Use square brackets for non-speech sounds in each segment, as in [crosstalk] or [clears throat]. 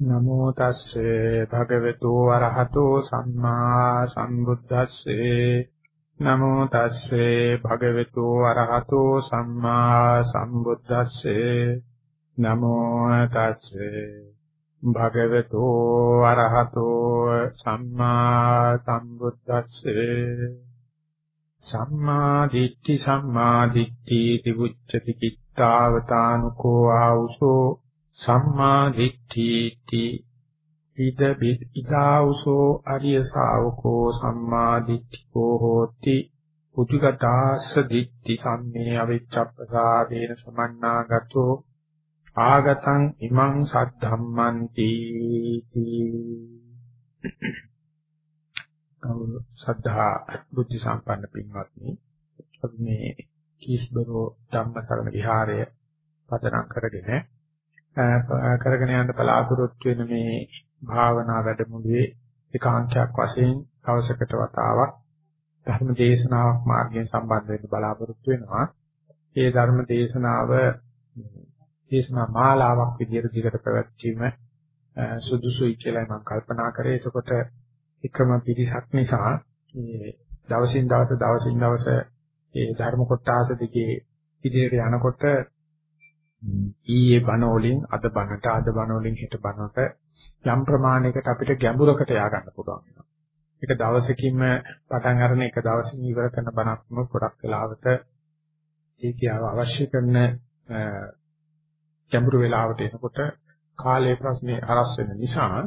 නමෝ තස්සේ භගවතු වරහතෝ සම්මා සම්බුද්දස්සේ. නමෝ තස්සේ භගවතු වරහතෝ සම්මා සම්බුද්දස්සේ. නමෝ තස්සේ භගවතු වරහතෝ සම්මා සම්බුද්දස්සේ. සම්මා දිට්ඨි සම්මා දිට්ඨි තිබුච්චති කිත්තාවතානුකෝ ආවුසෝ සම්මා දිට්ඨීති. ඉද ඉදාවුසෝ අරිය ශාවකෝ සම්මා දිට්ඨිකෝ හෝති. පුදුගතාස්ස දිට්ඨි සම්මේ අවිච්ඡප්පසාදේන සමන්නාගතෝ. ආගතං ඉමං සද්ධම්මන්ති. කවුරු සද්ධා බුද්ධ සම්පන්න පින්වත්නි අපි මේ කීස්බරෝ ධම්මසරණ විහාරය පදනම් කරගෙන කරගෙන යන්න බලාපොරොත්තු වෙන මේ භාවනා වැඩමුළුවේ ඒකාංශයක් වශයෙන් අවශ්‍යකට වතාවක් ධර්ම දේශනාවක් මාර්ගයෙන් සම්බන්ධ වෙන්න බලාපොරොත්තු වෙනවා. ඒ ධර්ම දේශනාව දේශනා මාලාවක් විදිහට දිගට පැවැත්වීම සුදුසුයි කියලා මම කල්පනා කරේ. එතකොට එකම පිරිසක් නිසා මේ දවසින් දවස දවසින් දවස ඒ ධර්ම කොටස දිගේ ඉදිරියට යනකොට ඊයේ බණ වලින් අද බණට අද බණ වලින් හෙට බණට යම් ප්‍රමාණයකට අපිට ගැඹුරකට යා ගන්න පුළුවන් වෙනවා. ඒක දවසකින්ම පටන් අරගෙන එක දවසින් ඉවර කරන බණක්ම ගොඩක් වෙලාවට ඒකේ අවශ්‍ය කරන ගැඹුරු වෙලාවට එනකොට කාලයේ ප්‍රශ්නේ හරස් වෙන නිසා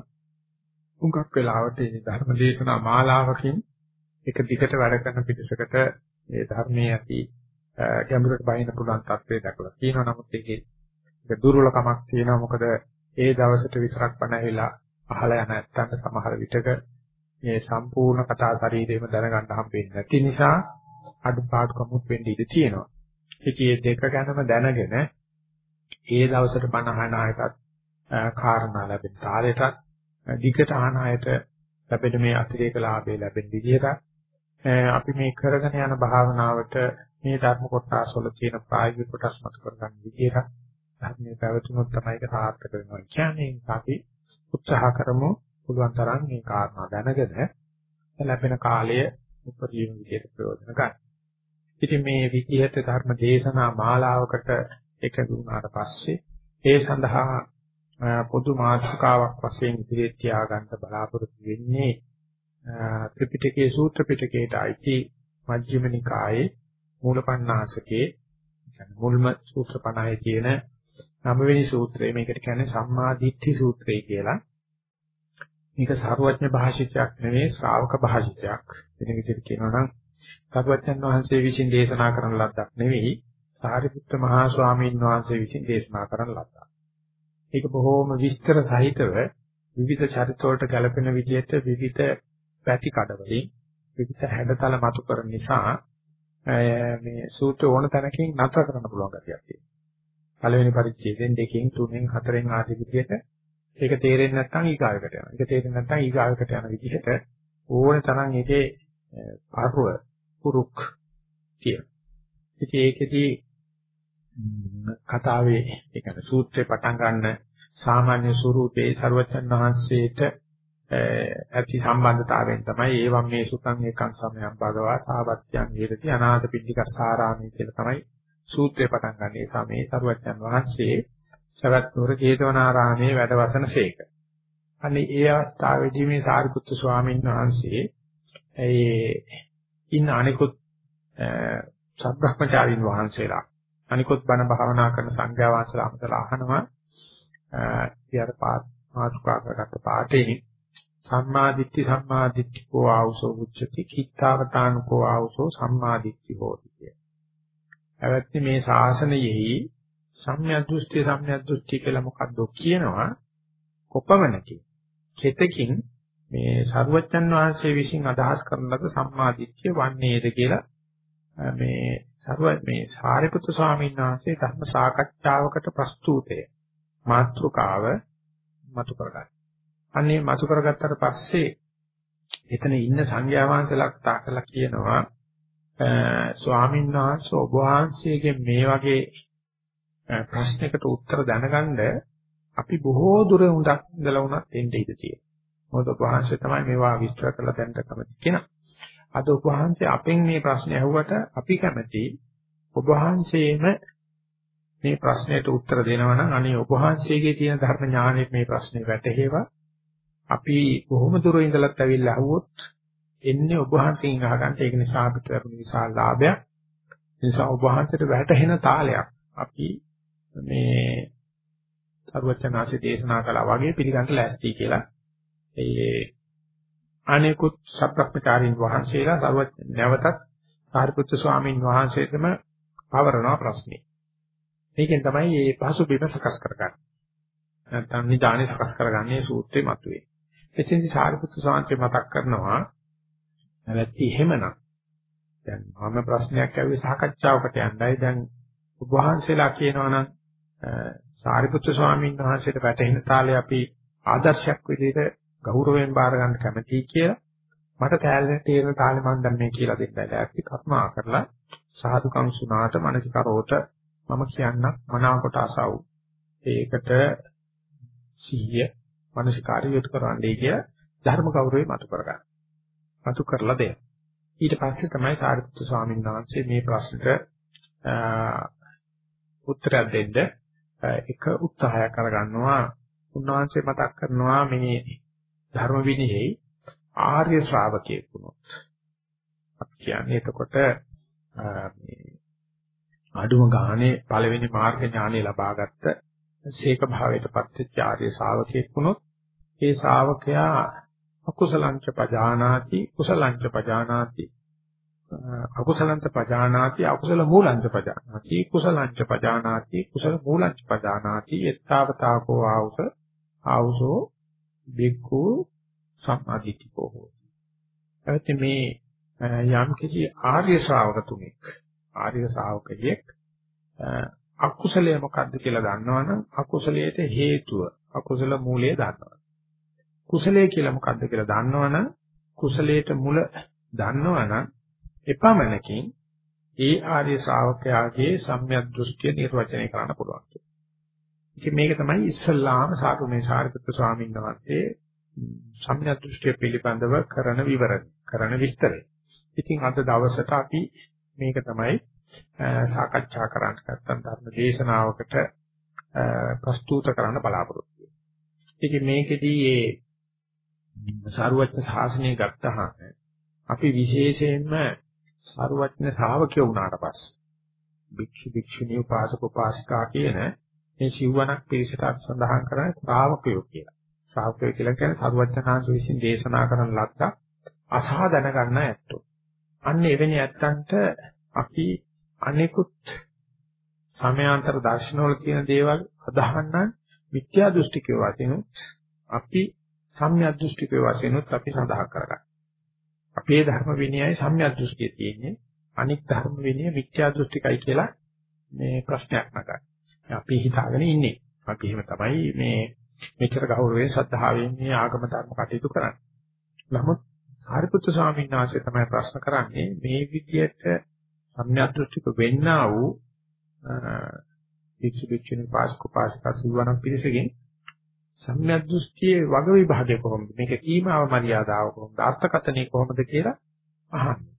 උඟක් වෙලාවට මේ ධර්ම දේශනා මාලාවකින් එක දිගට වැඩ කරන පිටසකට මේ ධර්මයේ ඇති ගැඹුරට බහින්න පුළුවන් තත්ත්වයක් දැකලා තියෙනවා. නමුත් ඒකේ ඒක දුර්වලකමක් තියෙනවා. මොකද ඒ දවසට විතරක් බණ ඇහිලා අහලා යන නැත්තන් සමහර විටක මේ සම්පූර්ණ කතා ශරීරයම දැනගන්න හම්බෙන්නේ නැති නිසා අඩුපාඩුකමුත් වෙන්න ඉඩ තියෙනවා. ඉතින් මේ දෙක ගැනම දැනගෙන ඒ දවසට බණ අහන අයටත් කාරණා ලැබෙන තාලෙටත් දිගට අහන අයට ලැබෙන මේ අතිරේක ලාභය ලැබෙන විදිහට අපි මේ කරගෙන යන භාවනාවට මේ ධර්ම කොටස් වල තියෙන ප්‍රායෝගික කොටස් මත කරගන්න විදිහට ධර්මයේ පැවතුනොත් තමයි ඒක සාර්ථක වෙනවා. කියන්නේ අපි උත්සාහ කරමු පුළුවන් තරම් මේ කාරණා දැනගෙන ලැබෙන කාලය උපරිම විදිහට ප්‍රයෝජන ගන්න. ඉතින් මේ විදිහට ධර්ම දේශනා මාලාවකට එකතු වුණාට පස්සේ ඒ සඳහා පොදු මාතෘකාවක් වශයෙන් ඉදිරියට තියාගන්න බලාපොරොත්තු වෙන්නේ ත්‍රිපිටකයේ සූත්‍ර පිටකයට අයිති මජ්ක්‍ධිම නිකායේ මූලපණ්ණාසකේ කියන්නේ මුල්ම සූත්‍ර 50 තියෙන නවවෙනි සූත්‍රය මේකට කියන්නේ සම්මා දිට්ඨි සූත්‍රය කියලා. මේක සාරවත්ඥ භාෂිතයක් නෙවෙයි ශ්‍රාවක භාෂිතයක්. වෙන විදිහට කියනවා නම් සර්වඥන් වහන්සේ විසින් දේශනා කරන ලද්දක් නෙවෙයි සාරිපුත්ත මහා ස්වාමීන් වහන්සේ විසින් දේශනා කරන ලද්දක්. ඒක බොහෝම විස්තර සහිතව විවිධ චරිත වලට ගැලපෙන විදිහට විවිධ පැති කඩවලින් විවිධ හැඩතල මතු කරන නිසා මේ සූත්‍ර ඕන තැනකින් නතර කරන්න පුළුවන් ගතියක් තියෙනවා. පළවෙනි පරිච්ඡේදයෙන් දෙකෙන් තුනෙන් හතරෙන් ආදී විදිහට ඒක තේරෙන්නේ නැත්නම් ඊගාවකට යනවා. ඒක තේරෙන්නේ නැත්නම් ඊගාවකට යන විදිහට ඕන තරම් ඒකේ පරව පුරුක් කියන. ඉතින් ඒකෙදී කතාවේ ඒ කියන්නේ සූත්‍රේ පටන් ගන්න සාමාන්‍ය ස්වරූපේ ਸਰවචන් වහන්සේට ඇති සම්බන්ධතාවයෙන් තමයි ඒවම් මේ සුතං ඒකං සමයං භගවා සාවත්‍යං හේරති අනාථ පිටිකස්සාරාමී කියලා තමයි සූත්‍රය පටන් ගන්න. ඒ සමයේ සරුවච්චන් වහන්සේ සවැත් නුර ජේතවනාරාමේ වැඩවසනසේක. අනේ ඒ අවස්ථාවේදී මේ සාරිපුත්තු ස්වාමීන් වහන්සේ ඒ ඉන්න අනිකුත් සබ්‍රහ්මචාරින් වහන්සේලා අනිකුත් බණ භාවනා කරන සංඝයා වහන්සේලා අමතලා අහනවා ඊයර පාත් මාතුකා කරගත්ත පාඩේ සම්මාදිට්ඨි සම්මාදිට්ඨිකෝ ආවසෝ උච්චති කිත්තාවතානුකෝ ආවසෝ සම්මාදිට්ඨි හෝති කිය. ඇවැත්නි මේ ශාසනයෙහි සම්‍යද්දෘෂ්ටි සම්‍යද්දෘෂ්ටි කියලා මොකද්ද කියනවා කොපමණකින් කෙතකින් මේ සරුවච්චන් වහන්සේ විසින් අදහස් කරන ලද සම්මාදිට්ඨිය වන්නේද කියලා මේ සරුව මේ සාරිපුත්‍ර ස්වාමීන් වහන්සේ ධර්ම සාකච්ඡාවකට ප්‍රස්තුතය මාතෘකාව මතු කරගන්න. අන්නේ මතු කරගත්තට පස්සේ එතන ඉන්න සංඝයා වහන්සේලා කතා කරලා කියනවා ස්වාමීන් වහන්සේ ඔබ වහන්සේගේ මේ වගේ ප්‍රශ්නයකට උත්තර දැනගන්න අපි බොහෝ දුර උඳක් ඉඳලා වුණත් එන්න ඉඩ තියෙනවා. මොකද ඔබ වහන්සේ තමයි මේවා විස්තර කරලා දැනට කැමති කෙනා. අද ඔබ වහන්සේ අපෙන් මේ ප්‍රශ්නේ අහුවට අපි කැමති ඔබ වහන්සේම මේ ප්‍රශ්නෙට උත්තර දෙනවා නම් අනේ ඔබ වහන්සේගේ තියෙන ධර්ම ඥාණයෙන් මේ ප්‍රශ්නේ වැටහෙවා. අපි කොහොම දුර ඉඳලත් ඇවිල්ලා අහුවොත් එන්නේ ඔබ වහන්සේගෙන් අහගන්න ඒක නිසා අපිට ලැබුණ විශාල ලාභයක්. ඒ නිසා ඔබ වහන්සේට වැටහෙන තාලයක් අපි මේ සර්වචනාසි දේශනා කළා වගේ පිළිගන්න ලෑස්ති කියලා. ඒ අනෙකුත් සත්‍ප්‍රකාරින් වහන්සේලා සර්ව නැවතත් සාරිපුත්‍ර ස්වාමීන් වහන්සේටම පවරනවා ප්‍රශ්නේ. මේකෙන් තමයි මේ පහසුබිම සකස් කරගන්නේ. නැත්නම් නිදානේ සකස් කරගන්නේ සූත්‍රේ මතුවේ. එතෙන්දි සාරිපුත්‍ර ස්වාමීන් මතක් කරනවා නැවැත්ටි එහෙමනම්. දැන් මම ප්‍රශ්නයක් ඇවිත් සාකච්ඡාවකට යන්නයි. දැන් ඔබ වහන්සේලා කියනවා නම් සාරිපුත්‍ර ස්වාමීන් වහන්සේට වැටහෙන තාලේ අපි ආදර්ශයක් විදිහට ගෞරවයෙන් බාර ගන්න කැමතියි කියලා. මට කැලේ තේරෙන තාලේ මම දැන් මේ කියලා දෙන්නයි ලෑස්ති කර්මා කරලා සාදුකම් සුණාට මනසිකරෝත මම කියන්න මනාවකට අසව් ඒකට සිහිය මනසිකාරය යොත් කරන්නේ කිය ධර්ම ගෞරවය මතු කරගන්න. මතු කරලා දෙන්න. ඊට පස්සේ තමයි සාරිපුත්තු ස්වාමීන් වහන්සේ මේ ප්‍රශ්නට උත්තරයක් දෙන්න එක උත්සාහයක් කරගන්නවා. උන්වහන්සේ මතක් කරනවා මේ ධර්ම විනයෙහි ආර්ය ශ්‍රාවකයෙක් වුණොත් අපි කියන්නේ එතකොට මේ අඩුම ගානේ පළවෙනි මාර්ග ඥානය ලබාගත්ත සීක භාවයටපත් වෙච්ච ආර්ය ශ්‍රාවකයෙක් වුණොත් ඒ ශ්‍රාවකයා අකුසලංච පජානාති කුසලංච පජානාති අකුසලංච පජානාති අකුසල මූලංච පජානාති කුසලංච පජානාති කුසල මූලංච පජානාති යත්තාවතාකෝ ආවුස ආවුසෝ බික්ඛු සම්මාදිටිකෝ හොති. එතකොට මේ යම් කිසි ආර්ය ශ්‍රාවක තුමෙක් ආර්ය ශ්‍රාවකයෙක් අකුසලයේ මොකද්ද කියලා දන්නවනම් අකුසලයට හේතුව අකුසල මූලය දන්නවා. කුසලයේ කියලා මොකද්ද කියලා දන්නවනම් කුසලයට මුල දන්නවනම් එපමණකින් ඒ ආර්ය ශ්‍රාවකයාගේ සම්‍යක් දෘෂ්ටිය නිර්වචනය කරන්න පුළුවන්. ඉතින් මේක තමයි ඉස්සල්ලාම සාතු මේ සාරිපුත්‍ර ස්වාමීන් වහන්සේ සම්‍යක් දෘෂ්ටිය පිළිබඳව කරන විවරණ කරන විස්තරය. ඉතින් අද දවසට අපි මේක තමයි සාකච්ඡා කරන්න නැත්නම් ධර්ම දේශනාවකට ප්‍රස්තුත කරන්න බලාපොරොත්තු වෙන්නේ. ඉතින් මේකෙදී මේ සාරවත්න ශාසනය ගත්තහම අපි විශේෂයෙන්ම සාරවත්න ශ්‍රාවකයෝ වුණාට පස්සේ භික්ෂු භික්ෂුණී උපාසක උපාසිකා කියන මේ සිව්වනක් පිරිසට සඳහන් කරන්නේ ශ්‍රාවකයෝ කියලා. ශ්‍රාවකයෝ කියලා කියන්නේ සරුවචනාංශ විසින් දේශනා කරන ලද්දා අසහ දැනගන්න ඇත්තෝ. අන්න එවැනි ඇත්තන්ට අපි අනිකුත් සමයාන්තර දර්ශනවල තියෙන දේවල් අදහන්න මිත්‍යා දෘෂ්ටිකේ වශයෙන් අපි සම්‍යක් දෘෂ්ටිකේ වශයෙන් අපි සඳහන් කරගන්න. අපේ ධර්ම විනයයි සම්‍යක් දෘෂ්ටිය තියෙන්නේ අනික් ධර්ම විනය මිත්‍යා දෘෂ්ටිකයි කියලා මේ ප්‍රශ්නයක් නගන්න. අපි හිතාගෙන ඉන්නේ. අපි එහෙම තමයි මේ මෙච්චර ගෞරවයෙන් සද්ධාවෙන් මේ ආගම ධර්ම කටයුතු කරන්නේ. නමුත් සාරිපුත්‍ර ස්වාමීන් වහන්සේ තමයි ප්‍රශ්න කරන්නේ මේ විදියට සම්‍යක් වෙන්නා වූ වික්ෂු වික්ෂුණී පාස්ක පාස්ක සිවණම් පිරිසකින් සම්‍යක් දෘෂ්ටියේ වග විභාගය කොහොමද මේක කීමාව මරියාදාව කොහොමද අර්ථකථනය කොහොමද කියලා අහන්නේ.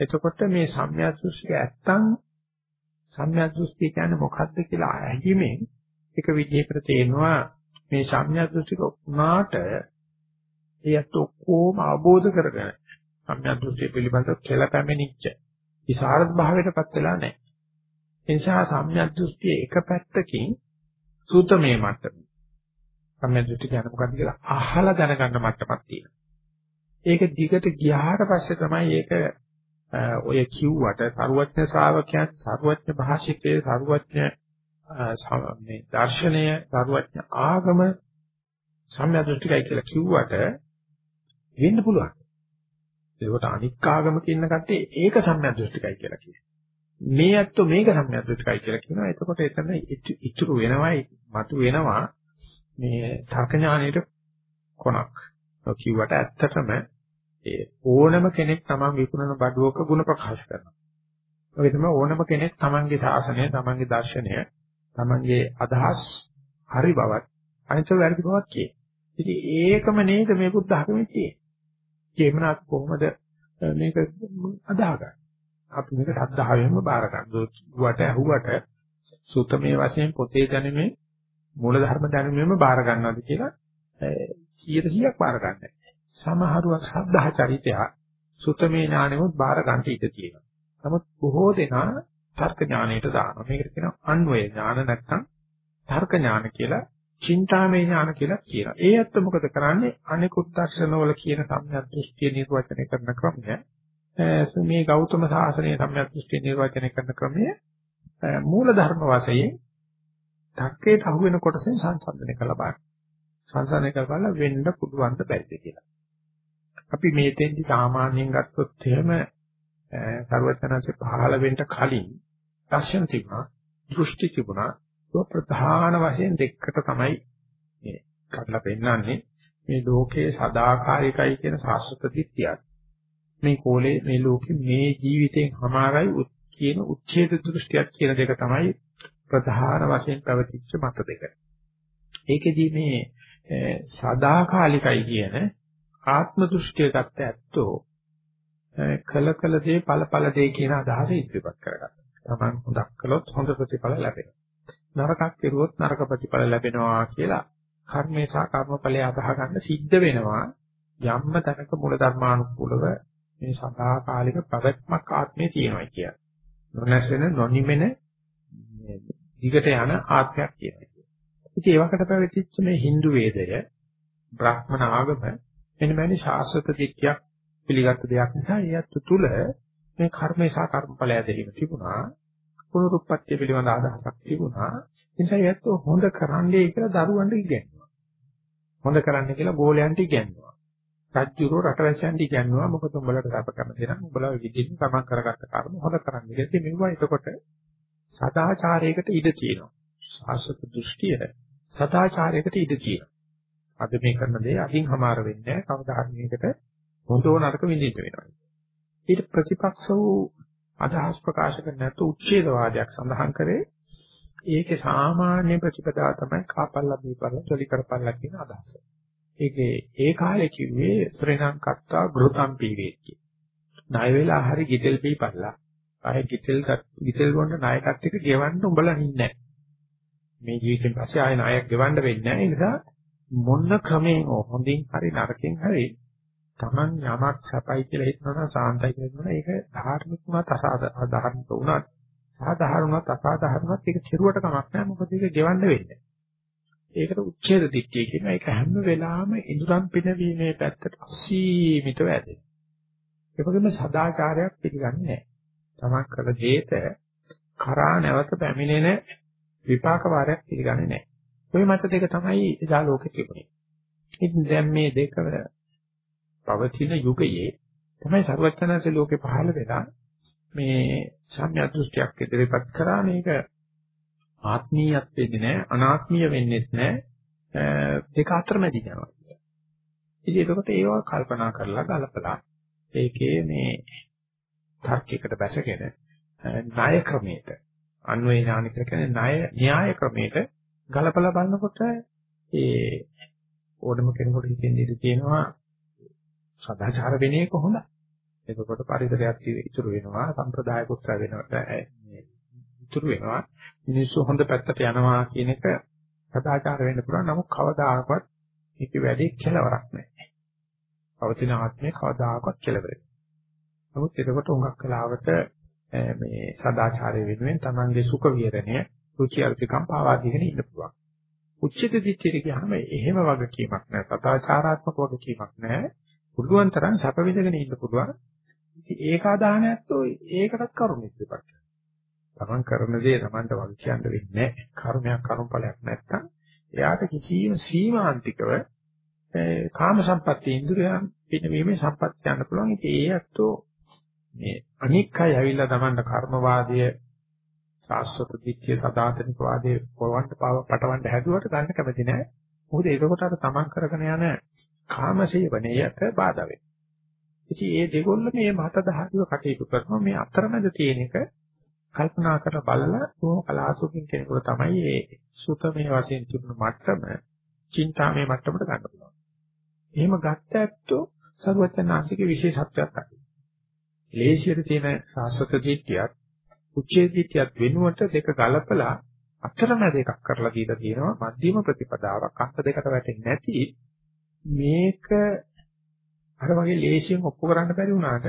එතකොට මේ සම්‍යක් දෘෂ්ටිය ඇත්තන් සම්‍යක් දෘෂ්ටි කියන්නේ මොකක්ද කියලා ඇහිීමෙන් එක විදිහකට තේනවා මේ සම්‍යක් දෘෂ්ටික උනාට ඒත් ඔක්කොම අවබෝධ කරගෙන සම්‍යක් දෘෂ්ටි පිළිබඳව කියලා පැමිණිච්ච විසරද භාවයටපත් වෙලා නැහැ. ඒ නිසා සම්‍යක් දෘෂ්ටිය එක පැත්තකින් සූතමේ මට්ටම. සම්‍යක් දෘෂ්ටි කියන්නේ මොකක්ද කියලා අහලා දැනගන්න මට්ටමක් තියෙනවා. ඒක දිගට ගියාට පස්සේ තමයි ඒක ඔය කිව්වට සරුවඥ ශ්‍රාවකයන් සරුවඥ භාෂිකයේ සරුවඥ මේ දර්ශනය සරුවඥ ආගම සම්‍යදෘෂ්ටිකයි කියලා කිව්වට වෙන්න පුළුවන්. ඒකට අනික් ආගමක ඉන්න කට්ටිය ඒක සම්‍යදෘෂ්ටිකයි කියලා කියනවා. මේ ඇත්තෝ මේක සම්‍යදෘෂ්ටිකයි කියලා කියනවා. එතකොට එතන ඉතුරු වෙනවයි මතු වෙනවා මේ තර්ක ඥානයේ කොනක්. කිව්වට ඇත්තටම ඒ ඕනම කෙනෙක් තමන් විකුණන බඩුවක ಗುಣ ප්‍රකාශ කරනවා. ඔය තමයි ඕනම කෙනෙක් තමන්ගේ ශාසනය, තමන්ගේ දර්ශනය, තමන්ගේ අදහස් හරි බවත්, අනිත් වැරදි බවක් කියේ. ඉතින් ඒකම නේද මේ බුද්ධ ධර්මයේ තියෙන්නේ. එහෙමනම් කොහොමද මේක අදාහගන්නේ? අපි මේක සද්ධාවෙන්ම බාර ගන්න. දුවට ඇහුවට සුතමේ වශයෙන් පොතේ දැනුමේ මූල ධර්ම දැනුමෙම බාර ගන්නවද කියලා 100%ක් බාර ගන්නෑ. සමහරුවක් සද්ධා චරිතය සුතමේ ඥානෙමුත් බාර ගන්න ඉඩ තියෙනවා. නමුත් බොහෝ දෙනා තර්ක ඥානයට දානවා. මේකට කියනවා අන්වය ඥාන නැත්නම් තර්ක ඥාන කියලා, චින්තාමය ඥාන කියලා කියනවා. ඒ ඇත්ත මොකද කරන්නේ? අනිකුත් දර්ශනවල කියන සම්‍යක් දෘෂ්ටිය නිර්වචනය කරන ක්‍රමය. මේ ගෞතම සාසනයේ සම්‍යක් දෘෂ්ටිය නිර්වචනය කරන ක්‍රමය මූල ධර්ම වශයෙන් තර්කයට අහු වෙන කොටසෙන් සංසන්දනය කළා බලන්න. සංසන්දනය කරලා වෙන්න පුළුවන් ද බැරිද කියලා. අපි මේ තෙන්දි සාමාන්‍යයෙන් ගත්තොත් එහෙම ਸਰවඥාන්සේ පහළ වෙන්න කලින් දර්ශන තිබුණා, දෘෂ්ටි තිබුණා. ඒක ප්‍රධාන වශයෙන් දෙකට තමයි මේ කඩලා පෙන්නන්නේ. මේ ලෝකයේ සදාකාලිකයි කියන සාස්වත දිට්ඨියක්. මේ කෝලේ මේ ලෝකේ මේ ජීවිතයෙන් හමාරයි කියන උච්ඡේද දෘෂ්ටියක් කියන දෙක තමයි ප්‍රධාන වශයෙන් පැවතිච්ච මත දෙක. ඒකෙදී මේ සදාකාලිකයි කියන ආත්ම දෘෂ්ටිය ගත්ත ඇත්තෝ කල කල දේ ඵල ඵල දේ කියන අදහස ඉදිරිපත් කරගත්තා. Taman හොදක් කළොත් හොඳ ප්‍රතිඵල ලැබෙනවා. නරකක් කෙරුවොත් නරක ප්‍රතිඵල ලැබෙනවා කියලා කර්මේ සහ කර්මඵලයේ අදහ ගන්න සිද්ධ වෙනවා. යම්ම තැනක මූල ධර්මානුකූලව මේ සදාකාලික පැවැත්මක් ආත්මේ තියෙනවා කියන්නේ. නොනැසෙන නොනිමෙන දිගට යන ආත්මයක් කියනවා. ඉතින් ඒවකට පැවතිච්ච මේ Hindu වේදය බ්‍රාහ්මණ ආගම මෙන්න මෙවැනි ශාස්ත්‍ර දික්කයක් පිළිගත් දෙයක් නිසා ඒත් තුල මේ කර්මේ සහ කර්මඵලය දෙහිම තිබුණා. පුනරුත්පත්ති පිළිබඳ අදහසක් තිබුණා. නිසා ඒත් හොඳ කරන්නේ කියලා දරුවන්ට ඉගෙනුවා. හොඳ කරන්න කියලා ගෝලයන්ට ඉගෙනුවා. රජ්ජුරෝ රටවැසියන්ට ඉගෙනුවා මොකද උඹලට කප කරන දේ නම් උඹලා විදිහින් තමන් කරගත්ත කර්ම හොඳ කරන්න කියලා. ඉතින් මෙවුවා එතකොට සදාචාරයකට ඉඩ තියෙනවා. ශාස්ත්‍ර දෘෂ්ටිය සදාචාරයකට ඉඩ තියෙනවා. අද මේ කරන දේ අදින් හමාර වෙන්නේ නැහැ. කවදා හරි මේකට හොඳෝ නරක විඳින්න වෙනවා. ඊට ප්‍රතිපක්ෂ වූ අදහස් ප්‍රකාශ කරන නැතු උච්ඡේදවාදයක් සඳහන් කරේ ඒකේ සාමාන්‍ය ප්‍රතිපදාව තමයි කාපල්ලා දීපල්ලා ජොලි කරපල්ලා කියන අදහස. ඒකේ ඒ කාලේ කිව්වේ ශ්‍රී ලංකත්තා ගෘතම් පීවේති. ණය වෙලා හරි ගිතෙල් පීපල්ලා. ආයේ ගිතෙල් ගිතෙල් වොන්න ණයකට එක ගෙවන්න උඹලා ඉන්නේ නැහැ. මේ ජීවිතෙන් පස්සේ ආයෙ ණයක් ගෙවන්න වෙන්නේ නැහැ. ඒ නිසා මොන ක්‍රමයෙන් හොඳින් හරි නරකින් හරි Taman යමක් සපයි කියලා හිතනවා සාන්තයි කියලා හිතනවා ඒක ධාර්මික වුණත් අසාධාරණක වුණත් සාධාරණ වුණත් අසාධාරණ වුණත් ඒක කෙරුවට කමක් නැහැ මොකද ඒක ගෙවන්න වෙන්නේ. ඒකට උච්ඡේද දිට්ඨිය කියන එක හැම වෙලාවෙම ඉදුරම් පිනවීමේ පැත්තට අසීමිතව ඇදෙන. ඒකෙම සදාචාරයක් පිළිගන්නේ නැහැ. Taman කළ දෙයට කරා නැවත පැමිණෙන විපාක වාරයක් පිළිගන්නේ නැහැ. ওই මත දෙක තමයි එදා ලෝකෙ තිබුණේ. ඉතින් දැන් මේ දෙක පවතින යුගයේ තමයි සර්වඥාන්සේ ලෝකේ පහළ වෙලා මේ සම්‍යක් දෘෂ්ටියක් ඉදිරිපත් කරා මේක ආත්මීයත් වෙන්නේ නැහැ අනාත්මීය වෙන්නේත් නැහැ දෙක අතරමැදි යනවා. ඉතින් ඒකට ඒවා කල්පනා කරලා ගලපලා ඒකේ මේ තර්කයකට බැසගෙන ණය ක්‍රමයට අන්වේ ඥාන කියලා කියන්නේ ණය න්‍යාය ක්‍රමයට ගලපලා බලනකොට ඒ ඕනම කෙනෙකුට හිතෙන් ඉඳී තියෙනවා සදාචාර වෙන එක හොඳයි. එතකොට පරිසරයක් ඉතුරු වෙනවා, සම්ප්‍රදාය පුත්‍ර වෙනවට ඉතුරු වෙනවා. මිනිස්සු හොඳ පැත්තට යනවා කියන එක සදාචාර වෙන්න පුළුවන්. නමුත් කවදාකවත් මේක වැඩි කෙලවරක් නැහැ. පවතින ආත්මේ කවදාකවත් කෙලවර නමුත් එතකොට උඟක් කලාවට මේ සදාචාරය වෙනුවෙන් Tamange සුඛ විහරණය රුචි අරුචිකම් පාවා දීගෙන ඉන්න පුළුවන්. උච්චිත දිච්චිට කියහම එහෙම වගකීමක් නැහැ. සදාචාරාත්මක වගකීමක් නැහැ. පුළුවන් තරම් සැප විඳගෙන ඉන්න පුළුවන්. ඉතින් ඒක ආදාහනයත් ඒකටත් කරුණු ඉස්සපත්. තමන් කරන දේ තමන්ට වග කියන්න වෙන්නේ නැහැ. කර්මයක් කර්මඵලයක් නැත්තම් එයාට කිසියම් සීමාන්තිකව කාම සම්පatti ඉන්ද්‍රියයන් පිනවීමේ සම්පත් යන්න පුළුවන්. ඉතින් ඒ අත්ෝ මේ අනික් අය ඇවිල්ලා තමන්ට කර්මවාදය සාස්වත දිට්ඨිය සදාතනික වාදයේ පොවන්ට පටවන්න හැදුවට ගන්න කැමති නැහැ. මොකද ඒකකොට අර තමන් කරගෙන යන කාමසේවණයට බාධා වෙනවා. ඉතින් මේ දෙගොල්ල මේ මත දහතුව කටයුතු කරනවා මේ අතරමැද තියෙන එක කල්පනා කරලා බලලා කොහොම කලාසුකින් කෙනෙකුට තමයි මේ සුතමේ වශයෙන් තිබුණු මට්ටම චින්තාමය මට්ටමට ගන්න පුළුවන්. එහෙම ගත්ත ඇත්තෝ සරුවචනාංශිකේ විශේෂත්වයක් අයි. ලේසියට තියෙන සාස්වත දිට්ඨියත් උච්චේ දිට්ඨියත් වෙනුවට දෙක ගලපලා අතරමැද එකක් කරලා දීලා තියෙනවා මධ්‍යම ප්‍රතිපදාවක් අන්ත දෙකට වැටෙන්නේ නැති මේක අර වගේ ලේසියෙන් ඔප්පු කරන්න බැරි වුණාට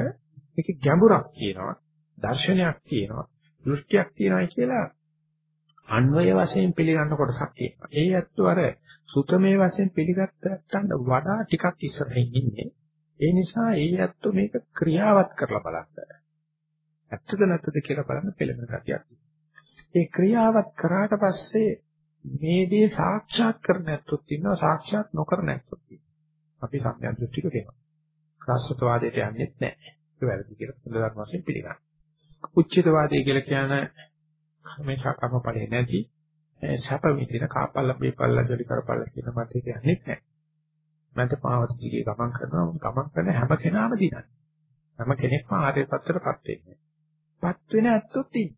මේක ගැඹුරක් තියෙනවා දර්ශනයක් තියෙනවා දෘෂ්ටියක් තියෙනවා කියලා අන්වය වශයෙන් පිළිගන්න කොටසක් තියෙනවා. ඒ ඇත්තෝ අර සුතමේ වශයෙන් පිළිගත්තට වඩා ටිකක් ඉස්සරහින් ඉන්නේ. ඒ නිසා ඒ ඇත්තෝ මේක ක්‍රියාවත් කරලා බලන්න. ඇත්තද නැත්තද කියලා බලන්න පෙළෙන ගතියක්. ඒ ක්‍රියාවත් කරාට පස්සේ මේ දේ සාක්ෂාත් කර නැත්තොත් ඉන්නවා සාක්ෂාත් නොකර නැත්තොත් ඉන්නවා. අපි සම්‍යක් දෘෂ්ටික වෙනවා. රාස්වතවාදයට යන්නේ නැහැ. ඒක වැරදි කියලා බුදුදහම වශයෙන් පිළිගන්නවා. උච්චිතවාදී කියලා කියන මේ සාකම්පලේ නැති සැප විඳින කාපල්ල බේපල්ල ජොලි කරපල්ල කියන මතයට යන්නේ නැහැ. මන්ට පාවත දිගේ ගමන් කරනවා ගමන් කරන හැම කෙනාම දිනන්නේ. හැම කෙනෙක්ම ආර්ය සත්‍යයටපත් වෙන්නේ. පත් වෙන ඇත්තොත් ඉන්නේ.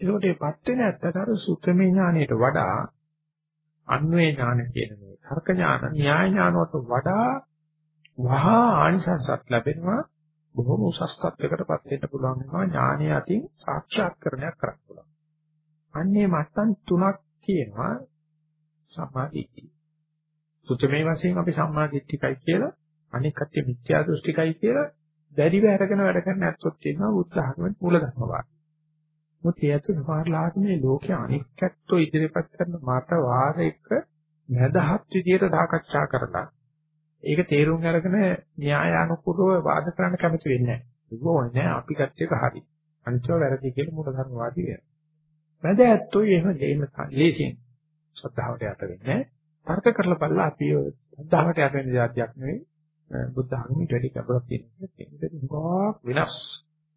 ඒකට පත් වෙන ඇත්තට අර සුතමේ ඥානයට වඩා අන්වේ ඥාන කියන මේ තර්ක ඥාන න්‍යාය ඥානවට වඩා වහා ආනිසංසත් ලැබෙනවා බොහොම උසස් තත්යකටපත් වෙන්න පුළුවන් වෙනවා ඥානය අතින් සාක්ෂාත්කරණයක් කරන්න පුළුවන්. අන්නේ මට්ටම් තුනක් තියෙනවා සම්මාදිට්ඨිය. සුතමේ වශයෙන් අපි සම්මාදිට්ඨිකයි කියලා අනික කට්ටිය මිත්‍යා දෘෂ්ටිකයි කියලා දැඩිව අරගෙන වැඩ කරන ඇත්තොත් තියෙනවා උත්සාහකම මූලධර්මවාද. මොකද ඒත් සමහරලාට මේ ලෝකයේ අනික් ඇත්තෝ ඉදිරිපත් කරන මත වාර එක නැදහත් විදියට සාකච්ඡා කරලා ඒක තේරුම් අරගෙන න්‍යායානුකූලව වාද කරන්න කැමති වෙන්නේ නැහැ. ඒක ඕනේ අපි ගත්ත එක හරි. අනිත්ව වැරදි කියලා මූලධර්මවාදී වෙනවා. මැද ඇත්තෝ එහෙම දෙන්න ලේසියෙන් ශ්‍රද්ධාවට යට වෙන්නේ තර්ක කරලා බලලා අපි ශ්‍රද්ධාවට යට වෙන જાතියක් නෙවෙයි බුද්ධ ධර්මයට වැඩි කැපයක් තියෙනවා ඒක වෙනස්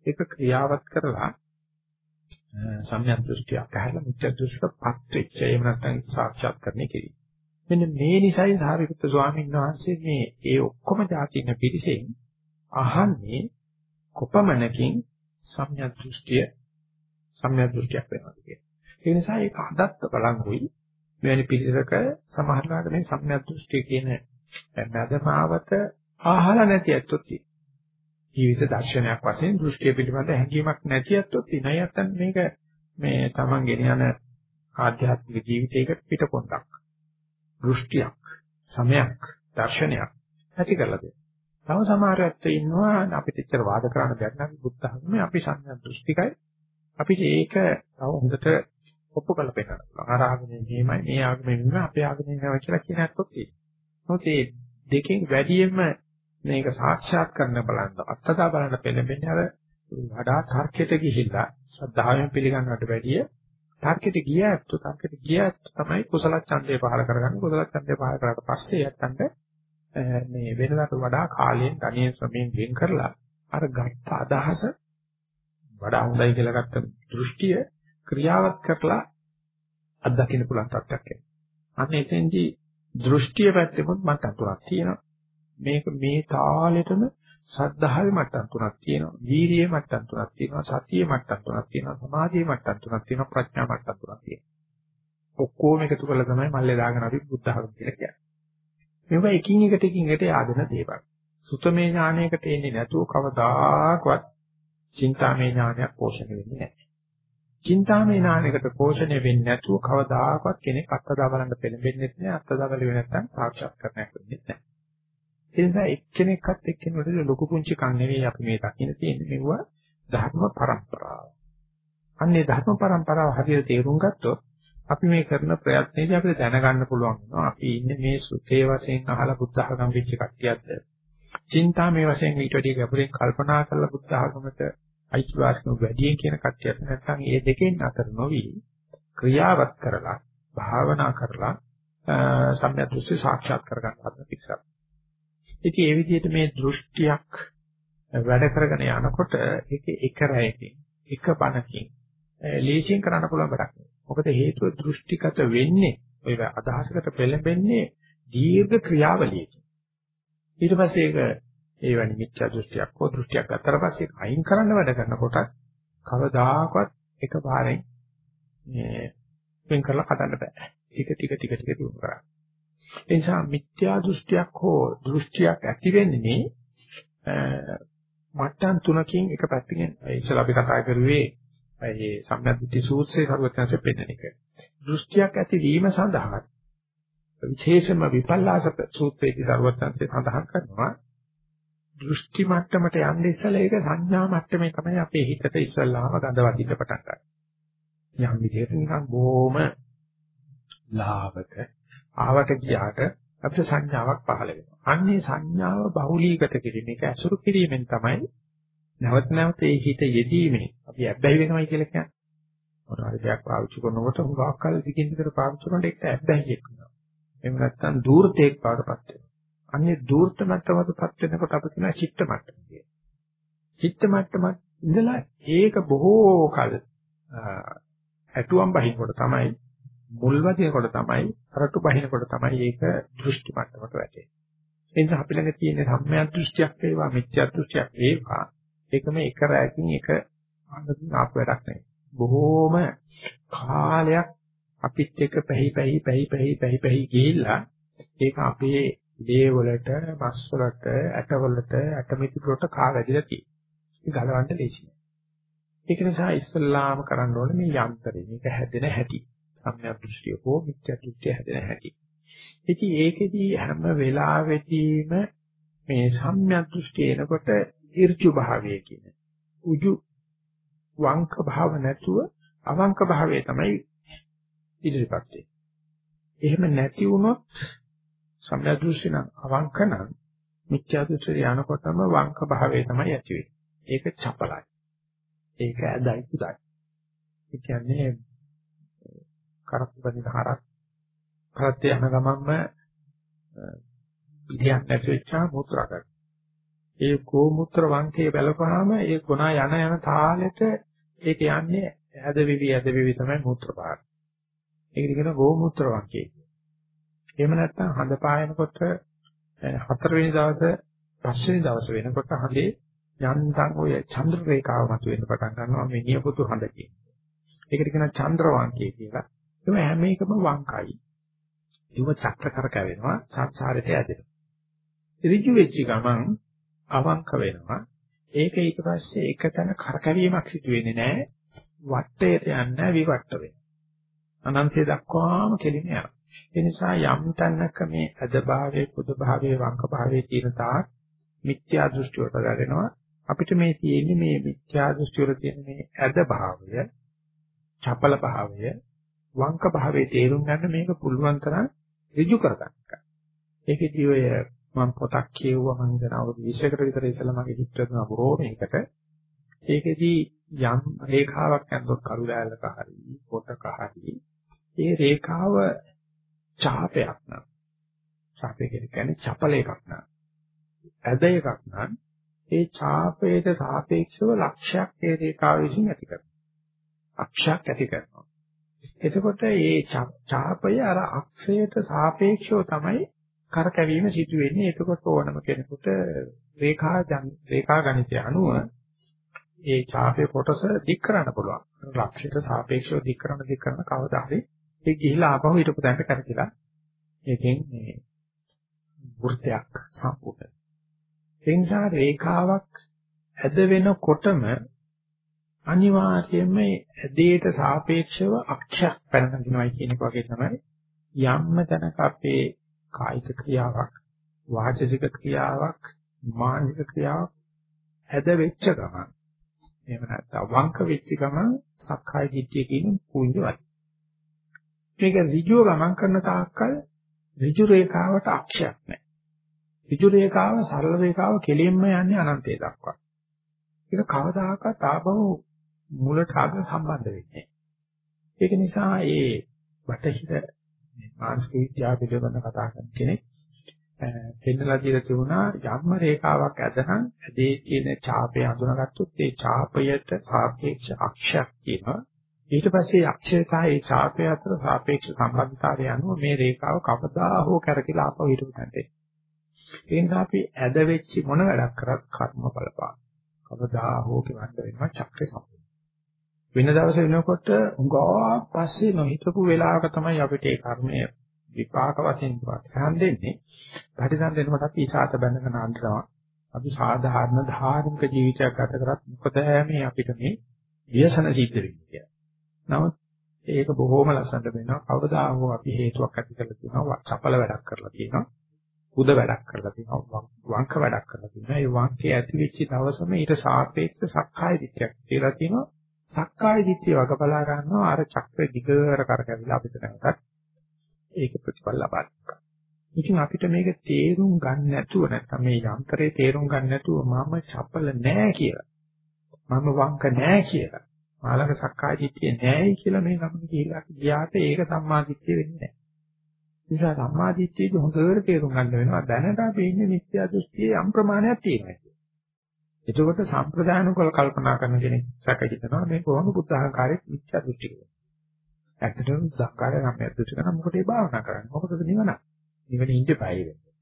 ඒක ක්‍රියාවත් කරලා සම්‍යක් දෘෂ්ටියක් ඇහැලා මුත්‍ය දෘෂ්ටියපත් වෙච්ච එහෙම නැත්නම් සාක්ෂාත් කරන්නේ කිරි. මෙන්න මේ නිසයි සාරිපුත්‍ර ස්වාමීන් වහන්සේ මේ ඒ ඔක්කොම જાතින පිරිසෙන් අහන්නේ කොපමණකින් සම්‍යක් දෘෂ්ටිය සම්‍යක් දෘෂ්ටියක් වෙනවා කියන්නේ. ඒ නිසා ඒක අදත්ත බලංගුයි මෙවැනි පිළිසක සමහරවිට මේ සම්‍යක් දෘෂ්ටිය කියන මැදමාවත අහලා නැති ඇත්තොත් ජීවිත දර්ශනයක් වශයෙන් දෘෂ්ටිය පිළිබඳ හැඟීමක් නැති ඇත්තොත් ඉනයයන් මේක මේ Taman ගෙන යන ආධ්‍යාත්මික ජීවිතයක පිටපොන්දක් දෘෂ්ටියක් සමයක් දර්ශනයක් ඇති කරලා දෙනවා. තව සමහර ඇත්තෝ ඉන්නවා අපිට ඉච්චර වාද කරන්න බැරි නම් බුද්ධ ධර්මයේ අපි සංඥා දෘෂ්ටිකයි අපිට ඒක තව හොඳට ඔප්පු කරලා පෙන්නන්න පුළුවන්. අර ආගමේ මෙහෙමයි, මේ ආගමේ මෙහෙමයි, අපේ ආගමේ මෙහෙමයි කියලා කියන එකත් තියෙනවා. මොකද මේ දෙකෙන් වැඩියෙන්ම මේක සාක්ෂාත් කරන්න බලන්න, අත්දැක බලන්න පෙළඹෙන්නේ අර වඩා තර්කයට ගිහිල්ලා ශ්‍රද්ධාවෙන් පිළිගන්නවට වැඩිය තර්කයට ගියත් තර්කයට ගියත් තමයි කුසල ඡන්දය පහල කරගන්නේ. කුසල ඡන්දය පහල කරාට පස්සේ යත්තන්ට මේ වෙනදාට වඩා කාලයෙන් ධනිය ශ්‍රමයෙන් වෙන් කරලා අර ගත්ත අදහස වඩා හොඳයි කියලා ගත්ත දෘෂ්ටිය ක්‍රියාවත් කරලා අත්දකින්න පුළුවන් තත්ත්වයක් එනවා. අන්න එතෙන්දී දෘෂ්ටිය පැත්තෙමුත් මට්ටම් තුනක් තියෙනවා. මේක මේ තාලෙටම සද්ධාවේ මට්ටම් තුනක් තියෙනවා. වීරියේ මට්ටම් තුනක් තියෙනවා. සතියේ මට්ටම් තුනක් තියෙනවා. සමාධියේ මට්ටම් තුනක් තියෙනවා. ප්‍රඥා මට්ටම් තුනක් තියෙනවා. ඔක්කොම එකතු කරලා තමයි මල්ලේ දාගෙන අපි බුද්ධ ධර්ම කියලා කියන්නේ. මේවා එකින් එකට එකින් එකට ආදෙන දේවල්. සුතමේ ඥානයකට එන්නේ නැතුව කවදාකවත් චින්තාමය ඥානයක් පෝෂණය වෙන්නේ නැහැ. චින්තාමය ඥානයකට පෝෂණය වෙන්නේ නැතුව කවදාකවත් කෙනෙක් අත්දැක බලන්න පෙළඹෙන්නේ නැහැ. අත්දැක බලුවේ නැත්නම් සාක්ෂාත්කරණයක් වෙන්නේ නැහැ. ඒ නිසා එක්කෙනෙක්වත් එක්කෙනෙකුට ලොකු පුංචි කන් නෙවෙයි අපි මේ දකින්න තියෙන්නේ මෙවුවා ධර්ම પરම්පරාව. අන්නේ ධර්ම પરම්පරාව හරියට තේරුම් ගත්තොත් අපි මේ කරන ප්‍රයත්නයේදී අපිට දැනගන්න පුළුවන් වෙනවා අපි ඉන්නේ මේ සුත්තේ වශයෙන් අහලා බුද්ධ ආගම වෙච්ච කට්ටියක්ද? චින්තා මේ වශයෙන් ඊට වැඩිය ගැඹුරින් කල්පනා කරලා බුද්ධ ආගමට අයිතිවාසිකම් වැඩියෙන් කියන කට්ටියක් නැත්නම් මේ දෙකෙන් අතර නොවි ක්‍රියාවත් කරලා භාවනා කරලා සම්‍යක් දෘෂ්ටි සාක්ෂාත් කරගන්න හදන පිටසක්. ඉතින් ඒ විදිහට මේ දෘෂ්ටියක් වැඩ කරගෙන යනකොට ඒක එක රැයකින් එක බණකින් ලේසියෙන් කරන්න පුළුවන් වැඩක් නෙවෙයි. මොකද හේතුව දෘෂ්ටිගත වෙන්නේ ඔය අදහසකට පෙළඹෙන්නේ දීර්ඝ ක්‍රියාවලියකින්. ඊට පස්සේ ඒක ඒ වැනි මිත්‍යා දෘෂ්ටියක් හෝ දෘෂ්ටියක් ගත්තට පස්සේ අයින් කරන්න වැඩ කරනකොට කවදාකවත් එකපාරෙන් මේ වෙන් කරලා කඩන්න බෑ. ටික ටික ටික ටික දිනු කරා. ඒ නිසා මිත්‍යා දෘෂ්ටියක් හෝ දෘෂ්ටියක් ඇති වෙන්නේ මට්ටම් තුනකින් එක පැත්තකින් ඉස්සලා අපි කතා කරුවේ මේ සම්මද්දි සූත්‍රයේ සර්වඥාන්සේ පෙන්නන එක. දෘෂ්ටියක් ඇති වීම සඳහා විශේෂම විපල්ලාස සූත්‍රයේදී සර්වඥාන්සේ සඳහන් කරනවා දෘෂ්ටි මට්ටමට යන්නේ ඉස්සලා ඒක සංඥා මට්ටමේ තමයි අපේ හිතට ඉස්සල්ලාම ගඳ වදින්න පටන් ගන්න. යම් විදිහට නිකන් බොහොම ලාභක ආවට ගියාට අපිට සංඥාවක් පහළ වෙනවා. අන්නේ සංඥාව බහුලීගත කිරීම එක අසුරු කිරීමෙන් තමයි නැවත නැවත ඒ හිත යෙදීමේ අපි ඇබ්බැහි වෙනවයි කියලා කියන්නේ. මොන හරි දෙයක් පාවිච්චි කරනකොට හුඟක් කල දිගින් දිගට පාවිච්චි කරනකොට ඒක ඇබ්බැහියක් වෙනවා. එහෙම නැත්නම් දූර්තයක් පාඩපත් වෙනවා. අන්නේ දූර්ත මට්ටමකටපත් වෙනකොට අපි කියන චිත්ත මට්ටම කියන. චිත්ත මට්ටම ඉඳලා ඒක බොහෝ කල ඇටුවම් බහිනකොට තමයි මුල් වදිනකොට තමයි අරටු බහිනකොට තමයි ඒක දෘෂ්ටි මට්ටමට වැටෙන්නේ. ඒ නිසා අපි ළඟ තියෙන සම්මිය දෘෂ්ටියක් වේවා මිත්‍යා දෘෂ්ටියක් වේවා ඒකම එක රැයකින් එක අන්නකින් ආපු වැඩක් නෙවෙයි. බොහෝම කාලයක් අපිත් එක්ක පැහි පැහි පැහි පැහි පැහි පැහි ගිහිල්ලා ඒක අපේ දේ වලට, මස් වලට, ඇට වලට, ඇටමිටි වලට කා වැදිලා තියෙනවා. ඒක ගලවන්න ලේසි නෑ. ඒක නිසා ඉස්සල්ලාම කරන්න ඕනේ මේ යන්ත්‍රය. මේක හැදෙන හැටි. සම්‍යක් දෘෂ්ටිය හෝ මිත්‍යා දෘෂ්ටිය හැදෙන හැටි. ඉතින් ඒකෙදී හැම වෙලාවෙදීම මේ සම්‍යක් දෘෂ්ටිය එනකොට ඍජු භාවය කියන උජු වංක භාව නැතුව අවංක භාවය තමයි ඉදිරිපත් වෙන්නේ. එහෙම නැති වුණොත් සම්‍යක් දෘෂ්ටි නම් අවංක නම් මිත්‍යා දෘෂ්ටි යනකොටම වංක භාවය තමයි ඇති වෙන්නේ. ඒක චපලයි. ඒක ඇදයි පුදයි. ඒ කියන්නේ කරප්පුපදින හරක් කරත් යන ගමන්ම ඉතියක් නැති වෙච්චා මුත්‍රා කරනවා. ඒ ගෝමුත්‍ර වංකයේ බලපුවාම ඒ ගුණා යන යන තාලෙට ඒක යන්නේ ඇද විවි ඇද විවි තමයි මුත්‍ර පාන. ඒකට කියන ගෝමුත්‍ර වංකය. එහෙම නැත්නම් හඳ පායනකොට හතරවෙනි දවසේ පස්වෙනි දවසේ වෙනකොට හඳේ යන්තම් ඔය චන්ද්‍ර රේඛාව මතුවෙන්න පටන් ගන්නවා මේ නියපොතු හඳ කියන්නේ. ඒකට කියන චන්ද්‍ර වංකය කියලා. ඒක හැම එකම වංකයි. ඒක චක්‍ර කරකැවෙනවා සංසාරයට ඇදෙනවා. ඍජු වෙච්ච ගමන් අවංක වෙනවා. ඒක ඊට පස්සේ එකතැන කරකැවීමක් සිදු වෙන්නේ නැහැ. වටේට යන්නේ විවට්ට වෙනවා. අනන්තය දක්වාම කෙලින යනවා. ඒ නිසා යම් තැනක මේ අදභාවයේ පුදභාවයේ වංකභාවයේ තියෙන තාක් මිත්‍යා දෘෂ්ටි වලට ගැලෙනවා. අපිට මේ තියෙන්නේ මේ මිත්‍යා දෘෂ්ටි වල තියෙන මේ අදභාවය, චපල භාවය, වංක භාවයේ තේරුම් ගන්න මේක පුළුවන් තරම් ඍජු කරගන්න. ඒකෙදී ඔය මම පොතක් කියවුවා මම හිතන අවුරුදු 20කට විතර ඉස්සෙල්ලා මගේ හිත වෙනවා බොහෝ මේකට. ඒකෙදී යම් රේඛාවක් යනකොට කළු ලෑල්ලක හරි පොතක හරි ඒ රේඛාව ඡාපයක් නම් ඡාපය කියන්නේ චපල එකක් නම් ඇද එකක් නම් ඒ ඡාපයට සාපේක්ෂව ලක්ෂයක් ඒ රේඛාව විසින් ඇති කරනවා. අක්ෂයක් ඇති කරනවා. එතකොට මේ ඡාපය අර අක්ෂයට සාපේක්ෂව තමයි කරකැවීම සිදු වෙන්නේ එතකොට ඕනම කෙනෙකුට රේඛා රේඛා ගණිතය අනුව ඒ ඡාපේ කොටස දික් කරන්න පුළුවන්. ලක්ෂයට සාපේක්ෂව දික් කරන දික් කරන කවදා හරි ඒ ගිහිලා ආපහු හිටපු තැනට කරකිලා ඒකෙන් මේ වෘත්තයක් සම්පූර්ණ. ඒ නිසා රේඛාවක් ඇද වෙනකොටම අනිවාර්යයෙන්ම ඇදේට සාපේක්ෂව අක්ෂයක් පැන නගිනවා කියන එක වගේ තමයි යම්ම තැනක අපේ කායික ක්‍රියාවක් වාචසික ක්‍රියාවක් මානසික ක්‍රියාවක් හැද වෙච්ච ගමන් එහෙම නැත්නම් වංක වෙච්ච ගමන් සක්කාය දිට්ඨිය කියන පුඤ්ජවත් මේක ඍජුව ගමන් කරන තාක්කල් ඍජු රේඛාවට අක්ෂයක් නැහැ. ඍජු රේඛාව සරල රේඛාව කෙලින්ම යන්නේ අනන්තය දක්වා. ඒක කවදාකවත් ආපහු මුලට අග සම්බන්ධ වෙන්නේ. ඒක නිසා ඒ බටහිර මානසික විද්‍යාව පිළිබඳව කතා කරන කෙනෙක් පෙන්නලා දීලා තිබුණා යම්ම රේඛාවක් ඇදනම් ඇදේ තියෙන ඡාපය අඳුනගත්තොත් ඒ ඡාපයට සාපේක්ෂ අක්ෂයක් තියෙනවා. ඊට පස්සේ අක්ෂය සහ ඒ ඡාපය අතර සාපේක්ෂ සම්බන්ධතාවය අනුව මේ රේඛාව කවදා හෝ කරකිලා ආපහු හිටපු තැනට ඒ නිසා අපි ඇද වෙච්ච මොන වැඩක් කරත් කර්ම බලපාන කවදා හෝ කියවන්න වෙනවා චක්‍රය සම්පූර්ණ. වෙන දවසේ වෙනකොට උගා පස්සේ නොහිතපු වෙලාවක තමයි අපිට ඒ කර්මය විපාක වශයෙන් ප්‍රතිසන් දෙන්නේ. ප්‍රතිසන් දෙනකොට අපි ඉසాత බඳගෙන අඬනවා. අපි සාධාරණ ධාර්මික ජීවිතයක් ගත කරත් මොකද මේ අපිට මේ ව්‍යසන සිද්ධ වෙන්නේ නමුත් ඒක බොහොම ලස්සනට වෙනවා. කවදා හෝ අපි හේතුවක් ඇති කරලා තියෙනවා. චපල වැඩක් කරලා තියෙනවා. උද වැඩක් කරලා තියෙනවා. වංක වැඩක් කරලා තියෙනවා. ඒ වංකේ ඇති වෙච්ච දවසම ඊට සාපේක්ෂ සක්කාය දිට්ඨියක් කියලා තියෙනවා. සක්කාය දිට්ඨිය වග බලා ගන්නවා අර චක්‍ර දිගර කරකැවිලා අපිට නැවතත් ඒක ප්‍රතිඵල ලබා ගන්නවා. ඉතින් අපිට මේක තේරුම් ගන්න නැතුව නැත්නම් මේ යන්ත්‍රේ තේරුම් ගන්න නැතුව මම චපල නෑ කියලා. මම වංක නෑ කියලා. මාළක සක්කාය දිට්ඨිය නෑයි කියලා මේ ගමන ගිහිලා ගියාට ඒක සම්මා දිට්ඨිය වෙන්නේ නෑ. නිසා සම්මා දිට්ඨියද හොඳට තේරුම් ගන්න වෙනවා. දැනට අපි ඉන්නේ මිත්‍යා දෘෂ්ටියේ යම් ප්‍රමාණයක් තියෙනවා. එතකොට සම්ප්‍රදාන කළ කල්පනා කරන කෙනෙක් සැක හිතනවා මේ කොහොම බුද්ධහංකාරයේ මිත්‍යා දෘෂ්ටිකද. ඇත්තටම ධක්කාර නම් දෘෂ්ටි කරන මොකටද ඒ භාවනා කරන්නේ? මොකටද නිවන? නිවන ඉන්නේ පහයි වෙන්නේ.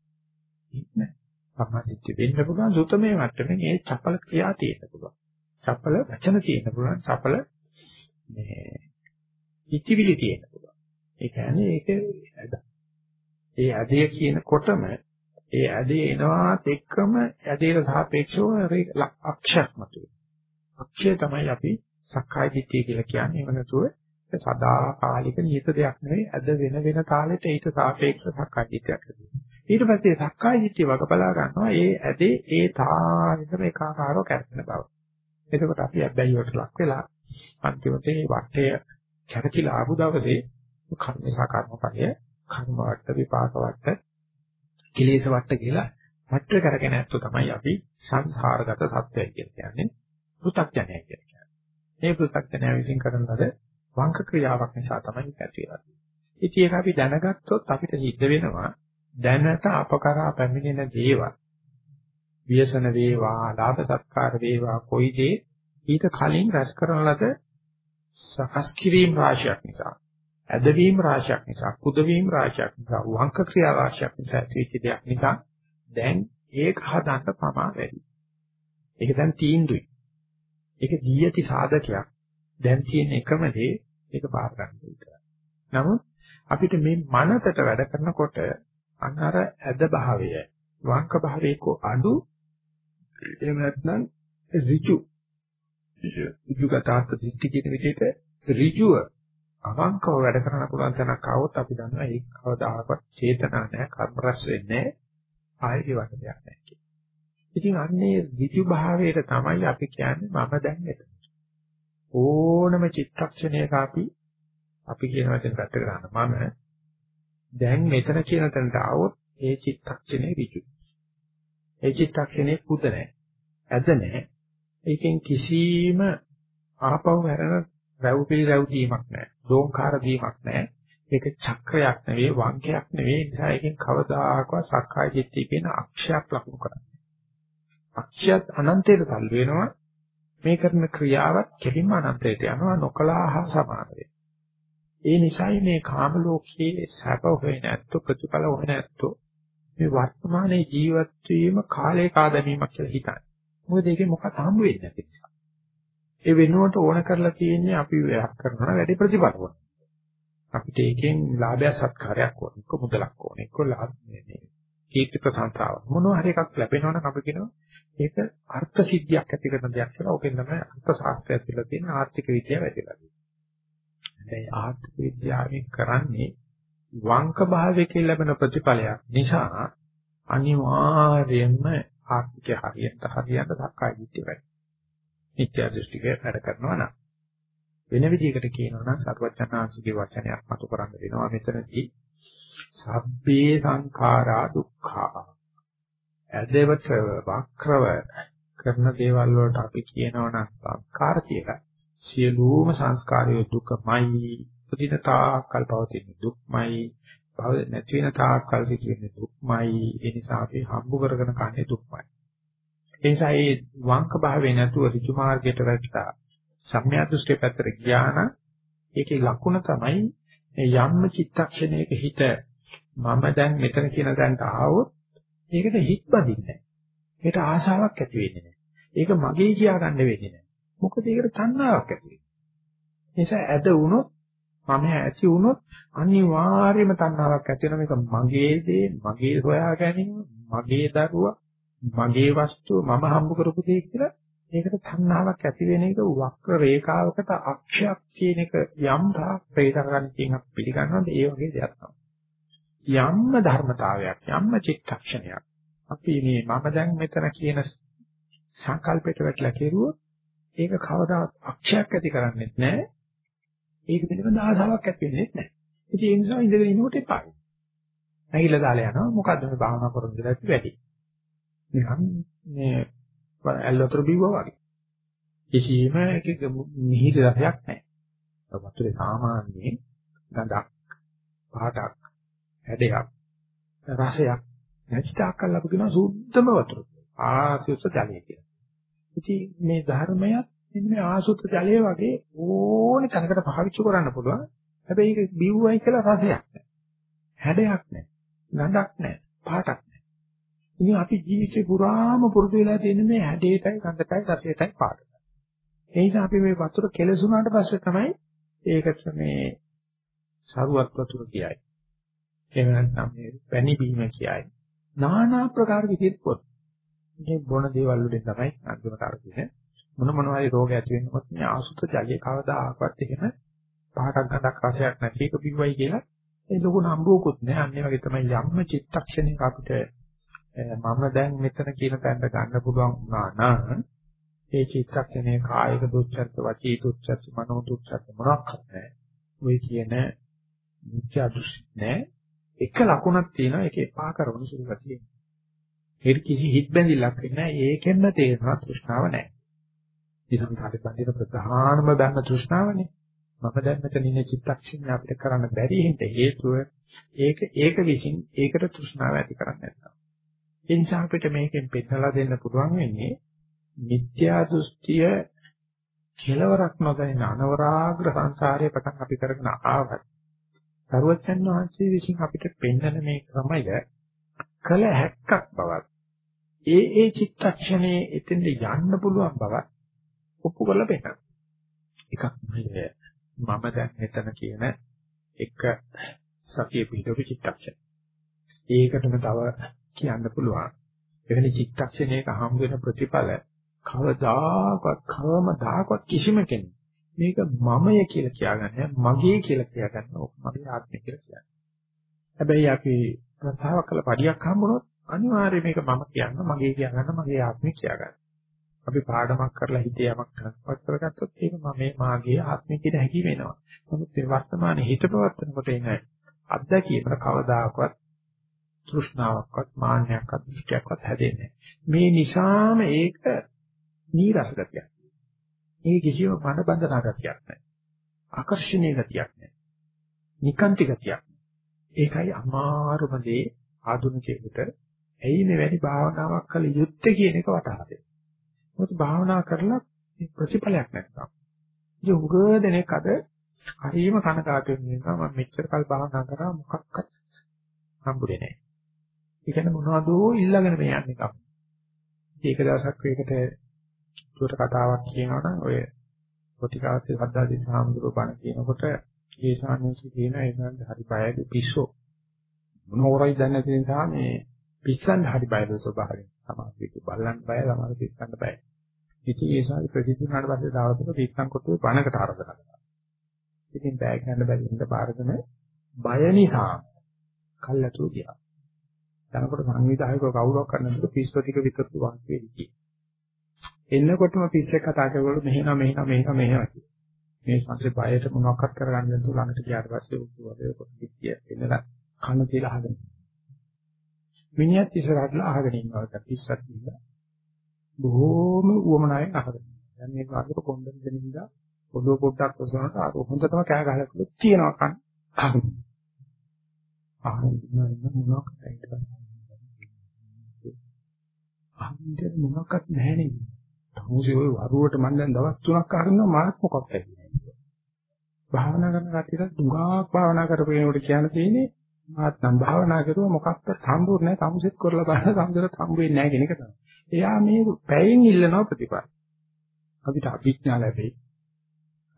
ඉන්නේ. සම්මාදිට්ඨිය වෙන්න පුළුවන් සුතමේ මට්ටමේ මේ චපල ක්‍රියා තියෙන්න පුළුවන්. චපල වචන තියෙන්න පුළුවන්. චපල මේ ඉතිවිලි තියෙන්න පුළුවන්. ඒ කියන්නේ ඒක ඒ අධ්‍යය කියනකොටම ඒ ඇදේ එනවාත් එක්කම ඇදේට සාපේක්ෂව අක්ෂයක් මතුවේ. අක්ෂය තමයි අපි සක්කාය දිට්ඨිය කියලා කියන්නේ. එහෙම නැතුව සදාකාලික නියත දෙයක් නෙවෙයි. ඇද වෙන වෙන කාලෙට ඊට සාපේක්ෂ සක්කාය දිට්ඨියක් ඊට පස්සේ සක්කාය දිට්ඨිය වග බලා ගන්නවා. ඒ ඇදේ ඒ තාලෙටම ඒකාකාරව කැරෙන බව. එතකොට අපි අබ්බැහියට ලක් වෙලා අන්තිමට මේ වටය කැරකිලා ආපු දවසේ කර්මසා කර්මපදයේ කර්ම වට විපාක වට කෙලෙස් වට කියලා වට කරගෙන ඇත්තෝ තමයි අපි සංසාරගත සත්‍යය කියලා කියන්නේ පෘථග්ජනය කියලා කියන්නේ. මේ පෘථග්ජනය විසින් කරන ලද වංක ක්‍රියාවක් නිසා තමයි ඇති වෙන්නේ. ඉතින් ඒක අපි දැනගත්තොත් අපිට සිද්ධ වෙනවා දැනට අපකරා පැමිණෙන දේවල් ව්‍යසන වේවා, ලාභ සත්කාර වේවා, කොයි දේ ඊට කලින් රැස් කරන ලද සකස් කිරීම රාශියක් නිසා ඇදවීම රාශියක් නිසා කුදවීම රාශියක් නිසා වංක ක්‍රියා රාශියක් නිසා ඇතිවෙච්ච දෙයක් නිසා දැන් ඒක හදන්න පමා වැඩි. ඒක දැන් තීන්දුවයි. ඒක දී ඇති සාධකයක්. දැන් තියෙන එකම දේ ඒක පාර ගන්න විතරයි. නමුත් අපිට මේ මනසට වැඩ කරනකොට අන්නර ඇද භාවය වංක භාවයක අඩු එහෙම නැත්නම් ඍජු ඍජුගතාත් දිට්ඨි කියන විදිහට ඍජුව අවංකව වැඩ කරන්න පුළුවන් තැනක් ආවොත් අපි දන්නවා ඒක කවදාකවත් චේතනා නැහැ කර්ම රැස් වෙන්නේ ආයෙ වට දෙයක් නැහැ කියලා. ඉතින් අන්නේ විචු භාවයට තමයි අපි කියන්නේ මම දැන් මෙතන. ඕනම චිත්තක්ෂණයක අපි අපි කියන වචන පැත්ත ගන්න මම දැන් මෙතන කියන තැනට ආවොත් ඒ චිත්තක්ෂණේ විචු. ඒ චිත්තක්ෂණේ පුත නැහැ. ඇද නැහැ. ඒකෙන් කිසිම ආපහු හැරෙන රැව් පිළිරැව් දීමක් නැහැ. දෝංකාර දීමක් නැහැ. ඒක චක්‍රයක් නෙවෙයි වංකයක් නෙවෙයි. නිසා ඒකෙන් කවදාකවත් සක්කාය දිට්ඨිය කියන අක්ෂයක් ලකුණු කරන්නේ. අක්ෂයත් අනන්තයට තල් වෙනවා. මේ කරන ක්‍රියාවත් කෙලින්ම අනන්තයට යනවා නොකලාහ සමාන ඒ නිසායි මේ කාම ලෝකයේ සැප හොයන ඇත්තෝ ප්‍රතිඵල හොයන ඇත්තෝ මේ වර්තමානයේ ජීවත් වීම කාලේ කාදමීමක් කියලා හිතන්නේ. මොකද ඒකේ මොකක්ද හම්බ වෙන්නේ නැති නිසා. ඒ වෙනුවට ඕන කරලා තියෙන්නේ අපි වැඩ කරනවා වැඩි ප්‍රතිඵල වුණා. අපිට ඒකෙන් ලාභය සත්කාරයක් ඕන. එක්ක මුදලක් ඕන. එක්ක මේ කීර්ති ප්‍රශංසාව. මොනවා හරි එකක් ලැබෙනවනම් අපි කියනවා ඒක අර්ථ සිද්ධියක් ඇති කරන දෙයක් කියලා. ඕකෙන් තමයි අර්ථ ශාස්ත්‍රය ඇතුළත තියෙන ආර්ථික විද්‍යාව වැඩිලා තියෙන්නේ. දැන් ආර්ථික විද්‍යාවෙන් කරන්නේ වංක භාවයකින් ලැබෙන ප්‍රතිඵලයක් නිසා අනිවාර්යයෙන්ම ආර්ථිකය හරියට හරියට දක්කයි දිට්ඨිය මිත්‍යා දෘෂ්ටිකය වැඩ කරනවා නම්. වෙන විදිහකට කියනවා නම් සර්වඥාන්සේගේ වචනයක් මතු කරන්න වෙනවා මෙතනදී. සබ්බේ සංඛාරා දුක්ඛා. ඇදෙවට වක්‍රව කරන දේවල් වලට අපි කියනවා නම් සංඛාර කියලා. සියලුම සංස්කාරය දුකමයි. උදිනතා කල්පවතින දුක්මයි. භව නැති වෙන තාක්කල් සිටින දුක්මයි. ඒ නිසා අපි හම්බ කරගෙන කන්නේ දුක්මයි. ඒ නිසා මේ වංක භාවයේ නැතුව ඍජු මාර්ගයට වැටලා සම්‍යක් දෘෂ්ටි පැත්තට ගියා නම් ඒකේ ලකුණ තමයි යම්ම චිත්තක්ෂණයක හිත මම දැන් මෙතන කියන දැනට ආවොත් ඒකට හිත් බඳින්නේ ඒකට ආශාවක් ඇති වෙන්නේ නැහැ. ඒක මගේ කියා ගන්න වෙන්නේ නැහැ. මොකද ඒකට තණ්හාවක් ඇති වෙන්නේ. නිසා ඇද වුණොත් මම ඇති වුණොත් අනිවාර්යයෙන්ම තණ්හාවක් ඇති වෙන මේක මගේ දේ, මගේ හොයා ගැනීම, මගේ දරුවා, මගේ වස්තුව, මම හම්බ කරපු දේ කියලා ඒකට තණ්හාවක් ඇති වෙන එක වක්‍ර රේඛාවකට අක්ෂයක් කියන එක යම් තාක් ප්‍රේතකරණකින් අපි පිළිගන්නවද ඒ වගේ දෙයක් තමයි. යම්ම ධර්මතාවයක් යම්ම චිත්තක්ෂණයක් අපි මේ මම දැන් මෙතන කියන සංකල්පයට වැටලා කෙරුවොත් ඒක කවදාවත් අක්ෂයක් ඇති කරන්නේ නැහැ. ඒක පිළිබඳ ආසාවක් ඇති වෙන්නේ නැහැ. ඉතින් ඒ නිසා ඉඳගෙන ඉන්නකොට එපායි. නැගිලා දාලා යනවා මොකද්ද මේ භාවනා කරන දේ වැඩි. නිකන් මේ ඇල්ලතර බිව්වා වගේ. කිසිම එකක මිහිරි රසයක් නැහැ. වතුරේ සාමාන්‍යයෙන් ගඳක්, පාටක්, හැඩයක්, රසයක් නැතිතාක් කල්ලා අපි කියනවා සුද්ධම වතුර. ආසියුස ජලය කියලා. ඉතින් මේ ධර්මයක් මේ ආසුත ජලය වගේ ඕනේ තැනකට පාවිච්චි කරන්න පුළුවන්. හැබැයි ඒක බිව්වයි කියලා රසයක් නැහැ. හැඩයක් නැහැ. ගඳක් නැහැ. පාටක් ඉතින් අපි ජීවිතේ පුරාම පුරුදු වෙලා තියෙන මේ හැඩයටයි ගඳටයි රසයටයි පාටටයි. ඒ නිසා අපි මේ වතුර කෙලසුනාට පස්සේ තමයි ඒකට මේ සරුවත් වතුර කියයි. එහෙම නැත්නම් මේ පැණි බීම කියයි. নানা ප්‍රකාර විදිහට පොත්. මේ බොන දේවල් වලින් තමයි අන්තිමට අරගෙන මොන මොන වගේ රෝග ඇති වෙනකොට මේ ආසුත ජලයේ කවදාකවත් එහෙම පහටක් ගඳක් රසයක් නැති එක පිළිවයි කියලා ඒ ලොකු නම්බුවකුත් නෑ. අන්න ඒ වගේ තමයි යම්ම චිත්තක්ෂණයක අපිට මම දැන් මෙතන කියන තැනට ගන්න පුළුවන් වුණා නම් ඒ චිත්තක්ෂණයේ කායික දුච්චත් වචී දුච්චත් මනෝ දුච්චත් මොනක්වත් නැහැ. ඔය කියන මිත්‍යා දෘෂ්ටි නැහැ. එක ලකුණක් තියෙනවා ඒකේ පා කරන සුළු ගතිය. ඒක කිසි හිත් බැඳිලක් නැහැ. ඒකෙන්ම තේරෙනවා තෘෂ්ණාව නැහැ. මේ සංසාරේ බඳින ප්‍රධානම ධර්ම තෘෂ්ණාවනේ. මම දැන් මෙතන ඉන්නේ චිත්තක්ෂණය අපිට කරන්න බැරි හේතුව ඒක ඒක විසින් ඒකට තෘෂ්ණාව ඇති කරන්නේ නැත්නම්. ඒ නිසා අපිට මේකෙන් පෙන්නලා දෙන්න පුළුවන් වෙන්නේ මිත්‍යා දෘෂ්ටිය කෙලවරක් නොදැන අනවරාග්‍ර සංසාරයේ පටන් අපි කරගෙන ආවත් සරුවචන් වහන්සේ විසින් අපිට පෙන්වන මේ ක්‍රමය කල හැක්කක් බවත් ඒ ඒ චිත්තක්ෂණයේ එතෙන්ද යන්න පුළුවන් බව ඔප්පු කරලා පෙන්නන එකක් මම දැන් මෙතන කියන එක සතිය පිටු චිත්තක්ෂණ. ඒකටම තව කියන්න පුළුවන්. එවැනි චිත්තක්ෂණයක හම් වෙන ප්‍රතිඵල කවදාකවත් කවමදාකවත් කිසිම කෙනෙක් මේක මමය කියලා කියාගන්නේ මගේ කියලා කියාගන්න ඕක මගේ ආත්මය කියලා කියන්නේ. හැබැයි අපි ප්‍රතාවක් කළ පඩියක් හම්බුනොත් අනිවාර්යයෙන් මේක මම කියන්න මගේ කියන්න මගේ ආත්මය කියාගන්න. අපි පාඩමක් කරලා හිතේ යමක් කරපත් කරගත්තොත් ඒක මම මාගේ ආත්මය කියන හැඟීම එනවා. නමුත් මේ වර්තමානයේ හිත පවත්නකොට එන අත්දැකීම කවදාකවත් තෘෂ්ණාවක්වත් මාන්නයක්වත් දෘෂ්ටියක්වත් හැදෙන්නේ මේ නිසාම ඒක නීරස ගතියක්. මේ කිසිම මන බඳනා ගතියක් නැහැ. ආකර්ෂණීය ගතියක් නැහැ. නිකාන්ති ගතියක්. ඒකයි අමාරුම දේ ආධුනිකයෙකුට ඇයි මෙවැනි භාවනාවක් කළ යුත්තේ කියන එක වටහා දෙන්න. මොකද භාවනා කරලා ප්‍රතිඵලයක් නැත්නම්. ඉතින් උග දෙනෙක් අද හරිම කනකාටු වෙනවා මම මෙච්චර කල් භාවනා කරා මොකක්වත් හම්බුනේ නැහැ. ඒ කියන්නේ මොනවදෝ ඉල්ලගෙන මේ යන්නේ කම. ඒක දවසක් ඒකට උඩට කතාවක් කියනවනම් ඔය ප්‍රතිකාරයේ වද්දාදී සාමුදුර බණ කියනකොට ඒ ශාන්‍යසි කියන ඒකට හරි බයයි පිස්සෝ. මොනෝරයි දැන නැති නිසා මේ පිස්සන් හරි බයද ස්වභාවයෙන්. සමාජික බල්ලන් බය සමාජ පිස්සන් බය. ඉතින් ඒ ශාන්ති ප්‍රසිද්ධ වුණාට පස්සේ දවසක පිස්සන් කොටුවේ බණකට ආරම්භ කරනවා. ඉතින් බෑ ගන්න බැරි ඉඳ පාරගෙන බය නිසා කල්ලාතු ගියා. යනකොට සංවිධායක කවුරක් කරන්නද පිස්සෝ ටික විතරතු වාක්‍යය ඉති. එන්නකොටම පිස්සෙක් කතා කරනකොට මෙහෙම මෙහෙම මෙහෙම මෙහෙම මේ සංසේ බයට මොනවක්වත් කරගන්න නැතුව ළඟට ගියාට පස්සේ උඩුවගේ කොටිය එන්නලා කන තියලා අහගෙන. මිනිහත් ඉස්සරහටලා අහගෙන ඉන්නවා පිස්සක් කියලා. බොහෝම උවමනාවෙන් අහගෙන. දැන් මේ වාගේ කොණ්ඩෙන් දෙනින්දා පොඩෝ පොඩ්ඩක් ඔසවනට අර හොඳටම කෑ ගහලා තියනවා කන්. අහගෙන. අහගෙන ඉන්න මොනවක්ද ඊට පස්සේ අහින්ද මොනක්වත් නැහැ නේද? තමුසේ ওই වරුවට මම දැන් දවස් 3ක් අහනවා මාත් මොකක්ද කියන්නේ. භාවනා කරන කටියට දුඟාක් භාවනා කරපේනකොට කියන්න තියෙන්නේ මාත් නම් භාවනා කරුවා මොකක්ද සම්පූර්ණ නැහැ තමුසෙත් කරලා බලන සම්දර සම්බුෙන්නේ නැහැ කියන එක තමයි. එයා මේ පැයෙන් ඉල්ලනවා ප්‍රතිපල. අපිට අභිඥා ලැබෙයි.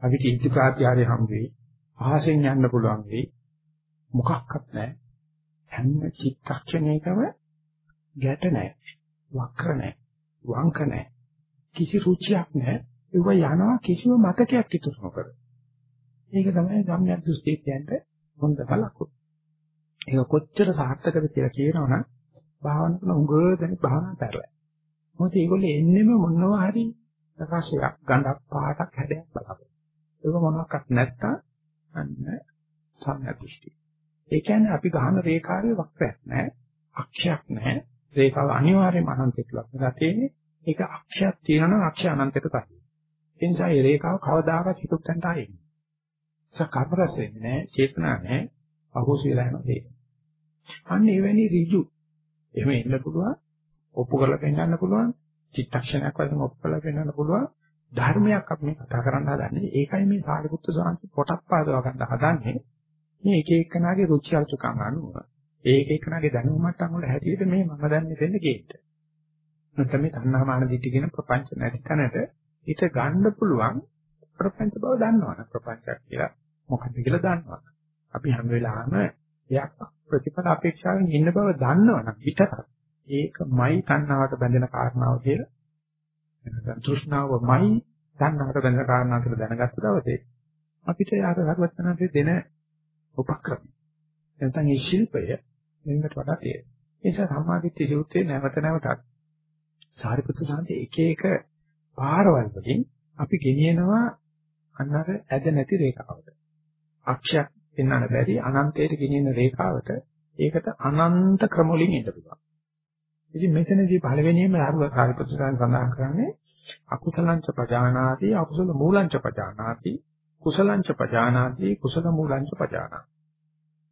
අපිට ඉති ප්‍රාත්‍යාරය හම් වෙයි. අහසෙන් යන්න පුළුවන් වෙයි. මොකක්වත් නැහැ. හැම චිත්තක්ෂණයකම ගැට නැහැ. වක්‍ර නැහැ. වංක නැහැ. කිසි රුචියක් නැහැ. ඒව යනවා කිසිම මතකයක් ඉතුරු නොකර. ඒක තමයි සම්‍යක් දෘෂ්ටි කියන්නේ හොඳම ලකුණ. ඒක කොච්චර සාර්ථකද කියලා කියනවනම් භාවනා කරන උගව දැන් භාවනා කරලා. මොකද ඒගොල්ලෝ එන්නෙම මොනවා හරි රසයක්, ගඳක්, පාටක් හැඩයක් බලාපොරොත්තු. ඒක මොනවාක්වත් නැත්තම් අන්න සම්‍යක් දෘෂ්ටි. ඒ කියන්නේ අපි ගහන රේඛාවේ වක්‍රයක් නැහැ, අක්ෂයක් නැහැ. රේඛාව අනිවාර්යයෙන්ම අනන්තයට ලක් වෙලා තියෙන්නේ. ඒක අක්ෂයක් තියෙනවා නම් අක්ෂය අනන්තයට තමයි. ඒ නිසා මේ රේඛාව කවදාකවත් හිතුත් ගන්නට ආයෙන්නේ. ඒක කර්මරස වෙන්නේ නැහැ, චේතනා නැහැ, අහෝසි වෙලා යනවා ඒක. අන්න එවැනි ඍජු. එහෙම ඉන්න පුළුවන්, ඔප්පු කරලා පෙන්නන්න පුළුවන්, චිත්තක්ෂණයක් වශයෙන් ඔප්පු කරලා පෙන්නන්න පුළුවන් ධර්මයක් අපි මේ කතා කරන්න හදන්නේ. ඒකයි මේ සාරිපුත්‍ර සාන්ති පොටක් පාදව ගන්න හදන්නේ. මේ එක එකනාගේ රුචි අරුචිකම් අනුව ඒක එකනාගේ දැනුම මට්ටම් වල හැටියට මේ මම දැන් මෙතෙන්ද ගේන්න. නැත්නම් මේ තණ්හාමාන දිටි කියන ප්‍රපංච නැති තැනට හිත ගන්න පුළුවන් ප්‍රපංච බව දන්නවනේ ප්‍රපංචයක් කියලා මොකක්ද කියලා දන්නවා. අපි හැම වෙලාවෙම එයක් ප්‍රතිඵල අපේක්ෂාවෙන් ඉන්න බව දන්නවනම් පිටත ඒකමයි තණ්හාවට බැඳෙන කාරණාව කියලා නැත්නම් තෘෂ්ණාවමයි තණ්හාවට බැඳෙන කාරණාව කියලා දැනගත්ත දවසේ අපිට යාර භගවත්වහන්සේ දෙන උපක්‍රම නැත්නම් මේ ශිල්පය මෙන්නට වඩා තියෙනවා. ඒ නිසා සම්මාදිට්ඨි සූත්‍රයේ නැවත නැවතත් සාරිපුත්‍ර සාන්තේ එක එක පාරවල් වලින් අපි ගෙනියනවා අන්නර ඇද නැති රේඛාවට. අක්ෂයක් පෙන්වන්න බැරි අනන්තයට ගෙනියන රේඛාවට ඒකට අනන්ත ක්‍රම වලින් එන්න පුළුවන්. ඉතින් මෙතනදී පළවෙනියෙන්ම ආරුව සාරිපුත්‍ර සාන්ත සඳහන් කරන්නේ අකුසලංච පජානාති අකුසල මූලංච පජානාති කුසලංච පජානාති කුසල මූලංච පජානාති.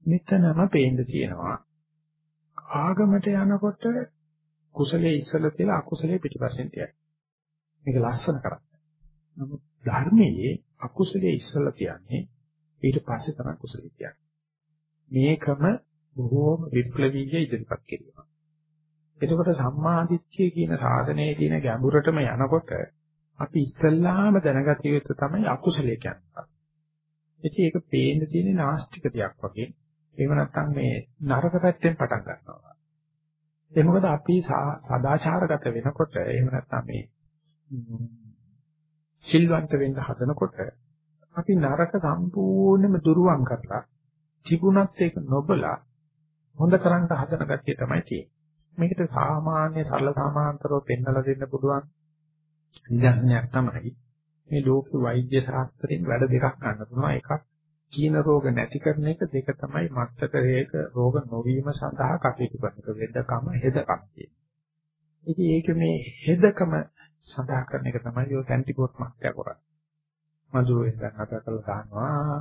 මෙතනම පේන්න තියෙනවා ආගමට යනකොට කුසලයේ ඉස්සල තියලා අකුසලයේ පිටිපස්සෙන් තියයි. මේක ලස්සන කරක්. නමුත් ධර්මයේ අකුසලයේ ඉස්සල තියන්නේ ඊට පස්සේ තමයි කුසලයේ තියන්නේ. මේකම බොහෝම විප්ලවීය ඉදිරිපත් කිරීම. එතකොට සම්මාදිට්ඨිය කියන සාධනයේ තියෙන ගැඹුරටම යනකොට අපි ඉස්සල්ලාම දැනගත යුතු තමයි අකුසලයේ කියන්නේ. ඉතින් ඒක පේන්න තියෙන නාස්තික දෙයක් වගේ. එහෙම නැත්නම් මේ නරක පැත්තෙන් පටන් ගන්නවා. ඒ මොකද අපි සදාචාරගත වෙනකොට එහෙම නැත්නම් මේ සිල්වන්ත වෙන්න හදනකොට අපි නරක සම්පූර්ණයෙන්ම දුරුවන් කරලා තිබුණත් ඒක නොබලා හොඳ කරන්න හදන ගැතිය තමයි තියෙන්නේ. මේකට සාමාන්‍ය සරල සමාන්තරව පෙන්වලා දෙන්න පුළුවන් නිදර්ශනයක් තමයි මේ ලෝක වෛද්‍ය ශාස්ත්‍රයෙන් වැඩ දෙකක් ගන්න පුළුවන්. එකක් කීන රෝග නැති කරන එක දෙක තමයි මත්තක රේක රෝග නොවීම සඳහා කටයුතු කරන එක වෙදකම හෙදකම කියන්නේ. ඉතින් ඒක මේ හෙදකම සඳහා කරන එක තමයි ඔය ඇන්ටිබෝට් මත්තය කරන්නේ. මදුරෙන් දැන් අත කරලා දානවා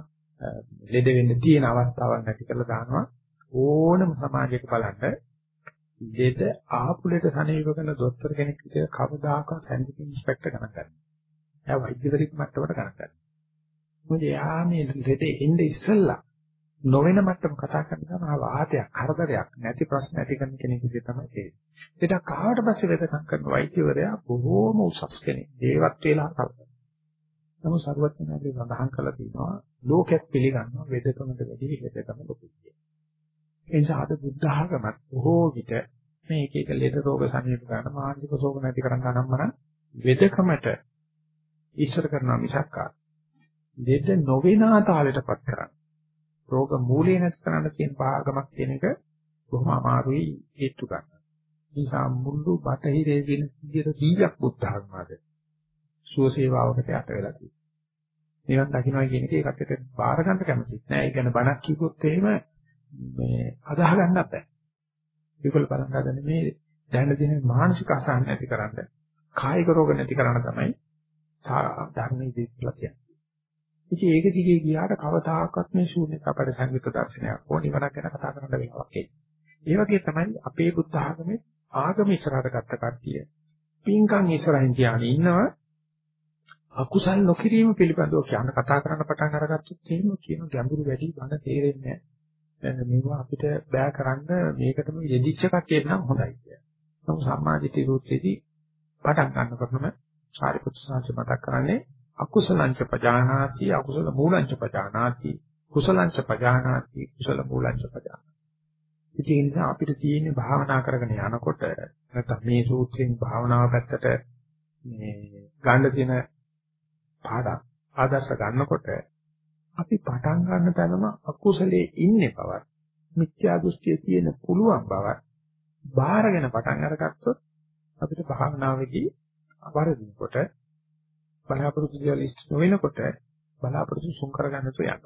ලෙඩ වෙන්න තියෙන අවස්ථාවක් නැති කරලා දානවා ඕනම සමාජයක බලන්න ලෙඩ ආපු ලෙඩ සනීප කරන දොස්තර කෙනෙක් විදිහට කවදාකවත් සැනිටරි ඉන්ස්පෙක්ටර් ගණන් ගන්නවා. එයා වෛද්‍යවරයෙක් මට්ටමට ගණන් ගන්නවා. මොකද යා මේ ලෙඩේ එන්නේ ඉස්සෙල්ලා නොවන මට්ටම කතා කරනවා ආ වාතයක් කරදරයක් නැති ප්‍රශ්න ඇති කරන කෙනෙක් විදිහට තමයි තේරෙන්නේ. ඒක කාට පස්සේ වෙදකම් කරන වෛද්‍යවරයා බොහෝම උසස් කෙනෙක්. දේවත් වේලා කල්පනා. නමුත් සර්වඥාගේ සඳහන් කළා තියෙනවා ලෝකයක් පිළිගන්නවා වෙදකමට වැඩි වෙදකම ලොකුයි. ඒ නිසා අද බුද්ධ ආගමත් බොහෝ විට මේ එක එක ලෙඩ රෝග සනීප කරන මානසික රෝග නැති කරන්න නම් වෙදකමට ඉස්සර කරනවා මිසක්කා දෙද නොවෙනාතාවයටපත් කරන්න. රෝග මූලයේ නැති කරන්න තියෙන පාගමක් කියන එක බොහොම අමාරුයි හේතු ගන්න. නිසා මුළු බටහිරේ දින 100ක් බුද්ධ ධර්මයද සුවසේවාවකට යට වෙලා තියෙනවා. නිවන් දකින්නයි කියන එක ඒකට බාර ගන්න කැමතිත් නෑ. ඒ කියන්නේ බණක් කිව්වොත් එහෙම මේ අදාහ ගන්නත් බෑ. ඒකවල බලන් ගන්න මේ දැන දින මානසික අසහන නැති කරන්න කායික රෝග නැති කරන්න තමයි ධර්මයේ දීලා කියන්නේ. ඉතින් ඒක දිගේ ගියාට කවදාකවත් මේ ශූන්‍යතා පරිසංගිත දර්ශනයක් ඕනි වරක් ගැන කතා කරන්න වෙනවා කියන්නේ. ඒ වගේ තමයි අපේ බුද්ධ ආගමේ ආගම ඉස්සරහට ගත්ත කට්ටිය. පින්කම් ඉස්සරහින් තියාගෙන ඉන්නවා. අකුසල් නොකිරීම පිළිබඳව කියන කතා කරන්න පටන් අරගත්තොත් එහෙම කියන ගැඹුරු වැඩි බඳ තේරෙන්නේ නැහැ. මේවා අපිට බෑ කරන්න මේකටම යෙදිච්ච කට්ටියට නම් හොඳයි කියලා. නමුත් සම්මාදිටි රූපෙදී පටන් ගන්නකොටම සාරිපුත්‍ර සාංශ මතක් කරන්නේ අකුසලංච පජානාති අකුසල මූලංච පජානාති කුසලංච පජානාති කුසල මූලංච පජානාති. ඉතින් ඒ නිසා අපිට තියෙන භාවනා කරගෙන යනකොට නැත්නම් මේ සූත්‍රයෙන් භාවනාව පැත්තට මේ ගන්න තියෙන පාඩම් ආදර්ශ ගන්නකොට අපි පටන් ගන්න තැනම අකුසලයේ ඉන්නේ බවත් මිත්‍යා දෘෂ්ටියේ තියෙන පුළුවන් බවත් බාහිරගෙන පටන් අරගත්තොත් අපිට භාවනාවේදී වරදිනකොට බලාපොරොත්තු දේවල් ඉෂ්ට නොවෙනකොට බලාපොරොත්තු සුන් කරගන්න තු යන්න.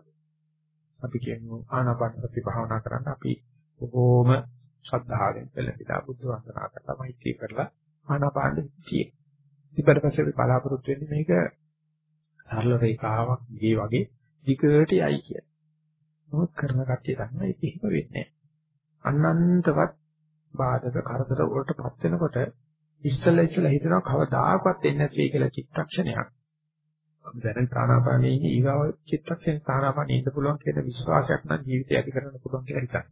අපි කියමු ආනාපාන සති භාවනා කරන්න අපි බොහෝම ශ්‍රද්ධාවෙන් පෙළඹිලා බුද්ධ වන්දනා කරලා මෛත්‍රී කරලා ආනාපාන දිටියේ. ඊපස්සේ පස්සේ අපි බලාපොරොත්තු වෙන්නේ මේක සරල රේඛාවක් ගේ වගේ දිගට යයි කියන. මොකද කරන කට්ටිය දන්නා ඒක එහෙම වෙන්නේ නැහැ. අනන්තවත් බාධක කරදර වලටපත් වෙනකොට ඉස්සෙල්ලා ඉස්සෙල්ලා හිතනවා කවදාකවත් එන්නේ නැති කියලා චිත්තක්ෂණයක්. අපි දැන් ප්‍රාණාපානයේ ඉන්නේ ඊගාව චිත්තක්ෂණ ප්‍රාණාපානයේ ඉන්න පුළුවන් කියන විශ්වාසයක් නම් ජීවිතය ඇති කරන්න පුළුවන් කියලා හිතන්නේ.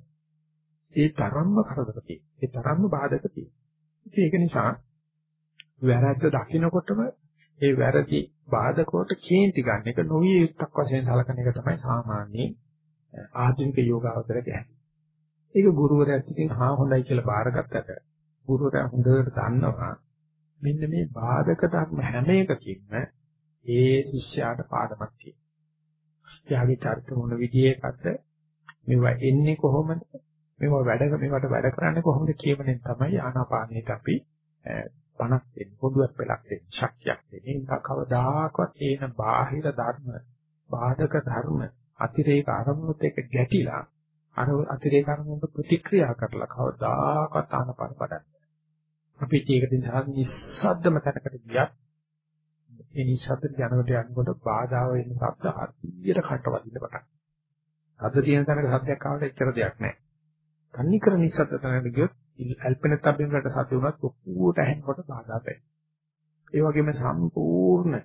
ඒ තරම්ම කරදර තියෙන. ඒ තරම්ම බාධක තියෙන. ඉතින් ඒක නිසා වැරද්ද දකින්නකොටම ඒ වැරදි බාධකවට කේන්ති ගන්න එක නොවිය යුක්තක් වශයෙන් සලකන එක තමයි සාමාන්‍ය ආධුනික යෝගාවතරක ඇති. ඒක ගුරුවරයාත් ඉතින් හා හොඳයි කියලා බාරගත්තට ගුරුවරයා හොඳට දන්නවා මෙන්න මේ බාධක ධර්ම හැම එකකින්ම ඒ ශිෂ්‍යයාට පාඩමක් තියෙනවා. එයාගේ චරිත මොන විදිහකටද මේවා එන්නේ කොහොමද? මේවා වැඩ මේවට වැඩ කරන්නේ කොහොමද කියවනෙන් තමයි ආනාපානයට අපි පණක් දෙන්නේ පොදුවක් පෙලක් දෙන්නේ ශක්තියක් දෙන්නේ. ඒක කවදාකවත් ඒන බාහිර ධර්ම බාධක ධර්ම අතිරේක අරමුණුත් එක්ක ගැටිලා අර අතිරේක අරමුණට ප්‍රතික්‍රියා කරලා කවදාකවත් ආනපාන පදන්නේ. අපි ඒක නිසා නිස්සද්දම තැනකට ගියත් ඒ නිස්සද්ද යනකොට යනකොට බාධා වෙන શબ્ද හරියට කටවදින්න පටන්. අද තියෙන තැනක සත්‍යයක් ආවට එච්චර දෙයක් නැහැ. තන්නිකර නිස්සද්ද තැනකට ගියොත් ඇල්පෙන තබ්බෙන් වලට සති වුණත් ඔක්කුවට ඇහෙනකොට බාධා වෙයි. ඒ වගේම සම්පූර්ණ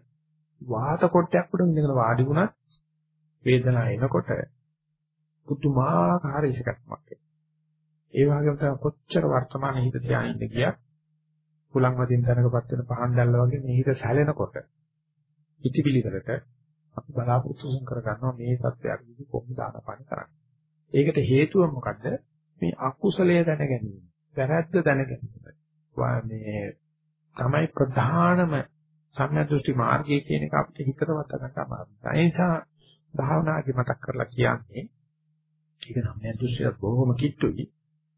වාත කොටයක් උඩ ඉඳගෙන වාඩි වුණත් වේදනාව එනකොට පුදුමාකාර ඉසකක්මක් ඒ වගේම තමයි කොච්චර වර්තමාන හිත ධානය ඉඳ ගියා පුලං වදින් තැනකපත් වෙන පහන් දැල්ල වගේ මේ හිත සැලෙනකොට ඉතිපිලිකරට අපි බලාපොරොත්තු කර ගන්නවා මේ සත්‍යයන්දී කොහොමද ආනපාන කරන්නේ. ඒකට හේතුව මොකද්ද? මේ අකුසලය දැන ගැනීම. වැරද්ද දැන ගැනීම. මේ තමයි ප්‍රධානම සම්‍යක් මාර්ගය කියන එක අපිට හිතට වත ගන්න අමාරුයි. ඒ නිසා භාවනාදි මතක් කරලා කියන්නේ ඒක සම්‍යක් දෘෂ්ටිය බොහොම කිට්ටුයි.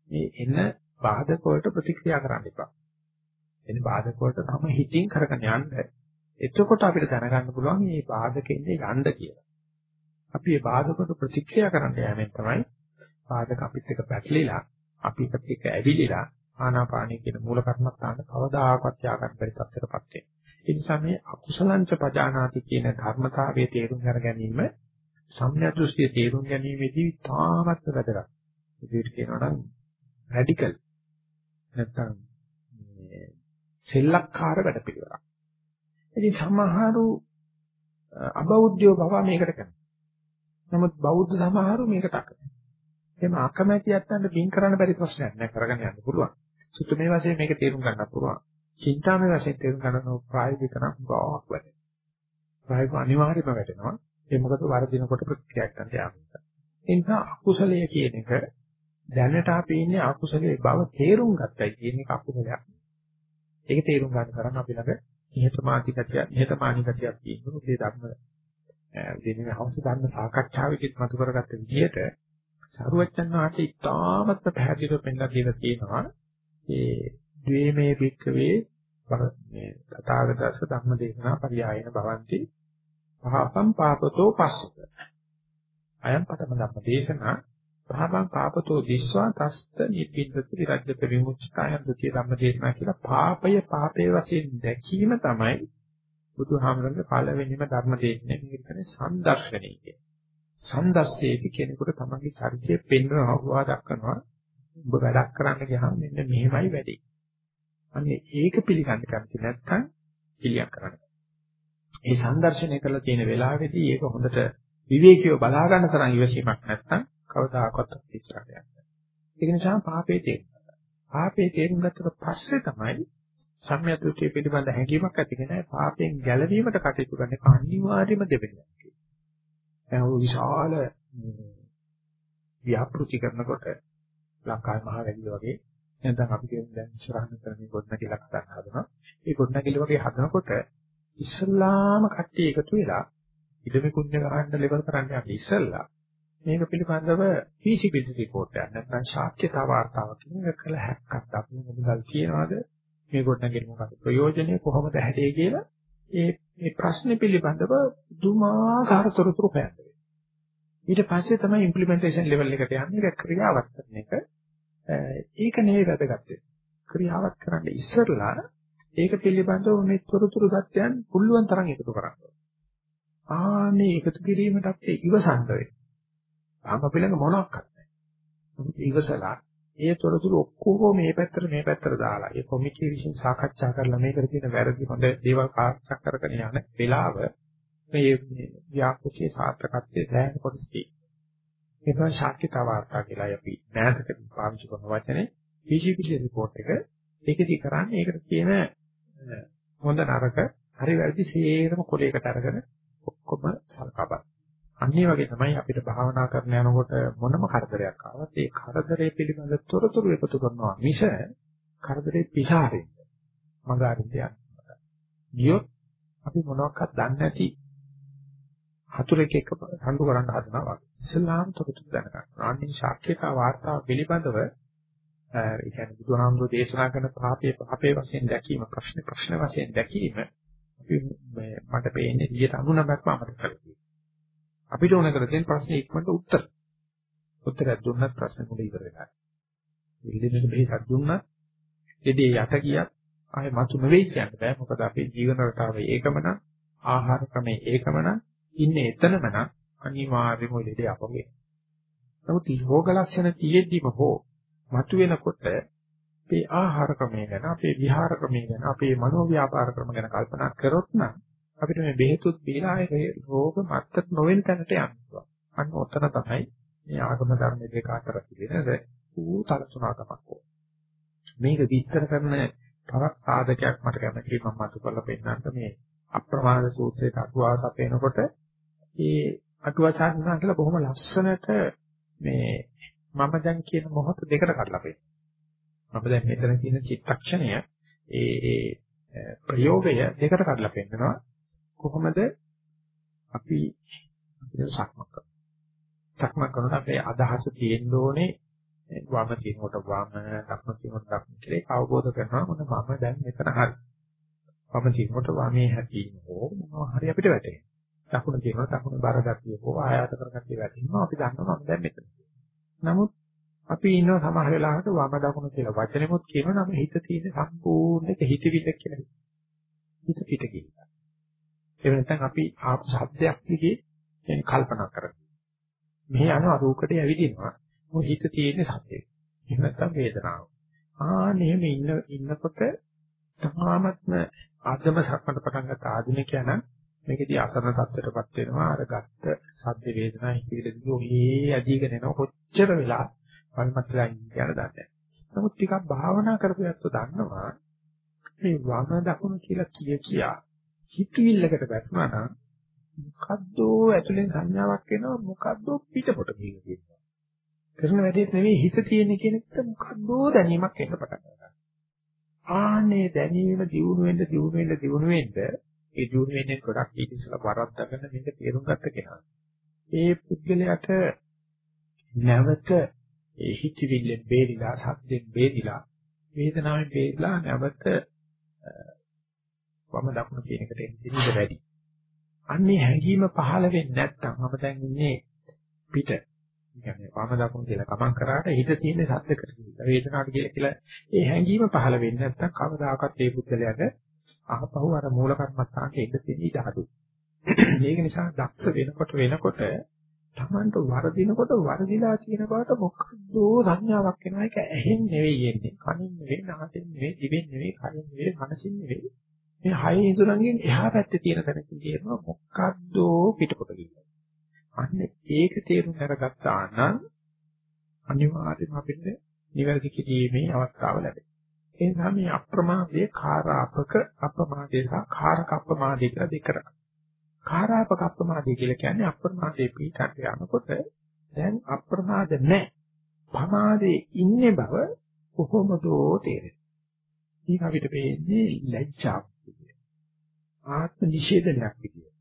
මේ එන බාධක වලට ප්‍රතික්‍රියා කරන්න එපා. එන බාධක වලට තම හිතින් කරගෙන යන්න. එතකොට අපිට දැනගන්න පුළුවන් මේ බාධකෙන්නේ යන්න කියලා. අපි මේ බාධකට ප්‍රතික්‍රියා කරන්න යෑමෙන් තමයි බාධක අපිත් එක්ක පැටලිලා අපිත් එක්ක ඇවිලිලා ආනාපානිය කියන මූල කර්මස්ථාන කවදාකවත් යාගන්න බැරි තත්ත්වයකටපත් වෙනවා. ඒ නිසා මේ අකුසලංච පජානාති කියන ධර්මතාවයේ තේරුම් ගන්න ගැනීම සම්‍යක් දෘෂ්ටියේ තේරුම් ගැනීමේදී තාමත් වැදගත්. ඒකට කියනවා නම් රැඩිකල් නැත්නම් සෙල්ලක්කාර වැඩ පිළිවෙලක්. ඉතින් සමහරු අබෞද්ධයෝ බව මේකට කරනවා. නමුත් බෞද්ධ සමහරු මේකට අකමැති. එහෙම අකමැතියත් අන්න බින් කරන්න බැරි ප්‍රශ්නයක් නෑ කරගෙන යන්න පුළුවන්. සුත්තමේ වශයෙන් මේක තේරුම් ගන්න පුළුවන්. චින්තාමේ වශයෙන් තේරුම් ගන්න ප්‍රායෝගික නම් ගාවක් වැඩි. ප්‍රායෝගික අනිවාර්යයෙන්ම වැටෙනවා. ඒ මොකද වර්ධිනකොට ප්‍රතික්‍රියා කරන්න යාමයි. ඒ නිසා අකුසලය කියන එක දැනට අපි ඉන්නේ අකුසලයේ බව තේරුම් ගත්තයි කියන එක අකුසලයක්. ඒක තේරුම් ගන්න තරම් අපි ළඟ නිහතමානී ගතිය නිහතමානී ගතියක් තියෙනවා. මේ ධර්ම දෙන්නේ හවස ධර්ම සාකච්ඡාවේදීත් මතු කරගත්ත විදිහට සරුවච්චන් වහන්සේ ඉතාමත් පැහැදිලිව පෙන්නලා දීලා තියෙනවා. ඒ ද්වේමේ භික්කවේ මේ තථාගතස්ස ධම්මදේශනා පරියායන භවಂತಿ පහපම් පාපතෝ පස්සත. අයම් පතම ධම්ම දේශනා පහපම් පාපතෝ දිස්වා තස්ත නිපිද්දති විරජ්‍යත විමුක්තායන් දුතිය ධම්මදේශනා කියලා පාපය පාපයේ වශයෙන් දැකීම තමයි බුදුහාමරගේ පළවෙනිම ධර්මදේශනේ මේක කියන්නේ සම්දර්ශනය කියන්නේ. සම්දස්සේති කෙනෙකුට තමන්ගේ චරිතය පෙන්වනවා හොවා දක්වනවා. ඔබ වැඩක් කරන්න ගියාම මෙන්න මෙහෙමයි වැඩේ. අන්නේ ඒක පිළිගන්න කැමති නැත්නම් පිළියක් කරන්න. මේ සම්දර්ශනය කරලා තියෙන වෙලාවෙදී ඒක හොඳට විවේකීව බලා ගන්න තරම් ඉවසීමක් නැත්නම් කවදාකවත් ඉස්සරහට යන්නේ. ඒක නිසා පාපේ තේරුම් පාපේ තේරුම් ගත්තට පස්සේ තමයි සම්මියතුතිය පිළිබඳ හැඟීමක් ඇතිගෙන පාපයෙන් ගැලවීමට කටයුතු කරන අනිවාර්යම දෙවෙනියක්. එහෙනම් විශාල ව්‍යාපෘති කරනකොට ලංකාවේ මහ වැඩි වගේ නැත්නම් අපි කියන්නේ දැන් ඉස්සරහින් කරන මේ ගොඩනැගිල්ලක් ගන්න හදනවා. ඒ ගොඩනැගිල්ල වගේ හදනකොට ඉස්සල්ලාම කට්ටිය එකතු වෙලා ඉදමේ කුණ්‍ය ගහන්න ලෙවල් කරන්න යන්නේ ඉස්සල්ලා මේක පිළිබඳව feasibility report එකක් නැත්නම් ශාක්‍යතා වාර්තාවක් කියන කළ හැක්කක් අපි මොකදල් කියනවාද මේ ගොඩනැගිලි මොකක්ද ප්‍රයෝජනෙ කොහොමද හැදේ කියලා ඒ මේ ප්‍රශ්නේ පිළිබඳව දුමාකාර තොරතුරු හොයන්න ඊට පස්සේ තමයි ඉම්ප්ලිමන්ටේෂන් ලෙවල් එකට යන්නේ ඒක ක්‍රියාවක් කරන එක. ඒක නෙවෙයි වැදගත් ක්‍රියාවක් කරන්න ඉස්සරලා ඒක පිළිබඳව මේ තොරතුරු தත්යන් පුළුවන් තරම් එකතු කරන්න. ආනේ එකතු කිරීමට අපේ ඉවසන්න වෙයි. තාම අපි ළඟ මොනවත් නැහැ. ඉවසලා ඒ තොරතුරු ඔක්කොම මේ පැත්තට මේ පැත්තට දාලා ඒ කොමිටි විසින් සාකච්ඡා කරලා මේකට තියෙන වැරදි හොඳ දේවල් සාකච්ඡා කරගෙන යන වෙලාව මේ ව්‍යාපෘතියේ සාර්ථකත්වයේ දැනෙන කොටස් තියෙනවා. ඒක ශාක්‍යතා වාර්තා කියලා අපි මෑතකදී පාවිච්චි කරන වචනේ PGP report එක ඒකෙදි කරන්නේ ඒකට තියෙන හොඳ නරක හරි වැරදි සේරම කොලයකට අරගෙන ඔක්කොම සලකා බලන්න. අනිත් වගේ තමයි අපිට භාවනා කරන යනකොට මොනම කරදරයක් ආවත් ඒ කරදරේ පිළිබඳ තොරතුරු එකතු කරනවා මිස කරදරේ පිසාරෙන්න මඟ අරින්න යන්න. ගියොත් අපි මොනවාක්වත් දන්නේ නැති හතුරෙක් එක්ක රණ්ඩු කරන්න හදනවා වගේ. ඉස්ලාම් තොරතුරු දැනගන්න. ආන්නේ ශාක්‍යතා වාර්තාව පිළිබඳව ඒ කියන්නේ බුදුහාමුදුරේ දේශනා කරන පාපේ පාපේ වශයෙන් දැකීම ප්‍රශ්න ප්‍රශ්න වශයෙන් දැකීම අපි මේ මට පේන්නේ 99ක්ම අමතක කරලා අපිට ඕන කරලා තියෙන ප්‍රශ්නේ ඉක්මනට උත්තර. උත්තරයක් දුන්නත් ප්‍රශ්නේ මුල ඉවර වෙනවා. ඉල්ලෙන්න බෙහෙතක් දුන්නත් එදී යට ගියත් ආයේ මතු නෙවෙයි කියන්න බෑ. මොකද අපේ ජීවන රටාවේ ඒකම නම් ආහාර ක්‍රමයේ ඒකම නම් ඉන්නේ එතනම නම් අනිවාර්යයෙන්ම ඉලෙඩේ අපගේ. නමුත් රෝග ලක්ෂණ තියෙද්දිම හෝ මතුවෙනකොට අපේ ආහාර ක්‍රමය ගැන, අපේ විහාර ක්‍රමය ගැන, අපේ මනෝ ව්‍යාපාර ක්‍රම ගැන කල්පනා කරොත් නම් අපිට මේ බෙහෙතුත් බීලා ඒ රෝග මත්තට නොවෙන තැනට යනවා. අන්න ඔතන තමයි මේ ආගම ධර්ම දෙක අතර තියෙන ඌ තලතුණකමක්. මේක විස්තර කරන තවත් සාධකයක් මට කැමතියි මම මතු කරලා පෙන්නන්න මේ අප්‍රමාද සූත්‍රයට අටුවාව සපයනකොට ඒ අටුවාචාර්ය සංසල බොහොම ලස්සනට මේ මම දැන් කියන මොහොත දෙකට කඩලා පෙන්නනවා. මම දැන් මෙතන කියන චිත්තක්ෂණය ඒ ඒ ප්‍රයෝගය දෙකට කඩලා පෙන්නනවා. කොහොමද අපි සක්මක් කරන්නේ? සක්මක් කරනකොට අපේ අදහස තියෙන්න ඕනේ වම තියෙනකොට වම, දකුණ තියෙනකොට දකුණ කියලා අවබෝධ කරනවා මොන මම දැන් මෙතන හරි. වම තියෙනකොට වමේ හැටීම හෝ මොනවා හරි අපිට වැටහෙනවා. දකුණ තියෙනවා දකුණ බර ගතිය හෝ ආයාත කරගතිය වැටෙනවා අපි දන්නවා මම දැන් මෙතන. නමුත් අපි ඉන්නවා සමහර වෙලාවට වම දකුණ කියලා වචනෙමුත් කියනවා නම් හිත තියෙන සම්පූර්ණ එක හිතවිල්ල කියලා. හිත පිට කියලා. එහෙම නැත්නම් අපි ආපු શબ્දයක් දිගේ දැන් කල්පනා කරමු. මේ අනු අරූකඩ ඇවිදිනවා. මොකද හිත තියෙන සත්‍යය. එහෙම නැත්නම් වේදනාව. ආනෙම ඉන්න ඉන්නකොට තාමත්ම ආදම සක්මට පටන් ගත්ත ආධුනිකයන මේකදී අසරණ තත්ත්වයටපත් වෙනවා අර ගත්ත සද්ද වේදනා හිතේදී ඔහේ ඇදීගෙන යන කොච්චර වෙලා වල්මත්ලා ඉන්නේ කියලා දන්නේ. නමුත් ටිකක් භාවනා කරපු යත්තු දන්නවා මේ වම දකුණ කියලා කිය කියා හිතවිල්ලකට වැටුණා නම් මොකද්ද ඇතුලෙන් සංඥාවක් එනවා මොකද්ද පිටපොට කියනවා කරන වැඩේත් නෙවෙයි හිත තියෙන කියන එක මොකද්ද දැනීමක් එන්න පටන් ගන්නවා. ආනේ දැනීම දියුණු වෙන්න දියුණු වෙන්න දියුණු වෙන්න ඒ ජූන් වෙන්නේ ගොඩක් ඊට ඉස්සලා වරද්දාගෙන මේක තේරුම් ගත්ත කෙනා. ඒ පුද්ගලයාට නැවත ඒ හිතවිල්ලෙන් බේරිලා සද්දෙන් බේරිලා වේදනාවෙන් බේරිලා නැවත වම දකුණ කියන එකට එන්නේ වැඩි. අන්නේ හැඟීම පහළ වෙන්නේ නැත්නම් මම දැන් ඉන්නේ පිට. කියන්නේ වම දකුණ කියලා කමං කරාට හිත තියෙන සද්දකට කියලා වේදනාවට කියලා කියලා ඒ හැඟීම පහළ වෙන්නේ නැත්නම් කවදාකවත් ඒ පුද්ගලයාට අහපහුව අර මූල කර්මස්ථානට එන්න තියෙන ඉඩ අඩුයි. ඒක නිසා දක්ෂ වෙනකොට වෙනකොට Tamanට වරදිනකොට වරදිලා තියෙන බවට මොකද්ද සංඥාවක් එනවා ඒක ඇහෙන් නෙවෙයි එන්නේ. කනින් නෙවෙයි, නාසයෙන් නෙවෙයි, දිවෙන් නෙවෙයි, කයෙන් නෙවෙයි, මනසින් නෙවෙයි. මේ හය ඉඳුරංගෙන් එහා පැත්තේ තියෙන තැනකින් කියනවා මොකද්ද පිටපොත කියලා. අන්න ඒක තේරුම් අරගත්තා නම් අනිවාර්යයෙන්ම අපිට නිවැරදි කිරීමේ අවස්ථාව ලැබෙනවා. ඒ නිසා මේ අප්‍රමාදයේ කාරාපක අප්‍රමාදයේ සහ කාරක අප්‍රමාදයේ කියලා දෙකකට. කාරාපක අප්‍රමාදයේ කියලා කියන්නේ අප්‍රමාදයේ පිටට යනකොට දැන් අප්‍රමාද නැහැ. පමාදේ ඉන්නේ බව කොහොමදෝ තේරෙනවා. ඒක අපිට පේන්නේ ලැජ්ජාවක් විදියට. ආත්ම නිෂේධනයක් විදියට.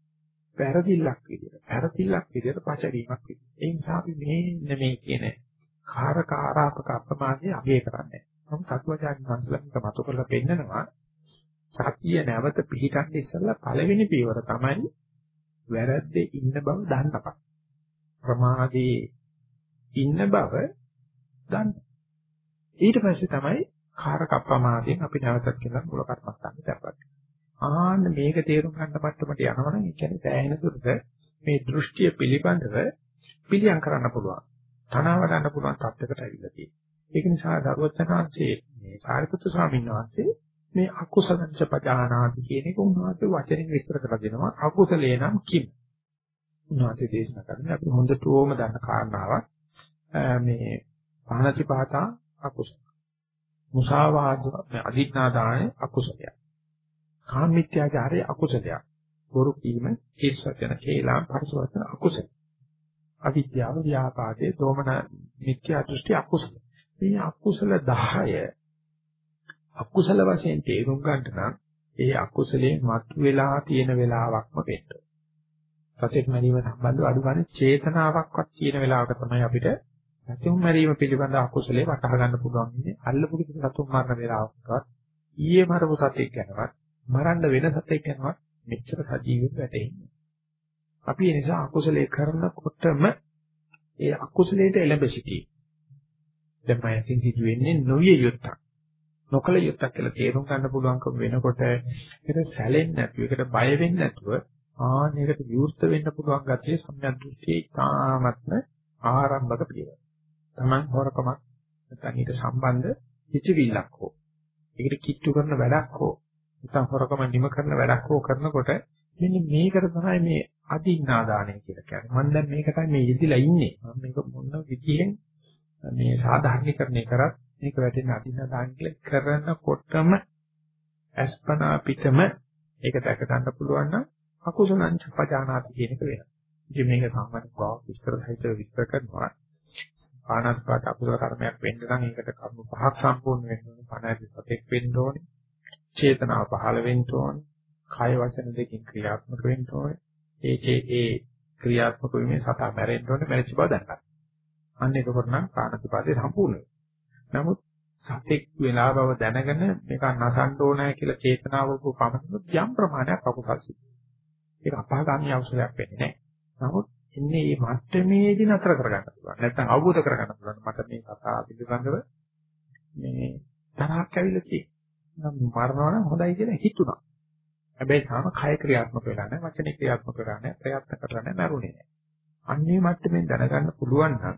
පැරදිල්ලක් විදියට. පැරදිල්ලක් විදියට පචරීමක් විදියට. ඒ නිසා අපි මේ මේ කියන කාරකාරාපක අප්‍රමාදයේ අගය කරන්නේ. නමුත් සතුවචාන් වහන්සේලා මතු කරලා පෙන්නනවා සතිය නැවත පිහිටන්න ඉස්සෙල්ලා පළවෙනි පියවර තමයි වැරද්දේ ඉන්න බව දන්නකම්. ප්‍රමාදයේ ඉන්න බව දන්න. ඊට පස්සේ තමයි කාරක අප්‍රමාදයෙන් අපි නැවතත් කියලා මුල කර්මස්ථාන දැක්වත්. ආන්න මේක තේරුම් ගන්න මට්ටමට යනවනම් ඒ කියන්නේ දැහැෙන දුරට මේ දෘෂ්ටිය පිළිබඳව පිළියම් කරන්න පුළුවන්. තනවා ගන්න පුළුවන් තත්යකට ඇවිල්ලා තියෙනවා. ඒක නිසා දරුවචනාංශයේ මේ සාරිපුත්‍ර ස්වාමීන් වහන්සේ මේ අකුසලංච පජානාති කියන එක උන්වහන්සේ වචනෙන් විස්තර කරලා දෙනවා. අකුසලේ නම් කිම්. උන්වහන්සේ දේශනා කරන්නේ අපි හොඳටම දන්න කාරණාවක්. මේ පහනතිපාතා අකුසල. මුසාවාද අදිඥාදානයේ අකුසලයක්. කාමීත්‍යාචාරයේ අකුසලයක්. බොරු කීම, ඊර්ෂ්‍යන, කේලම්, පරිසවචන අකුසල. අවිද්‍යාව, ව්‍යාපාදයේ, දෝමන, මිත්‍යා දෘෂ්ටි අකුසල. මේ අකුසල 10 අකුසල වශයෙන් තේරුම් ගන්න නම් ඒ අකුසලයේ මතු වෙලා තියෙන වෙලාවක්ම වෙන්න. සත්‍යක් මැරීම සම්බන්ධව අඩු ගන්න චේතනාවක්වත් තියෙන වෙලාවක තමයි අපිට සතුන් මැරීම පිළිබඳ අකුසලයේ වටහා ගන්න පුළුවන් ඉන්නේ. අල්ලපු කිසි සතුන් මරන වෙලාවකවත් ඊයේ මරපු සතෙක් ගැනවත් මරන්න වෙන සතෙක් ගැනවත් මෙච්චර සජීවීව වැටෙන්නේ. අපි ඒ නිසා අකුසලයේ කරනකොටම ඒ අකුසලයට එළඹ සිටී. දැන් මම අතින් සිදුවෙන්නේ නොවිය යුත්තක්. නොකල යුත්තක් කියලා තේරුම් ගන්න පුළුවන්කම වෙනකොට ඒක සැලෙන්නේ නැතුව ඒකට බය වෙන්නේ නැතුව ආනෙකට විවෘත වෙන්න පුළුවන් ගතිය සම්යද්දෘෂ්ටියේ ඉතාමත්ම ආරම්භක පිළිවෙල. Taman හොරකමක් නැත්නම් ඊට සම්බන්ධ හිතවිල්ලක් හෝ ඒකට කිට්ටු කරන වැඩක් හෝ නැත්නම් හොරකම නිම කරන වැඩක් හෝ කරනකොට මෙන්න මේකට තමයි මේ අදින්නාදානය කියලා කියන්නේ. මම දැන් මේකටයි මේ යෙදිලා ඉන්නේ. මම මේක මොන විදිහෙන් මේ සාධාරණීකරණය කරත් මේක වැටෙන අදින්නාදාන කියලා කරනකොටම අස්පනා පිටම ඒක දැක ගන්න පුළුවන් නම් අකුසලං චපජානාති කියන එක වෙනවා. ඉතින් මේක සාමාන්‍ය බව විස්තර සහිතව විස්තර කරනවා. ආනාපාන අකුසල කර්මයක් වෙන්න නම් ඒකට කර්ම පහක් සම්පූර්ණ වෙන්න ඕනේ. පණ ඇති සතෙක් වෙන්න ඕනේ. චේතනාව පහළ වෙන්න ඕනේ. කාය වචන දෙකෙන් ක්‍රියාත්මක වෙන්න ඕනේ. ඒකේ ඒ ක්‍රියාත්මක වීමේ සතා මැරෙන්න ඕනේ. මැරිච්ච බව දැනගන්න. අන්න ඒක කරනම් ප්‍රාණතිපාදේ සම්පූර්ණ වෙනවා. නමුත් සතෙක් වෙලා බව දැනගෙන මේක නසන්න ඕනෑ කියලා චේතනාව පමණුත් යම් ප්‍රමාණයක් අකුසල් සිද්ධ වෙනවා. ඒක අපාගාමී අවශ්‍යයක් වෙන්නේ නැහැ. නමුත් ඉන්නේ මේ මට්ටමේදී නතර කරගන්න පුළුවන්. නැත්නම් අවබෝධ කරගන්න පුළුවන්. මට මේ කතා පිළිබඳව මේ තරහක් ඇවිල්ලා තියෙනවා. මරනවා නම් හොඳයි කියලා හිතුණා. හැබැයි තාම කය ක්‍රියාත්මක වෙලා නැහැ, වචනේ ක්‍රියාත්මක කරලා නැහැ, ප්‍රයත්න කරලා නැහැ, මරුනේ නැහැ. අන්නේ මට්ටමින් දැනගන්න පුළුවන් නම්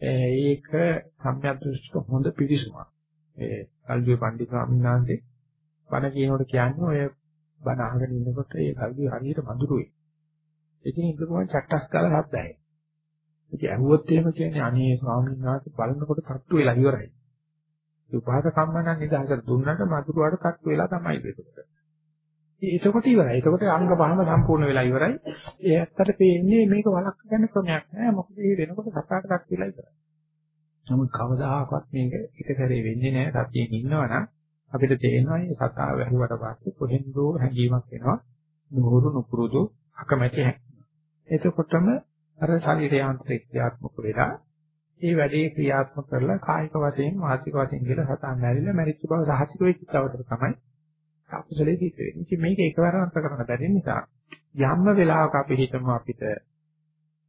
ඒක සම්‍යක් දෘෂ්ටික හොඳ පිළිසුමක්. ඒ කල්ජුවේ පණ්ඩිත ස්වාමීන් වහන්සේ බණ කියනකොට කියන්නේ ඔය බණ අහගෙන ඉන්නකොට ඒ කල්ජුවේ හරියට මధుරුවේ. ඉතින් ඒක කොහොමද චට්ටස් කාලා හත් දැයි. ඉතින් ඇහුවොත් එහෙම කියන්නේ අනේ ස්වාමීන් වහන්සේ බලනකොට තට්ටු වෙලා ඉවරයි. ඒ උපාද කම්මන නිදහසට දුන්නට මధుරුවාට තට්ටු වෙලා තමයි ඒක. එතකොට ඉවරයි. එතකොට අංග පහම සම්පූර්ණ වෙලා ඉවරයි. ඒ ඇත්තට පේන්නේ මේක වළක්ව ගන්න ක්‍රමයක් නෑ. මොකද මේ වෙනකොට සකාටක් වෙලා ඉවරයි. නමුත් කවදාහක්වත් මේක එක සැරේ වෙන්නේ නෑ. සතියෙන් ඉන්නවනම් අපිට තේරෙනවා මේ සතා වැහුවට පස්සේ කොහෙන්දෝ හැඟීමක් එනවා. නුහුරු නුපුරුදු අකමැති හැඟීම. එතකොටම අර ශරීර යාන්ත්‍රික ක්‍රියාත්මක වෙලා ඒ වැඩේ ක්‍රියාත්මක කරලා කායික වශයෙන් මානසික වශයෙන් කියලා සතා මැරිලා මැරිච්ච බව සාහසික වෙච්ච දවසට තමයි අකුසලයේ සිද්ධ වෙන්නේ. ඉතින් මේක එකවර අන්ත කරන්න බැරි නිසා යම්ම වෙලාවක අපි හිතමු අපිට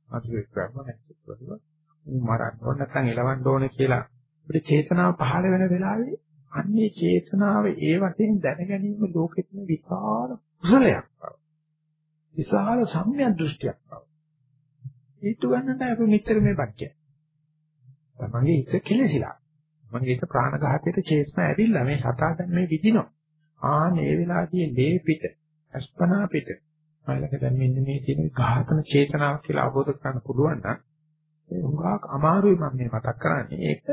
අතුරෙක් කරන්න නැතිව මරන්න ඕන නැත්නම් එලවන්න ඕන කියලා අපිට චේතනාව පහළ වෙන වෙලාවේ අන්නේ චේතනාව ඒ වශයෙන් දැන ගැනීම ලෝකෙත් විශාල කුසලයක් බව. විශාල සම්‍යක් දෘෂ්ටියක් බව. ඊට ගන්නට අපි මෙච්චර මේ පච්චය. තමන්ගේ හිත කෙලසිලා. මගේ හිත ප්‍රාණඝාතයට චේතනා ඇවිල්ලා මේ සතා දැන් මේ විදිනවා. ආ මේ වෙලාවේදී ලේ පිට අස්පනා පිට මයිලක දැන් මෙන්න මේ තියෙන ඝාතන චේතනාව කියලා අවබෝධ කරගන්න පුළුවන් නම් ඒ උගාක් අමාරුයි මම මේ මතක් කරන්නේ ඒක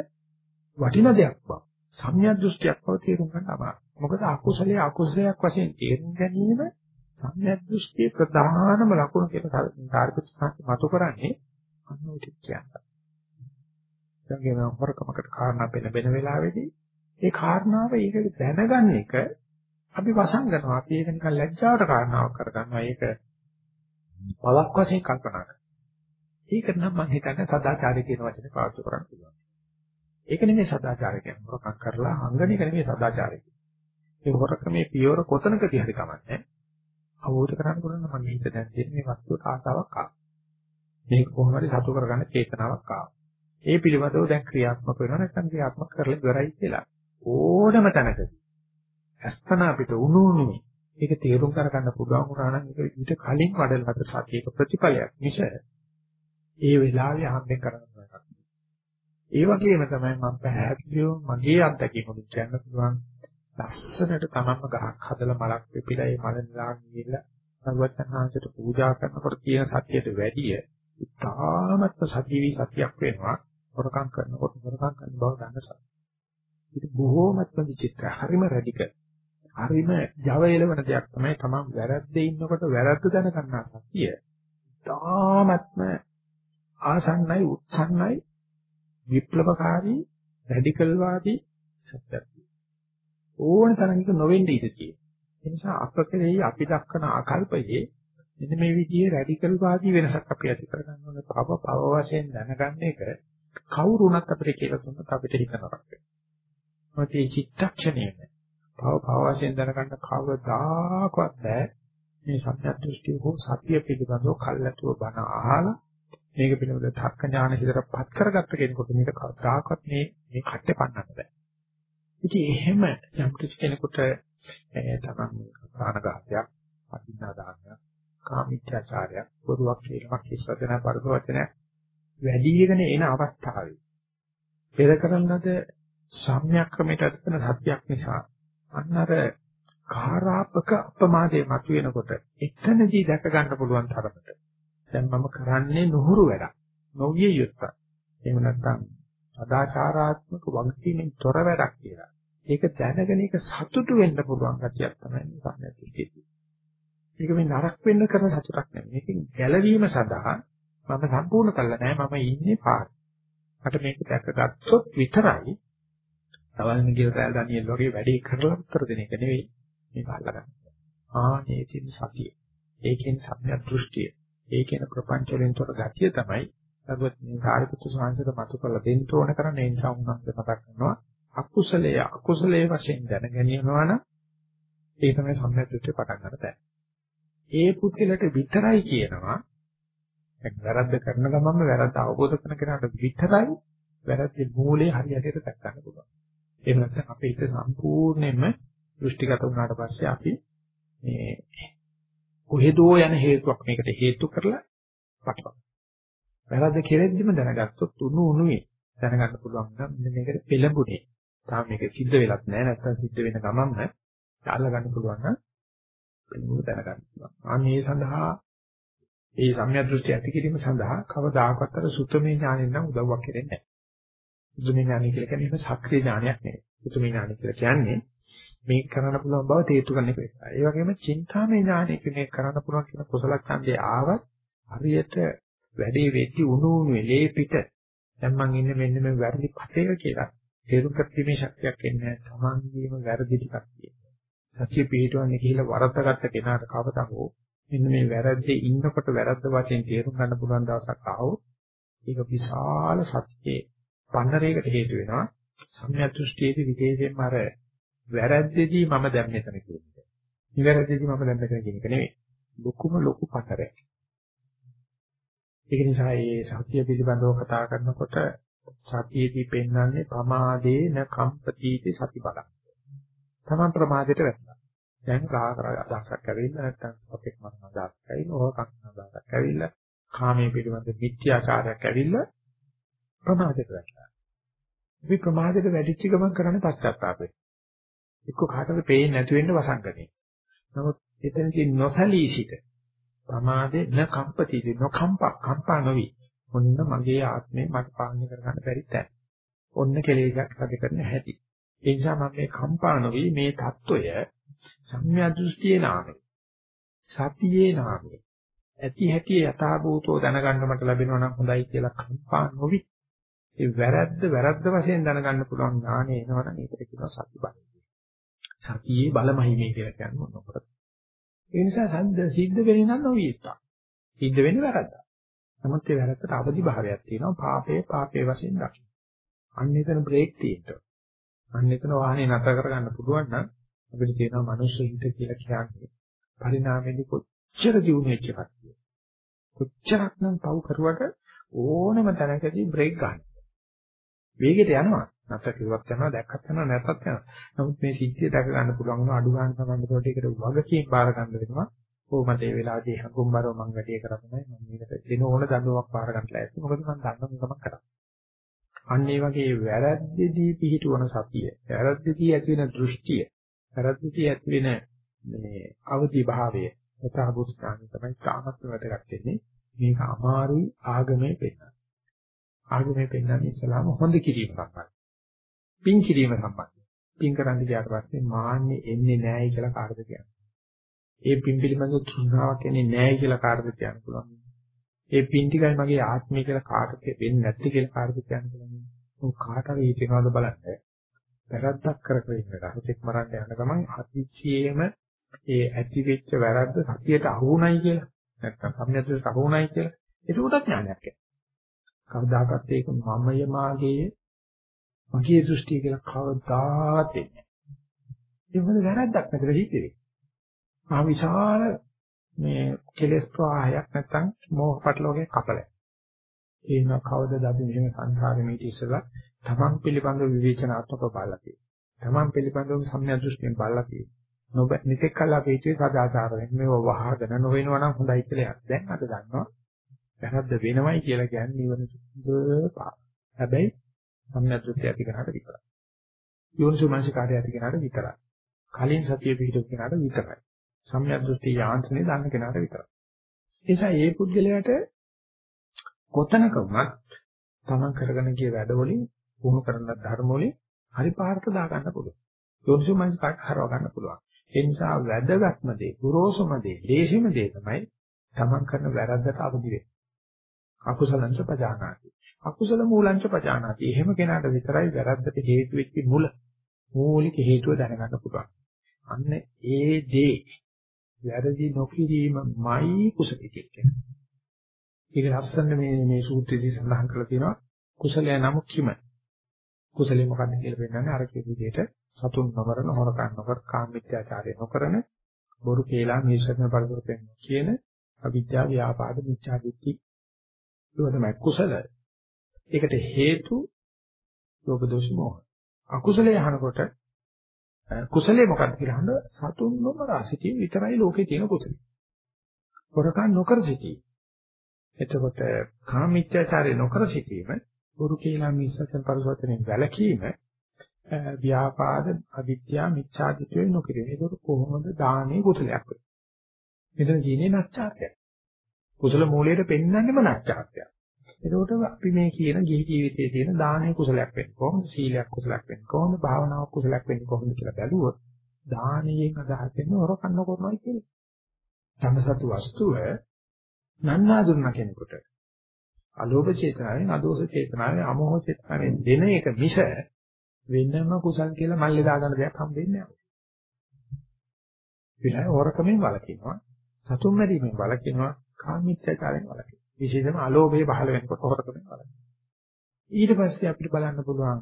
වටින දෙයක් බව සම්‍යක් දෘෂ්ටියක් බව තේරුම් ගන්න අමාරුයි මොකද අකුසලයේ අකුසලයක් වශයෙන් තේරුම් ගැනීම සම්‍යක් දෘෂ්ටියේ ප්‍රධානම ලක්ෂණ කියලා කාර්යපත්‍යක් මතු කරන්නේ අන්න ඔය ටික කියන්න. දැන් හොරකමකට කාරණා පෙළඹෙන වෙලාවේදී ඒ කාරණාව ඒක දැනගන්න එක අපි වසංගනවා. අපි ඒක නිකන් ලැජ්ජාවට කාරණාවක් කරගන්නවා. ඒක පවක් වශයෙන් කල්පනා කරනවා. ඒක නම් මම හිතන්නේ සදාචාරය කියන වචනේ පාවිච්චි කරන්න පුළුවන්. ඒක නෙමෙයි සදාචාරය කියන්නේ. හොරකම් කරලා අංගන එක නෙමෙයි සදාචාරය කියන්නේ. ඒ හොරකමේ පියවර කොතනකදී හරි කමන්නේ. අවබෝධ කරගන්න පුළුවන් නම් මගේ හිත දැන් තියෙන මේ වස්තුවට ආසාවක් ආවා. මේක කොහොම හරි සතු කරගන්න චේතනාවක් ආවා. ඒ පිළිබඳව දැන් ක්‍රියාත්මක වෙනවා නැත්නම් ක්‍රියාත්මක කරලා ඉවරයි කියලා. ඕනම තැනකදී අස්පන අපිට උණු උණුනේ ඒක තේරුම් කරගන්න පුළුවන් වුණා නම් ඒක ඊට කලින් වඩලකට සතියක ප්‍රතිඵලයක් මිස ඒ වෙලාවේ අහම්බෙන් කරන්න එකක්. ඒ වගේම තමයි මම පැහැදිලිව මගේ අත්දැකීම කියන්න පුළුවන් ලස්සනට තමන්ම ගහක් හදලා මලක් පිපිලා ඒ මල නිලා ගිහිල්ලා සර්වඥාන්සට පූජා කරනකොට තියෙන සතියට වැඩිය ඉතාමත් සතිවි සතියක් වෙනවා හොරකම් කරනකොට හොරකම් කරන බව ගන්න සතිය. ඒක බොහෝමත්ම විචිත්‍ර හරිම රැඩිකල්. හරිම Java එලවන දෙයක් තමයි තමන් වැරද්දේ ඉන්නකොට වැරද්ද දැන ගන්නා සතිය. ඉතාමත්ම ආසන්නයි උත්සන්නයි විප්ලවකාරී රැඩිකල් වාදී සත්‍යයක්. ඕන තරම් එක නොවෙන්න ඉඩ තියෙනවා. ඒ නිසා අපකලෙහි අපි දක්වන ආකල්පයේ මෙන්න මේ විදිහේ රැඩිකල් වාදී වෙනසක් අපි ඇති කරගන්න ඕනේ. පව පව වශයෙන් දැනගන්න එක කවුරුණත් අපිට කියලා දුන්නත් අපිට හිතනවක් වෙනවා. මොකද මේ චිත්තක්ෂණයම පව පව වශයෙන් දැනගන්න කවදාකවත් බෑ. මේ සත්‍ය දෘෂ්ටි හෝ සත්‍ය පිළිබඳව කල්ැතුව බණ අහලා මේක පිළිබඳව තර්ක ඥාන හිතරපත් කරගත්ත කෙනෙකුට මේක කවදාකවත් මේ මේ කට්ටේ පන්නන්න බෑ. ඉතින් එහෙම යම් කිසි කෙනෙකුට තමන් ප්‍රාණඝාතයක්, අදින්නා දානයක්, කාමීත්‍යාචාරයක්, පොරුවක් කියලාක් කිස්වදන පරිවචන වැඩි වෙන එන අවස්ථාවේ පෙර කරන ලද සම්‍යක්‍රමයට අත්වන සත්‍යක් නිසා අන්න අර කාරාපක අපමාදයේ මතුවෙනකොට එතනදී දැක ගන්න පුළුවන් තරමට දැන් මම කරන්නේ නුහුරු වැඩක් නොවිය යුත්තක් එහෙම නැත්නම් සදාචාරාත්මක වගකීමෙන් තොර වැඩක් කියලා. ඒක දැනගෙන ඒක සතුටු වෙන්න පුළුවන් ගැතියක් තමයි සම්මිතිය. ඒක මේ නරක වෙන්න කරන සතුටක් නෙමෙයි. මේකෙන් ගැලවීම සඳහා මම සම්පූර්ණ කළා නෑ මම ඉන්නේ පාරේ. මට මේක දැකගත්තොත් විතරයි තවල් මිගිල් රැල් ඩැනියෙල් වගේ වැඩේ කරලා උත්තර දෙන එක නෙවෙයි මේක අල්ලගන්න. ආනේ තියෙන සතිය. ඒකෙන් සම්‍යක් දෘෂ්ටිය. ඒකේන ප්‍රපංච වලින් තොර ගතිය තමයි නමුත් මේ සාරිපුත්‍ර ස්වාමීන්ට මතු කරලා දෙන්න ඕන කරන්නේ ඒ නිසා උන්වහන්සේ මතක් කරනවා අකුසලයේ අකුසලයේ වශයෙන් දැන ගැනීමනවා නම් ඒ තමයි සම්මියත්වයේ පටන් ගන්න තැන. ඒ පුත්ලට විතරයි කියනවා දැන් වැරද්ද කරන ගමන්ම වැරද්ද අවබෝධ කරන කෙනාට විතරයි වැරද්දේ මූලයේ හරියට දක්වන්න පුළුවන්. එහෙම නැත්නම් අපේ හිත සම්පූර්ණයෙන්ම දෘෂ්ටිගත වුණාට පස්සේ අපි මේ කොහෙදෝ යන හේතුවක් මේකට හේතු කරලා පටලවා වැරද්ද කෙරෙද්දිම දැනගත්තොත් උණු උණුවේ දැනගන්න පුළුවන් නම් මෙන්න මේකට පෙළඹුණේ. තාම මේක සිද්ධ වෙලත් නැහැ නැත්නම් සිද්ධ වෙන ගමන්ම යාලා ගන්න පුළුවන් නම් පෙළඹුණ දැනගන්න පුළුවන්. අනේ සඳහා ඒ සම්‍යක් දෘෂ්ටි ඇති කිරීම සඳහා කවදාකවත් අර සුතමේ ඥාණයෙන් නම් උදව්වක් කෙරෙන්නේ නැහැ. සුතමේ ඥාණය කියලා කියන්නේ එහෙම සක්‍රීය ඥානයක් නෙවෙයි. සුතමේ ඥානය කියලා කියන්නේ මේක කරන්න පුළුවන් බව තේතු ගන්න එක. ඒ වගේම චින්තාමේ ඥානය කියන්නේ කරන්න පුළුවන් කියන කුසල ඡන්දේ ආවත් හරියට වැඩේ වෙච්චි උණු උණුවේ ලේ පිට දැන් මං ඉන්නේ මෙන්න මේ වැරදි පතේක කියලා තේරුම් ගත්තීමේ ශක්තියක් එන්නේ තමන්ගේම වැරදි ටිකක් තියෙනවා. සත්‍ය පිළිටවන්නේ කියලා වරද්දාගත්ත කෙනාට කවදා හෝ මෙන්න මේ වැරද්දේ ඉන්නකොට වැරද්ද වශයෙන් තේරුම් ගන්න පුළුවන් දවසක් ආවොත් ඒක විශාල සත්‍යයේ පන්නරයකට හේතු වෙනවා. සම්‍යක් දෘෂ්ටියේදී විශේෂයෙන්ම අර වැරද්දේදී මම දැන් මෙතන කියන්නේ. නිවැරදිදී මම දැන් මෙතන කියන එක නෙවෙයි. ලොකුම ලොකු පතරයක්. ඒක නිසා මේ සතිය පිළිබඳව කතා කරනකොට සතියේදී පෙන්වන්නේ ප්‍රමාදේ න කම්පතිති සති බලං. තමන් ප්‍රමාදයට වැටෙනවා. දැන් රාග අදහසක් ඇවිල්ලා නැත්නම් අපේ මරණ අදහසක් ඇවිල්ලා ඕක කන්න අදහසක් ඇවිල්ලා කාමයේ පිළිබඳ මිත්‍යාචාරයක් ඇවිල්ලා ප්‍රමාදයට වැටෙනවා. මේ ප්‍රමාදයට වැටිච්ච ගමන් කරන්නේ පශ්චාත්තාපය. එක්ක කාටද පේන්නේ නැති වෙන්න වසංගතේ. නමුත් එතනදී නොසලී සිට ප්‍රමාදේ න කම්පතිදී නොකම්පක් කම්පා නොවි. ඔන්න මගේ ආත්මේ මට පාලනය කරගන්න බැරි තැන. ඔන්න කෙලෙසක් ඇති කරන හැටි. ඒ නිසා මම මේ කම්පා නොවි මේ தত্ত্বය සම්මිය දෘෂ්ටියේ නාමය. සතියේ නාමය. ඇති හැටි යථාභූතෝ දැනගන්න මට ලැබෙනවා නම් හොඳයි කියලා කම්පා නොවි. ඒ වැරද්ද වැරද්ද වශයෙන් දැනගන්න පුළුවන් ඥානෙ එනවනම් ඒකට කියනවා සති බලය. සතියේ බලමහිමේ කියලා කියන්නේ මොනකොට. ඒ නිසා සද්ද සිද්ධ වෙන්නේ නම් නොවියත්තා. සිද්ධ වෙන්නේ වැරද්ද. නමුත් ඒ වැරද්දට අවදි භාවයක් තියෙනවා පාපේ පාපේ වශයෙන් දකින්න. අන්න එතන බ්‍රේක් තියෙනවා. අන්න එතන වාහනේ නතර කරගන්න පුළුවන් නම් අපිට තියෙනවා මනුෂ්‍ය හිත කියලා කියන්නේ පරිණාමයේදී කොච්චර දියුණු වෙච්ච එකක්ද කොච්චරක්නම් පව් කරුවට ඕනම තැනකදී බ්‍රේක් ගන්න. වේගෙට යනවා. නැත්නම් කිව්වත් යනවා දැක්කත් යනවා නැත්නම් යනවා. නමුත් මේ සිද්ධිය දැක ගන්න පුළුවන් වුණා අඩු ගන්න තමයි ඒකට ඒකට වගකීම් බාර ගන්න වෙනවා. ඕ මට ඒ වෙලාවේදී හඟුම්බරව මම වැඩේ කරන්නේ මම මේකට දෙන ඕන දඬුවමක් බාර ගන්න ලෑස්ති. මොකද මම දන්න මොකක් කරන්නේ. අන්න ඒ වගේ වැරද්දේදී පිහිටවන සතිය, වැරද්දේදී ඇති වෙන දෘෂ්ටිය, වැරද්දේදී ඇති වෙන මේ අවදි භාවය යථාභූත ඥානය තමයි තාමත් වැදගත් වෙන්නේ. මේක අමාරුයි ආගමේ පෙන්නන. ආගමේ පෙන්නන්නේ ඉස්ලාම හොඳ කිරීම සම්බන්ධයි. පින් කිරීම සම්බන්ධයි. පින් කරන්න ගියාට පස්සේ මාන්නේ එන්නේ නැහැ කියලා කාටද කියන්නේ. ඒ පින් පිළිබඳ තෘෂ්ණාවක් එන්නේ නැහැ කියලා කාටද කියන්න පුළුවන්. ඒ පින් ටිකයි මගේ ආත්මය කියලා කාටද වෙන්නේ නැත්තේ කියලා කාටද කියන්න පුළුවන්. උන් කාට හරි හිතනවාද බලන්න. වැරද්දක් කර කර ඉන්න රහසෙක් මරන්න යන ගමන් අතිශයේම ඒ ඇති වෙච්ච වැරද්ද සතියට අහුණයි කියලා නැත්නම් සම්මියතට අහුණයි කියලා ඒකටත් ඥානයක් එනවා. කවදාකවත් ඒක මමය මාගේ මගේ දෘෂ්ටිය කියලා කවදාත් එන්නේ නැහැ. ඒ මොකද වැරද්දක් නැතර හිතේ. මා විශාල මේ කෙලෙස් ප්‍රවාහයක් නැත්නම් මෝහ පටලෝගේ කපලයි. ඒන කවදද අපි මෙහෙම සංසාරෙ මේටි ඉස්සලා තමන් පිළිබඳව විවේචනාත්මකව බලලා තියෙනවා. තමන් පිළිබඳව සම්මිය දෘෂ්ටියෙන් බලලා තියෙනවා. නොබ නිතෙක් කල් අපි හිතුවේ සදාචාරයෙන් මේව වහගෙන නොවෙනවා නම් හොඳයි කියලා. දැන් අද දන්නවා වැරද්ද වෙනවයි කියලා කියන්නේ නිවන සුදුපා. හැබැයි සම්මියද්ෘත්‍ය ඇති කරාට විතරයි. යෝනිසු මනසිකාරය ඇති කරාට විතරයි. කලින් සතිය පිහිටු කරාට විතරයි. සම්මියද්ෘත්‍ය යාන්ත්‍රණය දාන්න කෙනාට විතරයි. ඒ නිසා මේ පුද්ගලයාට කොතනක වුණත් තමන් කරගෙන ගිය වැඩවලින් පුහුණු කරන ධර්ම වලින් හරි පාරට දා ගන්න පුළුවන්. යෝනිසු මනසිකාරය හරව ගන්න පුළුවන්. ඒ නිසා වැදගත්ම දේ, ගුරුසුම දේ, දේශිම දේ තමයි තමන් කරන වැරද්දට අවදි වෙන්නේ. අකුසලංච පජානාති. අකුසල මූලංච පජානාති. එහෙම කෙනාට විතරයි වැරද්දට හේතු වෙච්ච මුල මූලික හේතුව දැනගන්න පුළුවන්. අන්න ඒ දේ වැරදි නොකිරීමයි කුසලිතය කියන්නේ. ඒක ලස්සන මේ මේ සූත්‍රයේදී සඳහන් කරලා තියෙනවා කුසලය නම් කිම. කුසලයේ මොකක්ද කියලා පෙන්නන්නේ අර කිය විදිහට සතුන් නොකරන හොරකම් නොකර කාමීත්‍යාචාරය නොකරන බොරු කේලා මිශ්‍රණ පරිවර්තන කියන අවිද්‍යාව ව්‍යාපාද මිච්ඡා දිට්ඨි ඒක තමයි කුසල. ඒකට හේතු ලෝභ දෝෂ මොහ. අකුසලයේ අහනකොට කුසලයේ මොකක්ද කියලා අහන සතුන් නොමරා සිටීම විතරයි ලෝකේ තියෙන කුසල. හොරකම් නොකර සිටීම. එතකොට කාමීත්‍යාචාරය නොකර සිටීම බොරු කේලා මිශ්‍රණ පරිවර්තනෙන් වැළකීම ව්‍යාපාද අවිද්‍යාව මිච්ඡාදිත්වය නොකිරීම. ඒක කොහොමද දානේ කුසලයක් වෙන්නේ? මෙතන ජීනේ නැස්චාර්යය. කුසල මූලයට පෙන්වන්නේම නැස්චාර්යය. ඒකෝට අපි මේ කියන ගිහි ජීවිතයේ තියෙන දානේ කුසලයක් වෙන්නේ කොහොමද? සීලයක් කුසලයක් වෙන්නේ කොහොමද? භාවනාවක් කුසලයක් වෙන්නේ කොහොමද කියලා බැලුවොත් දානයෙන් අදහස් වෙන්නේ හොර කන්න කරනවා කියන්නේ. ධම්මසතු වස්තුව නන්නා දුන්න කෙනෙකුට අලෝභ චේතනාවෙන් අදෝෂ චේතනාවෙන් අමෝහ චේතනාවෙන් දෙන එක මිස වෙනම කුසල් කියලා මල්ලේ දාගන්න දෙයක් හම්බෙන්නේ නැහැ. විලය හොරකමෙන් වළකිනවා, සතුම් මැරීමෙන් වළකිනවා, කාමීත්‍යකාරයෙන් වළකිනවා. විශේෂයෙන්ම අලෝභය පහළ වෙනකොට හොරකමෙන් වළකිනවා. ඊට පස්සේ අපිට බලන්න පුළුවන්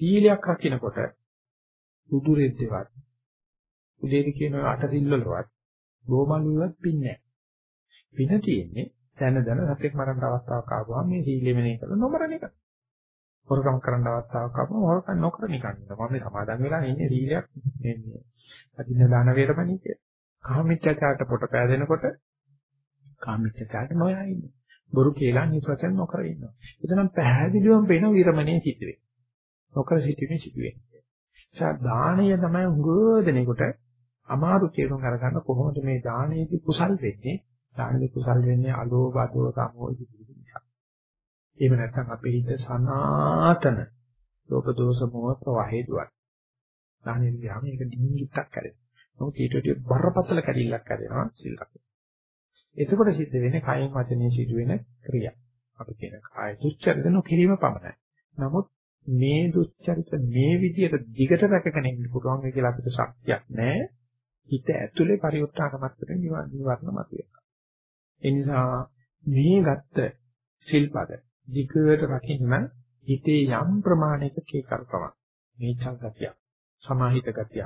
සීලයක් රකින්නකොට උදුරෙද්දවත් උදේට කියන අට සිල්වලවත් බොමලුවත් පින්නේ නැහැ. පින තියෙන්නේ දැන දැන සත්‍යක් මරන්න අවස්ථාවක් ආවම මේ සීලෙ මෙනේ කරලා නොමරන එක. හොරකම් කරන්න අවස්ථාවක් ආවම හොරකම් නොකර නිකන් ඉන්නවා. මම සමාදන් වෙලා ඉන්නේ සීලයක් මේ මේ අදින්න දාන වේරමණී කිය. කාමීත්‍යචාරට පොට පෑදෙනකොට කාමීත්‍යචාරට නොයා ඉන්නේ. බොරු කියලා නිසවචන නොකර ඉන්නවා. එතනම් පැහැදිලිවම පේන විරමණේ සිද්ධ වෙන්නේ. නොකර සිටීමේ සිද්ධ වෙන්නේ. ඒ දාණය තමයි උගෝදෙනෙකුට අමාරු තේරුම් අරගන්න කොහොමද මේ දාණයේදී කුසල් වෙන්නේ? දාණයේදී කුසල් වෙන්නේ අලෝභ අදෝ සමෝධි එහෙම නැත්නම් අපේ හිත සනාතන ලෝක දෝෂ මොහ ප්‍රවාහේ දුවන. දානෙන් ගියාම ඒක ඩිංගිත්තක් කරේ. නමුත් ඊට වඩා බරපතල කැඩිල්ලක් කරනවා සිල්ලක්. එතකොට සිද්ධ වෙන්නේ කයෙන් වචනේ සිදුවෙන ක්‍රියා. අපි කියන කාය දුස්චරිත නොකිරීම පමණයි. නමුත් මේ දුස්චරිත මේ විදියට දිගට රැකගෙන ඉන්න පුළුවන් වෙයි කියලා අපිට ශක්තියක් නැහැ. හිත ඇතුලේ පරිඋත්ථාන මට්ටමේ නිවර්ණ මතුවෙනවා. ඒ නිසා මේ ගත්ත සිල්පද දිගට රකින්න හිතේ යම් ප්‍රමාණයක කේකල්පමක් මේ චංගතිය සමාහිත ගතිය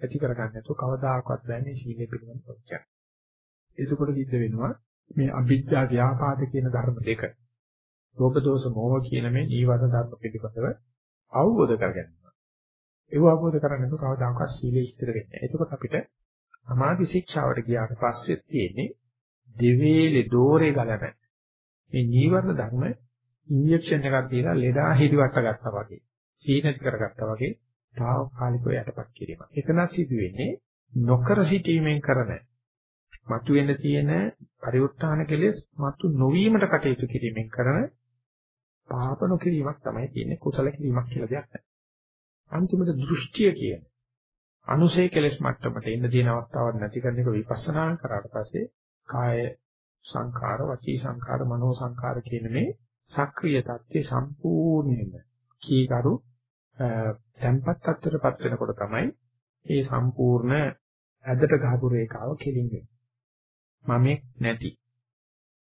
ඇති කරගන්න නැතුව කවදාකවත් බෑනේ සීලෙ පිළිබඳ ප්‍රත්‍යක්. ඒකකොට සිද්ධ වෙනවා මේ අභිජ්ජා ව්‍යාපාද කියන ධර්ම දෙක. රෝග දෝෂ මොහ කියන මේ නීවරණ ධර්ම පිළිබඳව අවබෝධ කරගන්නවා. ඒව අවබෝධ කරගන්න කවදාකවත් සීලෙ ඉස්තර වෙන්නේ නැහැ. එතකොට අපිට සමාධි ශික්ෂාවට ගියාට පස්සේ තියෙන්නේ දෙවේලේ දෝරේ ගලන මේ නීවරණ ධර්ම ඉන්ජෙක්ෂන් එකක් දීලා ලෙඩා හිරිවට ගත්තා වගේ සීනති කරගත්තා වගේ తాවකාලිකව යටපත් කිරීම. එතන සිදුවෙන්නේ නොකර සිටීමෙන් කරන මතුවෙන්න තියෙන පරිඋත්ථාන කෙලෙස් මතු නොවීමට කටයුතු කිරීමෙන් කරන පාප නොකිරීමක් තමයි තියෙන්නේ කුසල කිරීමක් කියලා දෙයක් නැහැ. අන්තිමට දෘෂ්ටිය කියන්නේ අනුසය කෙලෙස් මට්ටමට එන්න තියෙන අවස්ථාවක් නැති කරන එක විපස්සනා කරාට පස්සේ කාය සංඛාර, වචී සංඛාර, මනෝ සංඛාර කියන මේ සක්‍රීය தත්ත්වය සම්පූර්ණයෙන්ම කීකරු tempat තත්ත්වයටපත් වෙනකොට තමයි මේ සම්පූර්ණ ඇදට ගහපු රේඛාව කෙලින්නේ. මමෙක් නැති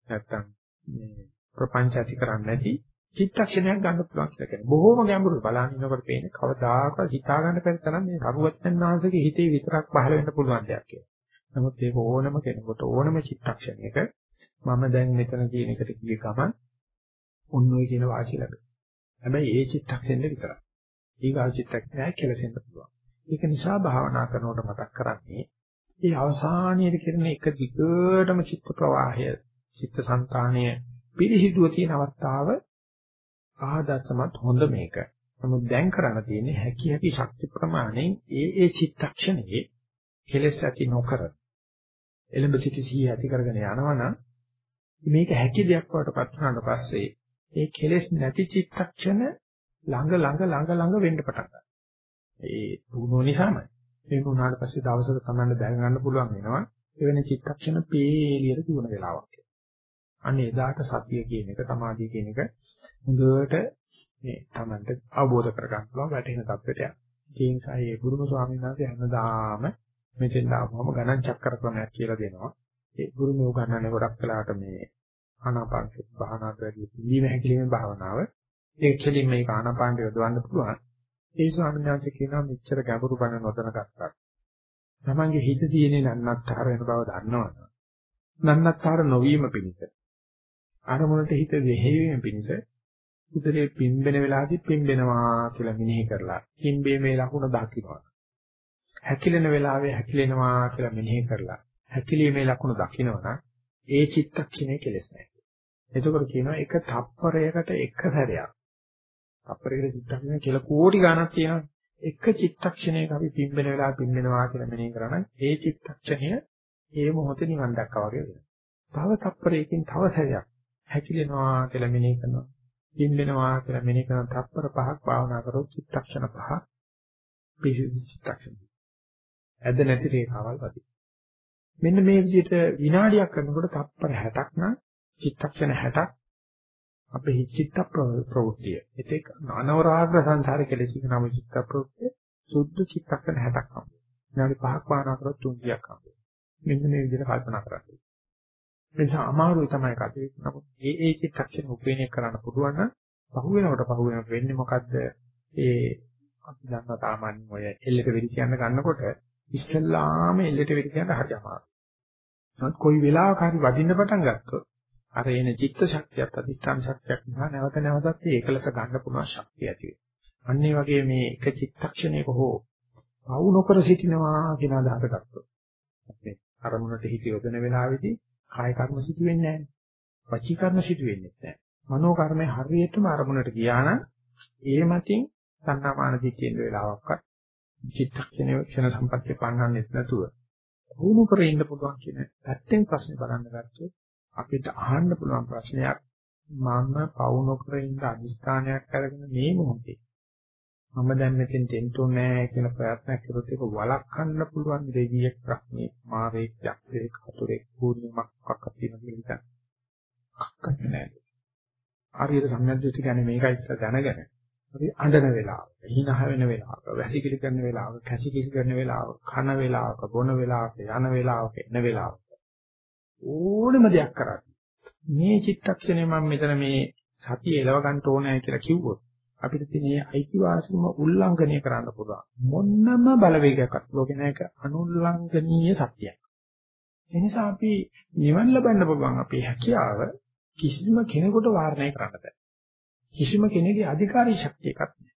නැත්තම් මේ ප්‍රපංච ඇති කරන්නේ නැති චිත්තක්ෂණයක් ගන්න පුළුවන් කියලා කියන්නේ. බොහෝම ගැඹුරු බලන් ඉන්නකොට පේන්නේ කවදාකවත් හිතා ගන්න බැරි තරම් මේ කරුවත්යන් වහන්සේගේ හිතේ විතරක් පහළ වෙන්න පුළුවන් දෙයක් කියලා. නමුත් ඒක ඕනම කෙනෙකුට ඕනම චිත්තක්ෂණයක මම දැන් මෙතන කියන එකට කිය ගමන් ඔන්න ඔය කියන වාසිය ලැබෙනවා. හැබැයි ඒ චිත්තක්ෂණය විතරයි. ඊගා චිත්තක්ෂණය කෙලසෙන්න පුළුවන්. ඒක නිසා භාවනා කරනකොට මතක් කරන්නේ මේ අවසානයේ කරන එක දිගටම චිත්ත ප්‍රවාහය, චිත්ත සංතානය පිරිහිදුව තියෙන අවස්ථාව ආදර්ශමත් හොඳ මේක. නමුත් දැන් කරන්න තියෙන්නේ හැකි හැකි ශක්ති ප්‍රමාණයෙන් ඒ ඒ චිත්තක්ෂණයේ කෙලස් ඇති නොකර එලඹ සිටි සිහිය ඇති කරගෙන යනවනම් මේක හැකි දෙයක් වඩටපත් වුණාට පස්සේ ඒ කෙලෙස් නැති චිත්තක්ෂණ ළඟ ළඟ ළඟ ළඟ වෙන්න පටන් ගන්නවා. ඒ දුනෝ නිසාමයි. ඒක උනාට පස්සේ දවසක තමයි දැනගන්න පුළුවන් වෙනවා. එවැනි චිත්තක්ෂණ පේලියට දුවන වෙලාවක්. අනේ එදාට සතිය කියන එක සමාධිය කියන එක හොඳට මේ තමන්ට අවබෝධ කරගන්න පුළුවන් වැටෙන තත්ත්වයට යනවා. ඒ නිසා මේ ගුරුම ස්වාමීන් වහන්සේ හැමදාම මෙතෙන් ආවම ගණන් චක්‍ර ක්‍රමයක් කියලා දෙනවා. ඒ ගුරුමෝ ගන්නනේ ගොඩක් වෙලාවට මේ ආනාපානසති භාවනාවට වැඩි පිළිම හැකිලිමේ භාවනාව. ඒ කෙලින් මේක ආනාපානට යොදවන්න පුළුවන්. ඒ ස්වාමීන් වහන්සේ කියනවා මෙච්චර ගැඹුරු බණ නොදැන ගත්තා. තමන්ගේ හිත තියෙන නන්නත්තර වෙන බව දන්නවනේ. නන්නත්තර නොවීම පිණිස. අරමුණට හිත වෙහෙවීම පිණිස උදේ පිම්බෙන වෙලාවදී පිම්බෙනවා කියලා මෙනෙහි කරලා පිම්බීමේ ලකුණ දකින්නවා. හැකිලෙන වෙලාවේ හැකිලෙනවා කියලා මෙනෙහි කරලා හැකිලීමේ ලකුණ දකින්නවා ඒ චිත්තක්ෂණේ කෙලස් නැහැ. එතකොට කියනවා එක තප්පරයකට එක සැරයක්. තප්පරයකට චිත්තක්ෂණය කියලා කෝටි ගණක් තියෙනවා. එක චිත්තක්ෂණයක අපි පිම්බෙන වෙලාව පිම්බෙනවා කියලා මෙනෙහි කරා ඒ චිත්තක්ෂණය ඒ මොහොතේ නිවන් දැක්කා වගේ වෙනවා. තව තප්පරයකින් තව සැරයක් හැකිලෙනවා කියලා මෙනෙහි කරනවා. පිම්බෙනවා කියලා මෙනෙහි කරන තප්පර පහක් භාවනා කරොත් චිත්තක්ෂණ පහ පිසිදු චිත්තක්ෂණ. ඇද නැති රේඛාවල් වදී. මෙන්න මේ විදිහට විනාඩියක් කරනකොට තප්පර 60ක් නම් චිත්තක්ෂණ 60ක් අපේ චිත්ත ප්‍රවෘත්තිය. ඒක අනවරාග්‍ර සංසාරේ කෙලෙසික නම චිත්ත ප්‍රවෘත්තිය සුද්ධ චිත්තක්ෂණ 60ක් හම්බ. විනාඩි 5ක් පානා කරොත් 300ක් හම්බ. මෙන්න මේ විදිහට කල්පනා කරන්න. නිසා අමාරුයි තමයි කටේ. නමුත් ඒ ඒ චිත්තක්ෂණ උපේනය කරන්න පුළුවන් නම් පහු වෙනකොට පහු වෙනකොට වෙන්නේ මොකද්ද? ඒ අපි දන්නා සාමාන්‍ය ඔය එල්ලෙට වෙඩි කියන්න ගන්නකොට ඉස්සල්ලාම එල්ලෙට වෙඩි කියන්න හරි අමාරුයි. නමුත් කොයි වෙලාවක හරි වදින්න පටන් ගත්තොත් අර එන චිත්ත ශක්තියත් අධිෂ්ඨාන ශක්තියක් නිසා නැවත නැවතත් මේ එකලස ගන්න පුළුවන් ශක්තිය ඇති වෙනවා. අන්න ඒ වගේ මේ එක චිත්තක්ෂණයක හෝ පවු නොකර සිටිනවා කියන අදහස ගත්තොත් අපේ අරමුණට හිත යොදන වෙලාවේදී කාය කර්ම සිදු වෙන්නේ නැහැ. වචී කර්ම සිදු වෙන්නේ නැහැ. මනෝ කර්මය හරියටම අරමුණට ගියා නම් ඒ මතින් සංනාමාන දිට්ඨියෙන් වෙලාවක්වත් චිත්තක්ෂණයේ ක්ෂණ සම්පත්තිය පන්නන්නෙත් නැතුව වුණු කර ඉන්න පුළුවන් කියන පැත්තෙන් ප්‍රශ්නේ බලන්න ගත්තොත් අපිට අහන්න පුළුවන් ප්‍රශ්නයක් මම පවු නොකර ඉන්න අදිස්ථානයක් අරගෙන මේ මොහොතේ මම දැන් මෙතෙන් දෙන්න නැහැ කියන ප්‍රයත්නයක් කරොත් ඒක වළක්වන්න පුළුවන් දෙවියෙක් ප්‍රඥේ මාරේ යක්ෂයෙක් හතුරෙක් පූර්ණිමක් මොකක්ද තියෙන කියලා හිතන්න. කක්කත් නැහැ. හරියට සම්ඥාදෘෂ්ටි කියන්නේ මේකයි කියලා දැනගෙන අපි අඬන වෙලාව, හිනහ වෙන වෙලාව, වැසිකිලි කරන වෙලාව, කැසිකිලි කරන වෙලාව, කන වෙලාවක, බොන වෙලාවක, යන වෙලාවක, එන වෙලාවක ඕනම දෙයක් කරන්නේ. මේ චිත්තක්ෂණය මම මෙතන මේ සතිය එලව ගන්න ඕනෑ කියලා කිව්වොත් අපිට තියෙන අයිතිවාසිකම උල්ලංඝනය කරන්න පුළුවන්. මොන්නම බලවේගයක්වත් ලෝකේ නැක අනුල්ලංඝනීය සත්‍යයක්. ඒ නිසා අපි නිවන් ලබන්න පුළුවන් අපේ හැකියාව කිසිම කෙනෙකුට වාරණය කරන්න බෑ. කිසිම කෙනෙකුගේ අධිකාරී ශක්තියක් නැහැ.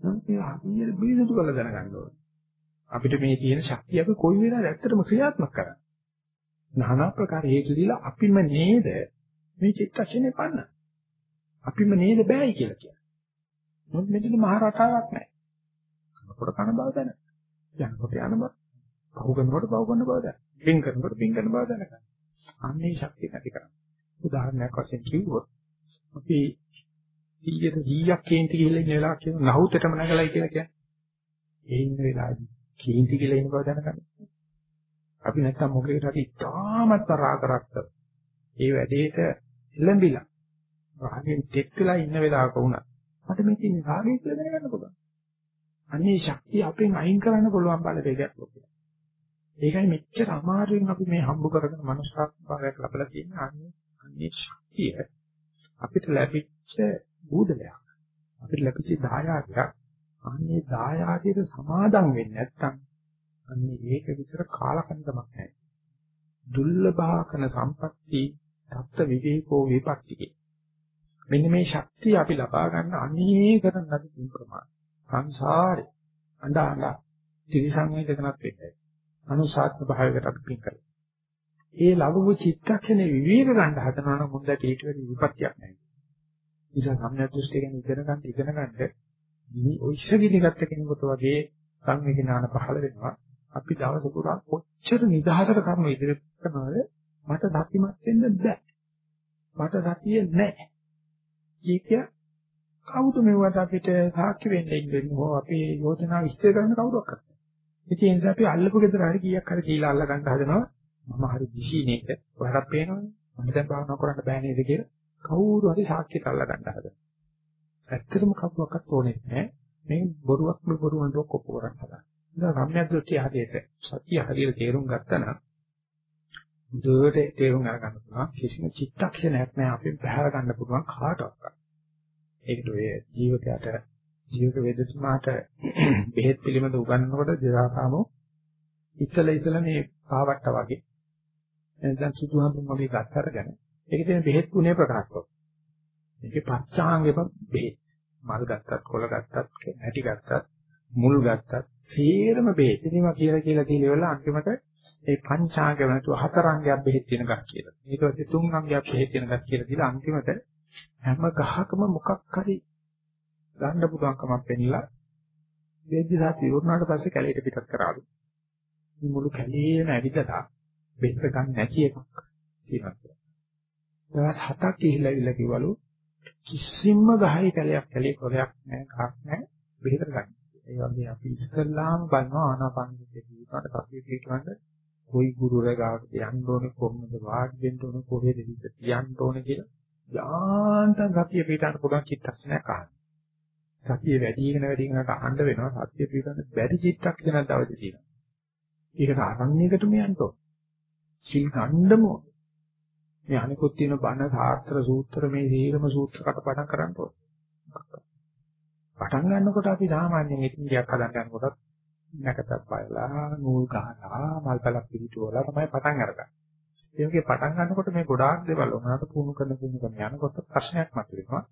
නම් ඒ හරියට බීජතු කරලා දැනගන්න ඕනේ. අපිට මේ තියෙන ශක්තිය අපි කොයි වෙලාවෙද ඇත්තටම ක්‍රියාත්මක කරන්නේ. নানা ප්‍රකාර හේතු දීලා අපිම නේද මේ චිත්තක්ෂණේ පන්න. අපිම නේද බෑයි කියලා කියන්නේ. මොකද මෙතන මහ රටාවක් නැහැ. කනකොට කන බව දැන. යනකොට යන බව. පහු කරනකොට පහු කරන බව දැන. පින් කරනකොට පින් කරන බව දැනගන්න. අන්නේ ශක්තිය නැති කරන්නේ. උදාහරණයක් වශයෙන් කිව්වොත් අපි 100ට 100ක් කේන්ති ගිහිල්ලා ඉන්න වෙලාවක් කියන නහුතටම නැගලයි කියලා කියන්නේ. ඒ ඉන්න වෙලාවේදී කේන්ති කියලා ඉන්න බව දැනගන්න. අපි නැත්තම් මොකේකට හරි ඉතාමත් රාගරක්ත ඒ වැඩේට එළඹිලා රාගෙන් තෙත් වෙලා ඉන්න වෙලාවක වුණා. මට මේ තියෙන රාගය කියලා දැනගන්න පුළුවන්. අන්නේ ශක්තිය අපෙන් අයින් කරන්න පුළුවන් බලවේගයක් ලෝකේ. ඒකයි මෙච්චර අමාරුවෙන් අපි මේ හම්බ කරගෙන මනුෂ්‍යත්වයක් ලැබලා තියෙන අන්නේ අන්නේ ශක්තිය අපිට ලැබිච්ච බූදලයක්. අපිට ලැබිච්ච දායාදයක්. අන්නේ දායාදයට සමාදම් වෙන්නේ නැත්නම් අන්නේ ඒක විතර කාලකන්දමක් නැහැ. දුර්ලභාකන සම්පatti තත්ත විවේකෝ විපක්තිකේ මෙන්න මේ ශක්තිය අපි ලබා ගන්න අනේකරන ලද තුන් ප්‍රමාණ. සංසාරේ අඬ අඬ ත්‍රිසංවේදකනක් වෙන්නේ. අනුසාත්ම භාවයකට අපි පින් කරලා. ඒ ලැබුණු චිත්තක්ෂණේ විවේක ගන්න හදනවා නම් මුන්දට ඊට වැඩි විපත්තියක් නැහැ. නිසා සම්‍යක් දෘෂ්ටි ගැන ඉගෙන ගන්න ඉගෙන ගන්න මේ ඔයිසගිනි ගත්ත කෙනෙකුට වගේ සංවේදනාන පහළ වෙනවා. අපි දවස පුරා කොච්චර නිදහසට කර්ම ඉදිරියට කරනවද මට සත්‍යමත් වෙන්න බෑ. මට සතිය නැහැ. ඒක කවුද මෙවට අපිට සාක්ෂි වෙන්න ඉන්නේ හෝ අපේ යෝජනා විශ්ලේෂ කරන්න කවුරක් කරන්නේ. ඉතින් ඒ නිසා අපි අල්ලපු ගෙදර හරි කීයක් හරි දීලා අල්ල ගන්න හදනවා. මම හරි දිශි නේද? ඔයාලට පේනවනේ. මම දැන් භාවනා කරන්න බෑ නේද කියලා කවුරු හරි සාක්ෂියට අල්ල ගන්න හදනවා. ඇත්තටම කවුරක්වත් ඕනේ නැහැ. මේ බොරුවක් මේ බොරුවන් දුක් ඔප්පු කරන්න හදනවා. ඉතින් රම්‍ය දෘෂ්ටි හරියට සත්‍ය හරියට තේරුම් ගත්තා නම් දුරට තේරුම් අරගන්න පුළුවන් කිසිම චිත්තක්ෂණයක් නැහැ අපෙන් බහැර ගන්න පුළුවන් කාටවත්. ඒකට ඔය ජීවිතයට ජීවිත වේදතුමාට [clears throat] බෙහෙත් පිළිබඳ උගන්වනකොට දේවාකාමෝ ඉතල ඉතල මේ පාවට්ට වගේ දැන් සුදුහඳුන් වගේ ගත් අරගෙන ඒකේ තියෙන බෙහෙත් ගුණේ ප්‍රකාශ කරනවා. මේකේ පච්චාංගෙම බෙහෙත්. මල් ගත්තත් කොළ ගත්තත් ඇටි ගත්තත් මුල් ගත්තත් සේරම බෙහෙත්. ඉතින් මම කියලා කියලා කියලා අන්තිමට ඒ පංචාංග වෙනතු හතරංගයක් බෙහෙත් තියෙන ගස් කියලා. ඊට පස්සේ තුන් අංගයක් බෙහෙත් තියෙන ගස් කියලා දීලා අන්තිමට හැම ගහකම මොකක් හරි ගන්න පුළුවන්කමක් වෙන්නලා වේද්‍ය සාති ඉවරනාට පස්සේ කැලේට පිටත් කරාලු. මේ මුළු කැලේම ඇවිදලා බෙහෙත් ගන්න නැති එකක් තියෙනවා. දවස් හතක් ගිහිල්ලා ඉවිල්ලා කිව්වලු කිසිම ගහේ කැලයක් කැලේ කොරයක් නැහැ ගහක් නැහැ බෙහෙත් ගන්න. ඒ වගේ අපි ඉස්සල්ලාම බලනවා ආනාපානෙ කියනකට පස්සේ කියනකට කොයි ගුරුවරයා ගාවට යන්න ඕනේ කොහොමද වාඩි වෙන්න ඕනේ කොහෙද හිත තියන්න ඕනේ කියලා යාන්තම් සතිය පිටන්න පුළුවන් චිත්තක්ෂණයක් අහන්න. සතිය වැඩි වෙන වැඩි වෙනකට අහන්න වෙනවා සතිය පිටන්න බැරි චිත්තක්ෂණයක් දවසේ තියෙනවා. ඒකට අරණ්‍යයකටම යන්න ඕනේ. සිල් ගන්නම ඕනේ. මේ අනිකුත් තියෙන බණ සාත්‍ර සූත්‍ර මේ දීර්ම සූත්‍ර කටපාඩම් කරන්න ඕනේ. පටන් ගන්නකොට අපි සාමාන්‍යයෙන් ඉතින් ගියක් හදන්න යනකොට නැකතක් බලලා නූල් ගහලා මල්පලක් පිළිතුවලා තමයි පටන් අරගන්නේ. ඒ වගේ පටන් ගන්නකොට මේ ගොඩාක් දේවල් උනාට පුහුණු කරන පුහුණු කරන යනකොට ප්‍රශ්නයක් මතුවෙනවා.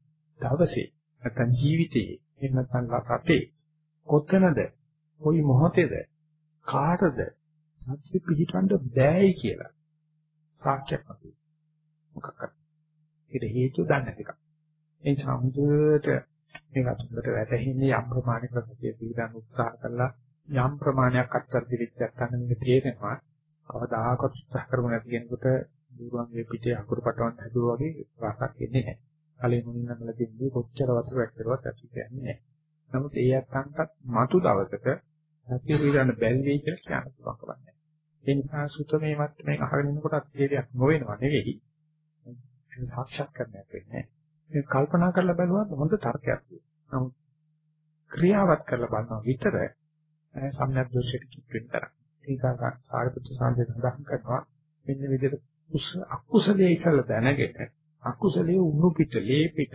දවසේ නැත්නම් ජීවිතයේ එහෙම නැත්නම් රටේ කොතනද කොයි මොහොතේද කාටද සත්‍ය පිළිටවන්න බෑයි කියලා සාක්ෂියක් මතුවේ. මොකක්ද? ඒකට හේතු දන්නේ නැති එකක්. ඒ සම්මුතියට මේක අතුලට වැටෙන්නේ යම් ප්‍රමාණයක සතිය පිළිගන්න උත්සාහ කළා යම් ප්‍රමාණයක් අත්තර දිවිච්චක් ගන්න මේක තේරෙනවා. කවදාහක්වත් උත්සාහ කරමු නැති කෙනෙකුට දුරුවන්ගේ පිටේ අකුරු පටවන්න හැදුවා වගේ වාසක් එන්නේ නැහැ. කලින් මුලින්ම තියෙන්නේ කොච්චර වතුරක් කරුවත් ඇති කියන්නේ නැහැ. නමුත් ඒ අත්තන්ටත් මතු දවසක සත්‍ය පිළිගන්න බැරි වෙයි කියලා කියන්න පුළුවන් කමක් නැහැ. ඒ නිසා සුතමේ මට්ටමේ අහගෙන ඉන්නකොටත් හේරියක් නොවෙනවා නෙවෙයි. ඒක සාක්ෂාත් කරන්නට වෙන්නේ. මේ කල්පනා කරලා බලුවත් හොඳ තර්කයක් තියෙනවා. නමුත් ක්‍රියාවත් කරලා බලනවා විතර සම්‍යක් දෝෂයට කිප් වෙන්න තරම්. ඒ නිසා සාරිපුත්‍ර සාන්දේ සඳහන් කරනවා මෙන්න විදිහට අකුසලයේ ඉස්සල දැනගෙන අකුසලයේ උණු පිට ලේ පිට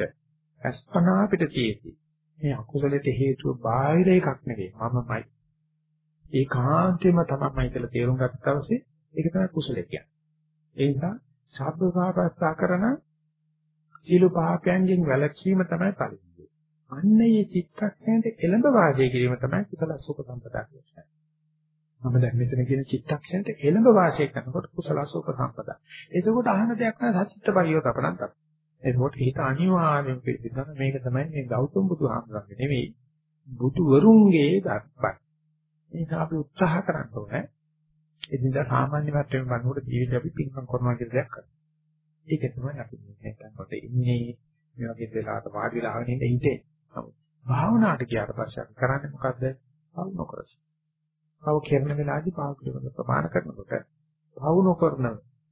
අස්පනා පිට තියෙති. මේ අකුසලයට හේතුව බාහිර එකක් නෙවෙයි මමමයි. ඒකාන්තයෙන්ම තමයිමයි කියලා තේරුම් ගත්ත දවසේ ඒක තමයි කුසලය කියන්නේ. ඒ නිසා සබ්බපාපස්සා කරන සීල පාපයන්ගෙන් වැළකීම තමයි පරිදි. අන්න මේ චිත්තක්ෂණයට එළඹ වාසය කිරීම තමයි කුසල සුඛ සම්පදා කියන්නේ. මම දැන් මෙතන කියන චිත්තක්ෂණයට එළඹ වාසය කරනකොට කුසල සුඛ සම්පදා. එතකොට අහන දෙයක් නෑ සත්‍ත්‍ය බයියෝ තපනක් තමයි. එතකොට හිත අනිවාර්යෙන් පිළිගන්න මේක තමයි මේ ගෞතම බුදුහාමුදුරන්ගේ නෙවෙයි බුදුවරුන්ගේ ධර්මයි. ඒක අපි උත්සාහ කරන්න ඕනේ. එදිනදා සාමාන්‍ය මට්ටමේ බලනකොට ජීවිතේ අපි පින්කම් කරනවා කියලා දෙයක් කරනවා. ඒක තමයි අපි මේ නැත්නම් ඉන්නේ මේ වගේ වෙලාවට වාඩි වෙලා ආගෙන ඉඳ හිතේ. භාවනාවට ගියාට පස්සේ අපි කරන්නේ මොකද්ද? පවු නොකරස්. පවු කරන වෙලාවදී පවු පිළිබඳ ප්‍රමාණ කරනකොට පවු නොකරන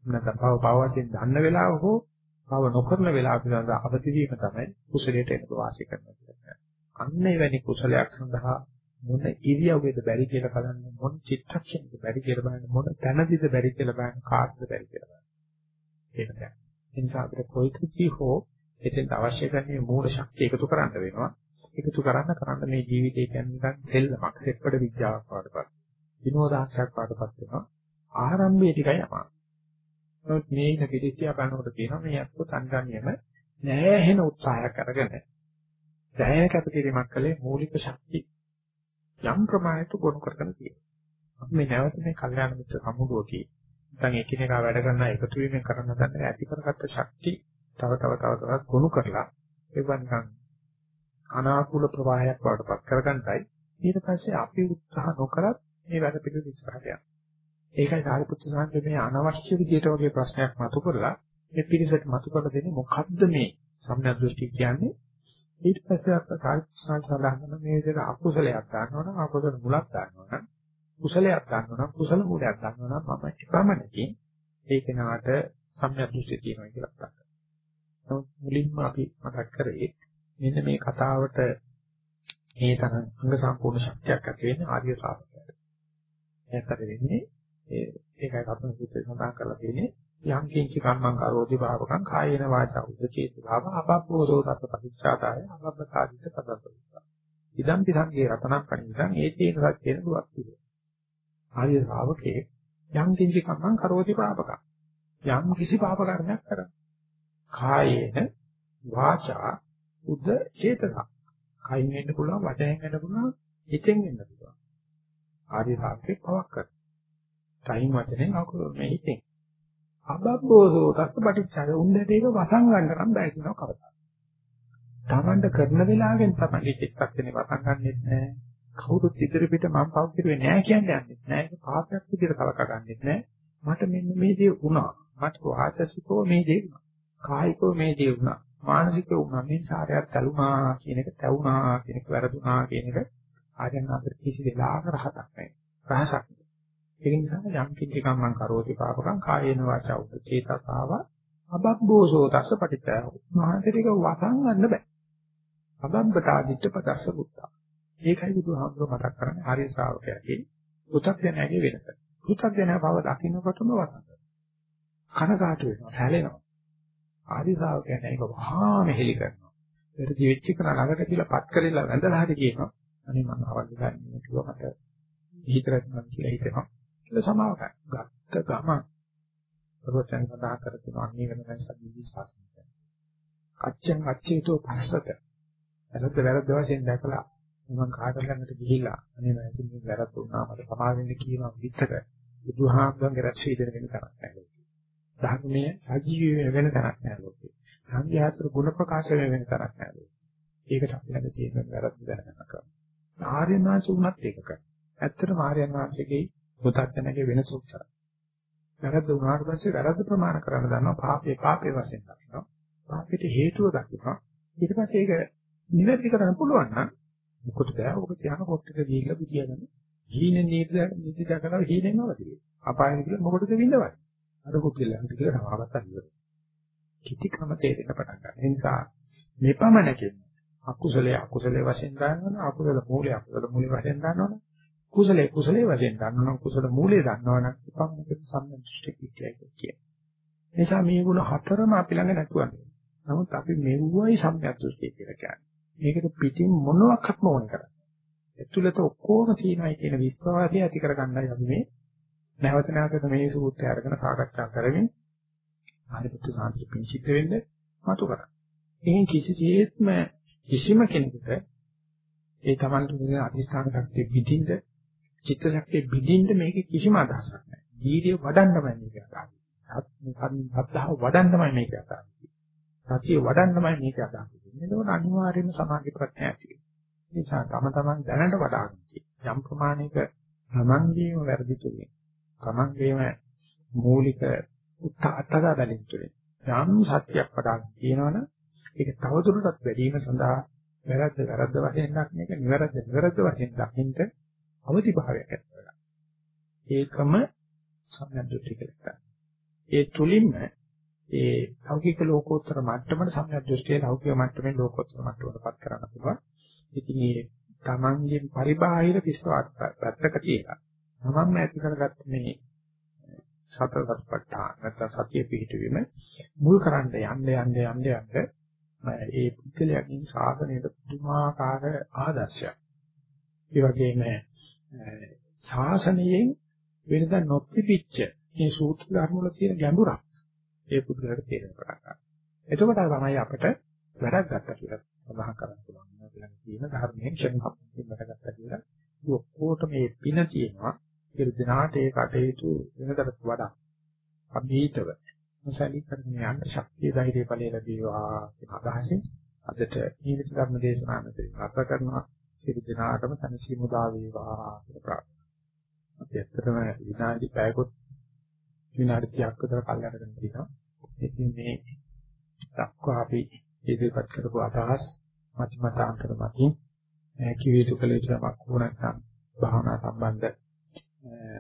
නැත්නම් පවු පව වශයෙන් දන්න වෙලාව හෝ පව නොකරන වෙලාව පිළිබඳ අවදිවීම තමයි කුසලයට එන වාසිය කරනවා කියන්නේ. අන්න එවැනි කුසලයක් සඳහා මොන ඉරියව්වේද බැරි කියලා බලන්න මොන චිත්තක්ෂණයද බැරි කියලා බලන්න මොන තැනදීද බැරි කියලා බලන්න කාටද බැරි කියලා බලන්න. ඒක දැන්. ඒ නිසා අපිට කොයිකදී හෝ එතෙන් අවශ්‍ය කරන්නේ මූල ශක්තිය එකතු කරන්න වෙනවා. එකතු කරන්න කරන්න මේ ජීවිතය කියන්නේ නිකන් සෙල්ලමක්, සෙප්පඩ විද්‍යාවක් වඩපත්. විනෝදාංශයක් වඩපත් වෙනවා. ආරම්භයේ ටිකයි අමාරු. නමුත් මේ ඉන්න පිළිසියා බලනකොට තියෙනවා මේ අත්තු සංගම්යම නෑහෙන උත්සාහයක් අරගෙන දැය කැපකිරීමක් කළේ මූලික ශක්තිය යම් ප්‍රමාණයකට ගොනු කරගෙන තියෙනවා. අපි මේ නැවත මේ කල්යාණ මිත්‍ර සමුදුවකී නැත්නම් එකිනෙකා වැඩ කරන එකතු වීමෙන් කරන දන්න ඇති කරගත්ත ශක්තිය තව තව තව තවත් ගොනු කරලා ඒක නිකන් අනාකූල ප්‍රවාහයක් වඩපත් කරගන්නයි ඊට පස්සේ අපි උත්සාහ නොකරත් මේ වැඩ පිළිවෙල ඉස්සරහට යනවා. ඒකයි සාරිපුත්‍ර සාන්ත මේ අනවශ්‍ය විදියට වගේ ප්‍රශ්නයක් මතු කරලා මේ පිළිසෙට මතු කරලා දෙන්නේ මොකද්ද මේ සම්‍යක් දෘෂ්ටි කියන්නේ ඊට පස්සේ අප සාරිපුත්‍ර සාන්ත සඳහන් කරන මේ විදිහට අකුසලයක් ගන්නවා නම් අකුසල මුලක් ගන්නවා නම් කුසලයක් ගන්නවා නම් කුසල මූලයක් ගන්නවා නම් මම එපමණකින් ඒ කෙනාට සම්‍යක් දෘෂ්ටි තියෙනවා කියලා කතා කරනවා. නමුත් මුලින්ම අපි මතක් කරේ මෙන්න මේ කතාවට මේ තරම් අංග සම්පූර්ණ ශක්තියක් ඇති වෙන්නේ ආර්ය ශ්‍රාවකයාට. ඒකට වෙන්නේ ඒකයි රත්න සූත්‍රයේ සඳහන් කරලා තියෙන්නේ යම් කිංචි කම්මං කරෝති භාවකං කායේන වාචා උදචේතභාව අපබ්බෝසෝ තත් පටිච්චාදාය අපබ්බකාදිත පදපරිසා ඉදම් පිටංගේ රතනක් කණින්සං ඒතේන සත්‍යේන දුවක් පිළ ආර්ය ශ්‍රාවකේ යම් කිංචි කම්මං කරෝති භාවකං. යම් කිසි පාප කර්මයක් කරන. කායේන වාචා උදචේතස කයින් වෙන්න පුළුවන් වචයෙන් වෙන්න පුළුවන් හිතෙන් වෙන්න පුළුවන්. ආර්ය ශ්‍රාවකේ පවක් කරන. කයින් වචනෙන් අකුරු මේ හිතෙන්. අබබ්බෝසෝ තස්ස පටිච්චය උන්දට ඒක වසන් ගන්න නම් බෑ කියනවා කවදා. තමන්ට කරන වෙලාවෙන් තමයි චිත්තක්ෂණේ වසන් ගන්නෙත් නෑ. කවුරුත් ඉදිරි පිට මම පව් කිරුවේ නෑ කියන්නේ නෑ. ඒක පාපයක් විදිහට කලක ගන්නෙත් නෑ. මට මෙන්න මේ දේ වුණා. මට වාචසිකව මේ දේ වුණා. කායිකව මේ දේ වුණා. මානසිකව වුණා. මේ සාරයක් තලුණා කියන එක තැවුණා කියන එක වැරදුනා කියන එක ආයතන අතර කිසි වෙලාවක රහතක් නැහැ. රහසක් ඒ නිසා යම් කිසි කම්මං කරෝති පාපකං කායේන වාචා උපචේතසාව අබබ්බෝසෝ තස්ස පටිච්චය. මහන්සියට ඒක වසන් ගන්න බෑ. අබබ්බතාදිච්ච පදස්ස බුද්ධා. ඒකයි බුදුහාමුදුරුවෝ මතක් කරන්නේ ආර්ය ශ්‍රාවකයාගේ පු탁ජනයාගේ වෙනස. පු탁ජනයා බව දකින්නකොටම වසන් කනකාටු වෙනවා, සැලෙනවා. ආර්ය ශ්‍රාවකයා ඒක වහා මෙහෙලි කරනවා. ඒකට දිවෙච්ච කෙන ළඟට කියලා පත් කරලා වැඳලා හරි කියනවා. අනේ මම අවල් ගන්න කිව්වා මට හිතරක් මම කියලා හිතෙනවා. කියලා සමාව ගත්ත ගම ප්‍රවචන සඳහා කර තියෙන අනිවැරදි සම්පූර්ණ ශාසනය. අච්චන් අච්චේතෝ පස්සත. වැරද්ද වැරද්ද වශයෙන් දැකලා මම කාට ළඟට ගිහිල්ලා අනේ මම ඉතින් මේ වැරද්ද වුණා මට සමාව වෙන්න කියනවා විතර බුදුහාමුදුරන්ගේ රැස්වී දෙන වෙන තරක් නැහැ. ධර්මයේ සජීවී වෙන තරක් නැහැ ලෝකේ. සංඝයාතර ගුණ ප්‍රකාශ වෙන තරක් නැහැ. ඒකට අපි ළඟ තියෙන වැරද්ද දැනගන්න කරා. ආර්යනාංශ උනත් ඒක කරා. ඇත්තටම ආර්යයන් වහන්සේගේ පුතත්ජනගේ වෙනස උච්චාරය. වැරද්ද වුණාට පස්සේ වැරද්ද ප්‍රමාණ කරන්න දන්නවා පාපේ පාපේ වශයෙන් දකිනවා. පාපෙට හේතුව දකිනවා. ඊට පස්සේ ඒක නිවැරදි කරන්න පුළුවන් නම් මොකටද ඔබ තියන කොට්ටක දීලා බුදියාගෙන හීනෙන් නීති නීති දකලා හීනෙන් නවතියි. අපායෙ කියලා මොකටද විඳවන්නේ? අර කුක්කලන්ට කියලා සමාවත්ත ඉවරයි. කිතිකම තේරෙන්න පටන් ගන්න. ඒ නිසා මේ පමණකින් අකුසලයේ අකුසලයේ වශයෙන් ගන්නවන අකුසල මූලයේ අකුසල මූලයේ වශයෙන් ගන්නවන කුසලයේ කුසලයේ වශයෙන් ගන්නවන කුසල මූලයේ ගන්නවන පමණකින් සම්මෘෂ්ටි කිච්චයි කිය. නිසා මේ ගුණ හතරම අපි ළඟ නැතුවන්නේ. නමුත් අපි මෙව්වයි සම්‍යක් දෘෂ්ටි කියලා කියන්නේ. මේකට පිටින් මොනවාක්වත් ඕන කරන්නේ. ඇතුළත ඔක්කොම තියෙනයි කියන විශ්වාසය ඇති කරගන්නයි අපි මේ නැවත නැවත මේ සූත්‍රය අරගෙන සාකච්ඡා කරමින් ආරිපුත්තු සාන්ති පිංචිත වෙන්න මතු කරා. එහෙන් කිසිසේත්ම කිසිම කෙනෙකුට ඒ Tamanට දෙන අධිෂ්ඨාන ශක්තිය පිටින්ද චිත්ත ශක්තිය පිටින්ද මේක කිසිම අදහසක් නැහැ. වීර්ය වඩන්නමයි මේක අදහස්. සත්‍තාව වඩන්නමයි මේක අදහස්. සතිය වඩන්නමයි මේක අදහස්. එතකොට අනිවාර්යයෙන්ම සමාධි ප්‍රඥා ඇති වෙනවා. ඒ නිසා තම තමන් දැනට වඩා යම් ප්‍රමාණයක තමන්ගේම වැරදි තුලින් තමන්ගේම මූලික අත්තගා බැලින් තුලින් යම් සත්‍යයක් වඩා කියනවනම් ඒක තවදුරටත් වැඩි වීම සඳහා වැරද්ද වැරද්ද වශයෙන් දක්න එක නිවැරද්ද නිවැරද්ද වශයෙන් දකින්න අවදි භාවයක් ඇති කරගන්න. ඒකම සම්යද්දෘෂ්ටි කියලා. ඒ තුලින්ම ඒ ලෞකික ලෝකෝත්තර මට්ටමට සම්යද්දෘෂ්ටිය ලෞකික මට්ටමෙන් ලෝකෝත්තර මට්ටමටපත් කරන්න පුළුවන්. ඉතින් මේ තමන්ගෙන් පරිබාහිර විශ්වාස පැත්තක තියලා තමන්ම ඇති කරගත්ත මේ සතර සත්පට්ඨාන නැත්නම් සතිය පිහිටවීම මුල් කරන්න යන්න යන්න යන්න යන්න ඒ පුද්ගලයාගේ සාසනයට පුදුමාකාර ආදර්ශයක්. ඒ වගේම ශාසනයෙන් වෙනදා නොතිබිච්ච මේ සූත්‍ර ධර්ම වල තියෙන ගැඹුරක් ඒ පුද්ගලයාට තේරෙන්න පටන් ගන්නවා. එතකොට තමයි අපිට වැඩක් ගත්තා කියලා සඳහන් කරන්න පුළුවන්. ළඟ තියෙන ධර්මයෙන් ක්ෂණිකව වැඩගත්තා කියලා. ඒ ඔක්කොටම මේ පින තියෙනවා. ඒ දිනාට ඒ කටයුතු වෙනකට වඩා අභීතව මොසලී කරගෙන යන්න ශක්තිය ධෛර්ය ඵලය ලැබේවා කියන අදහසින් අදට ජීවිත ධර්ම දේශනා මෙතන අත කරනවා. ඒ දිනාටම තනසි මුදා වේවා කියලා ප්‍රාර්ථනා. අපි ඇත්තටම විනාඩි පැයකොත් විනාඩි 30ක් විතර කල් අරගෙන තියෙනවා. ඉතින් මේ දක්වා අපි ඉදිරිපත් කරපු අදහස් මතිමතාන්තර මතින් කිව යුතු කළ යුතු යමක් වුණ නැත්නම් භාවනා සම්බන්ධ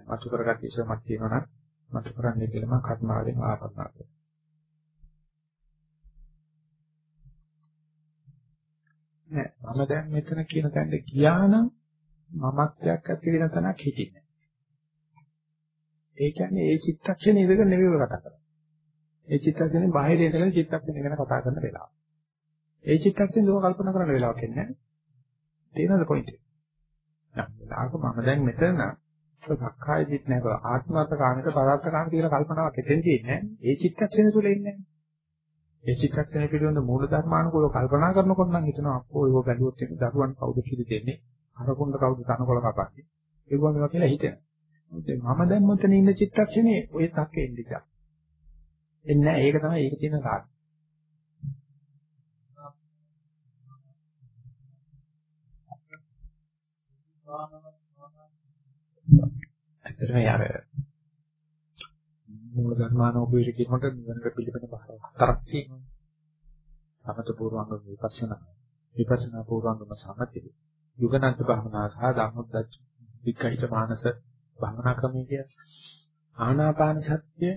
මතු කරගත් විශේෂමක් තියෙනවා නම් මතු කරන්නේ කියලා මම කර්මාවෙන් ආරම්භ කරනවා. නෑ මම දැන් මෙතන කියන තැනට ගියා නම් මමත්වයක් ඇති වෙන තැනක් හිටින්නේ. ඒ කියන්නේ ඒ චිත්තක්ෂණේ ඉඳගෙන නෙවෙයි කතා කරන්නේ. ඒ චිත්තක්ෂණේ බාහිර ඉඳගෙන චිත්තක්ෂණේ ගැන කතා කරන වෙලාව. ඒ චිත්තක්ෂණ දුක කල්පනා කරන්න වෙලාවක් එන්නේ නැහැ. තේරෙනවද පොයින්ට් එක? නම් මම දැන් මෙතන සක්කාය දිත් නැහැ. ආත්මගත කාමික පදාර්ථ කාමික කියලා කල්පනාවක් එතෙන් තියෙන්නේ නැහැ. ඒ චිත්තක්ෂණ තුල ඉන්නේ නැහැ. ඒ චිත්තක්ෂණ පිළිබඳ මූල ධර්මානුකූලව කල්පනා කරනකොට නම් හිතනවා අපෝ ඒක බැලුවොත් එන්නේ දරුවන් කවුද කිරි දෙන්නේ? අරකුණ්ඩ කවුද තනකොළ කපන්නේ? ඒක වගේ කියලා හිතෙනවා. මම දැන් මෙතන ඉන්න චිත්තක්ෂණේ ඔය තක්කේ ඉඳිලා. එන්නේ නැහැ. ඒක තමයි ඒක තියෙන කාර්යය. ඇත්තටම යාර මූල ධර්මානෝපේට කියනකොට නිවනට පිළිපෙන බාහිර හතරක් තියෙනවා. සමත පූර්වංග විපස්සනා. විපස්සනා පූර්වංගම සමතේ. යුගනන්ත භාවනා සහ ධම්මොද්දච්ච විකයිත මානස භාවනා ක්‍රමයේ කිය ආනාපාන සත්‍ය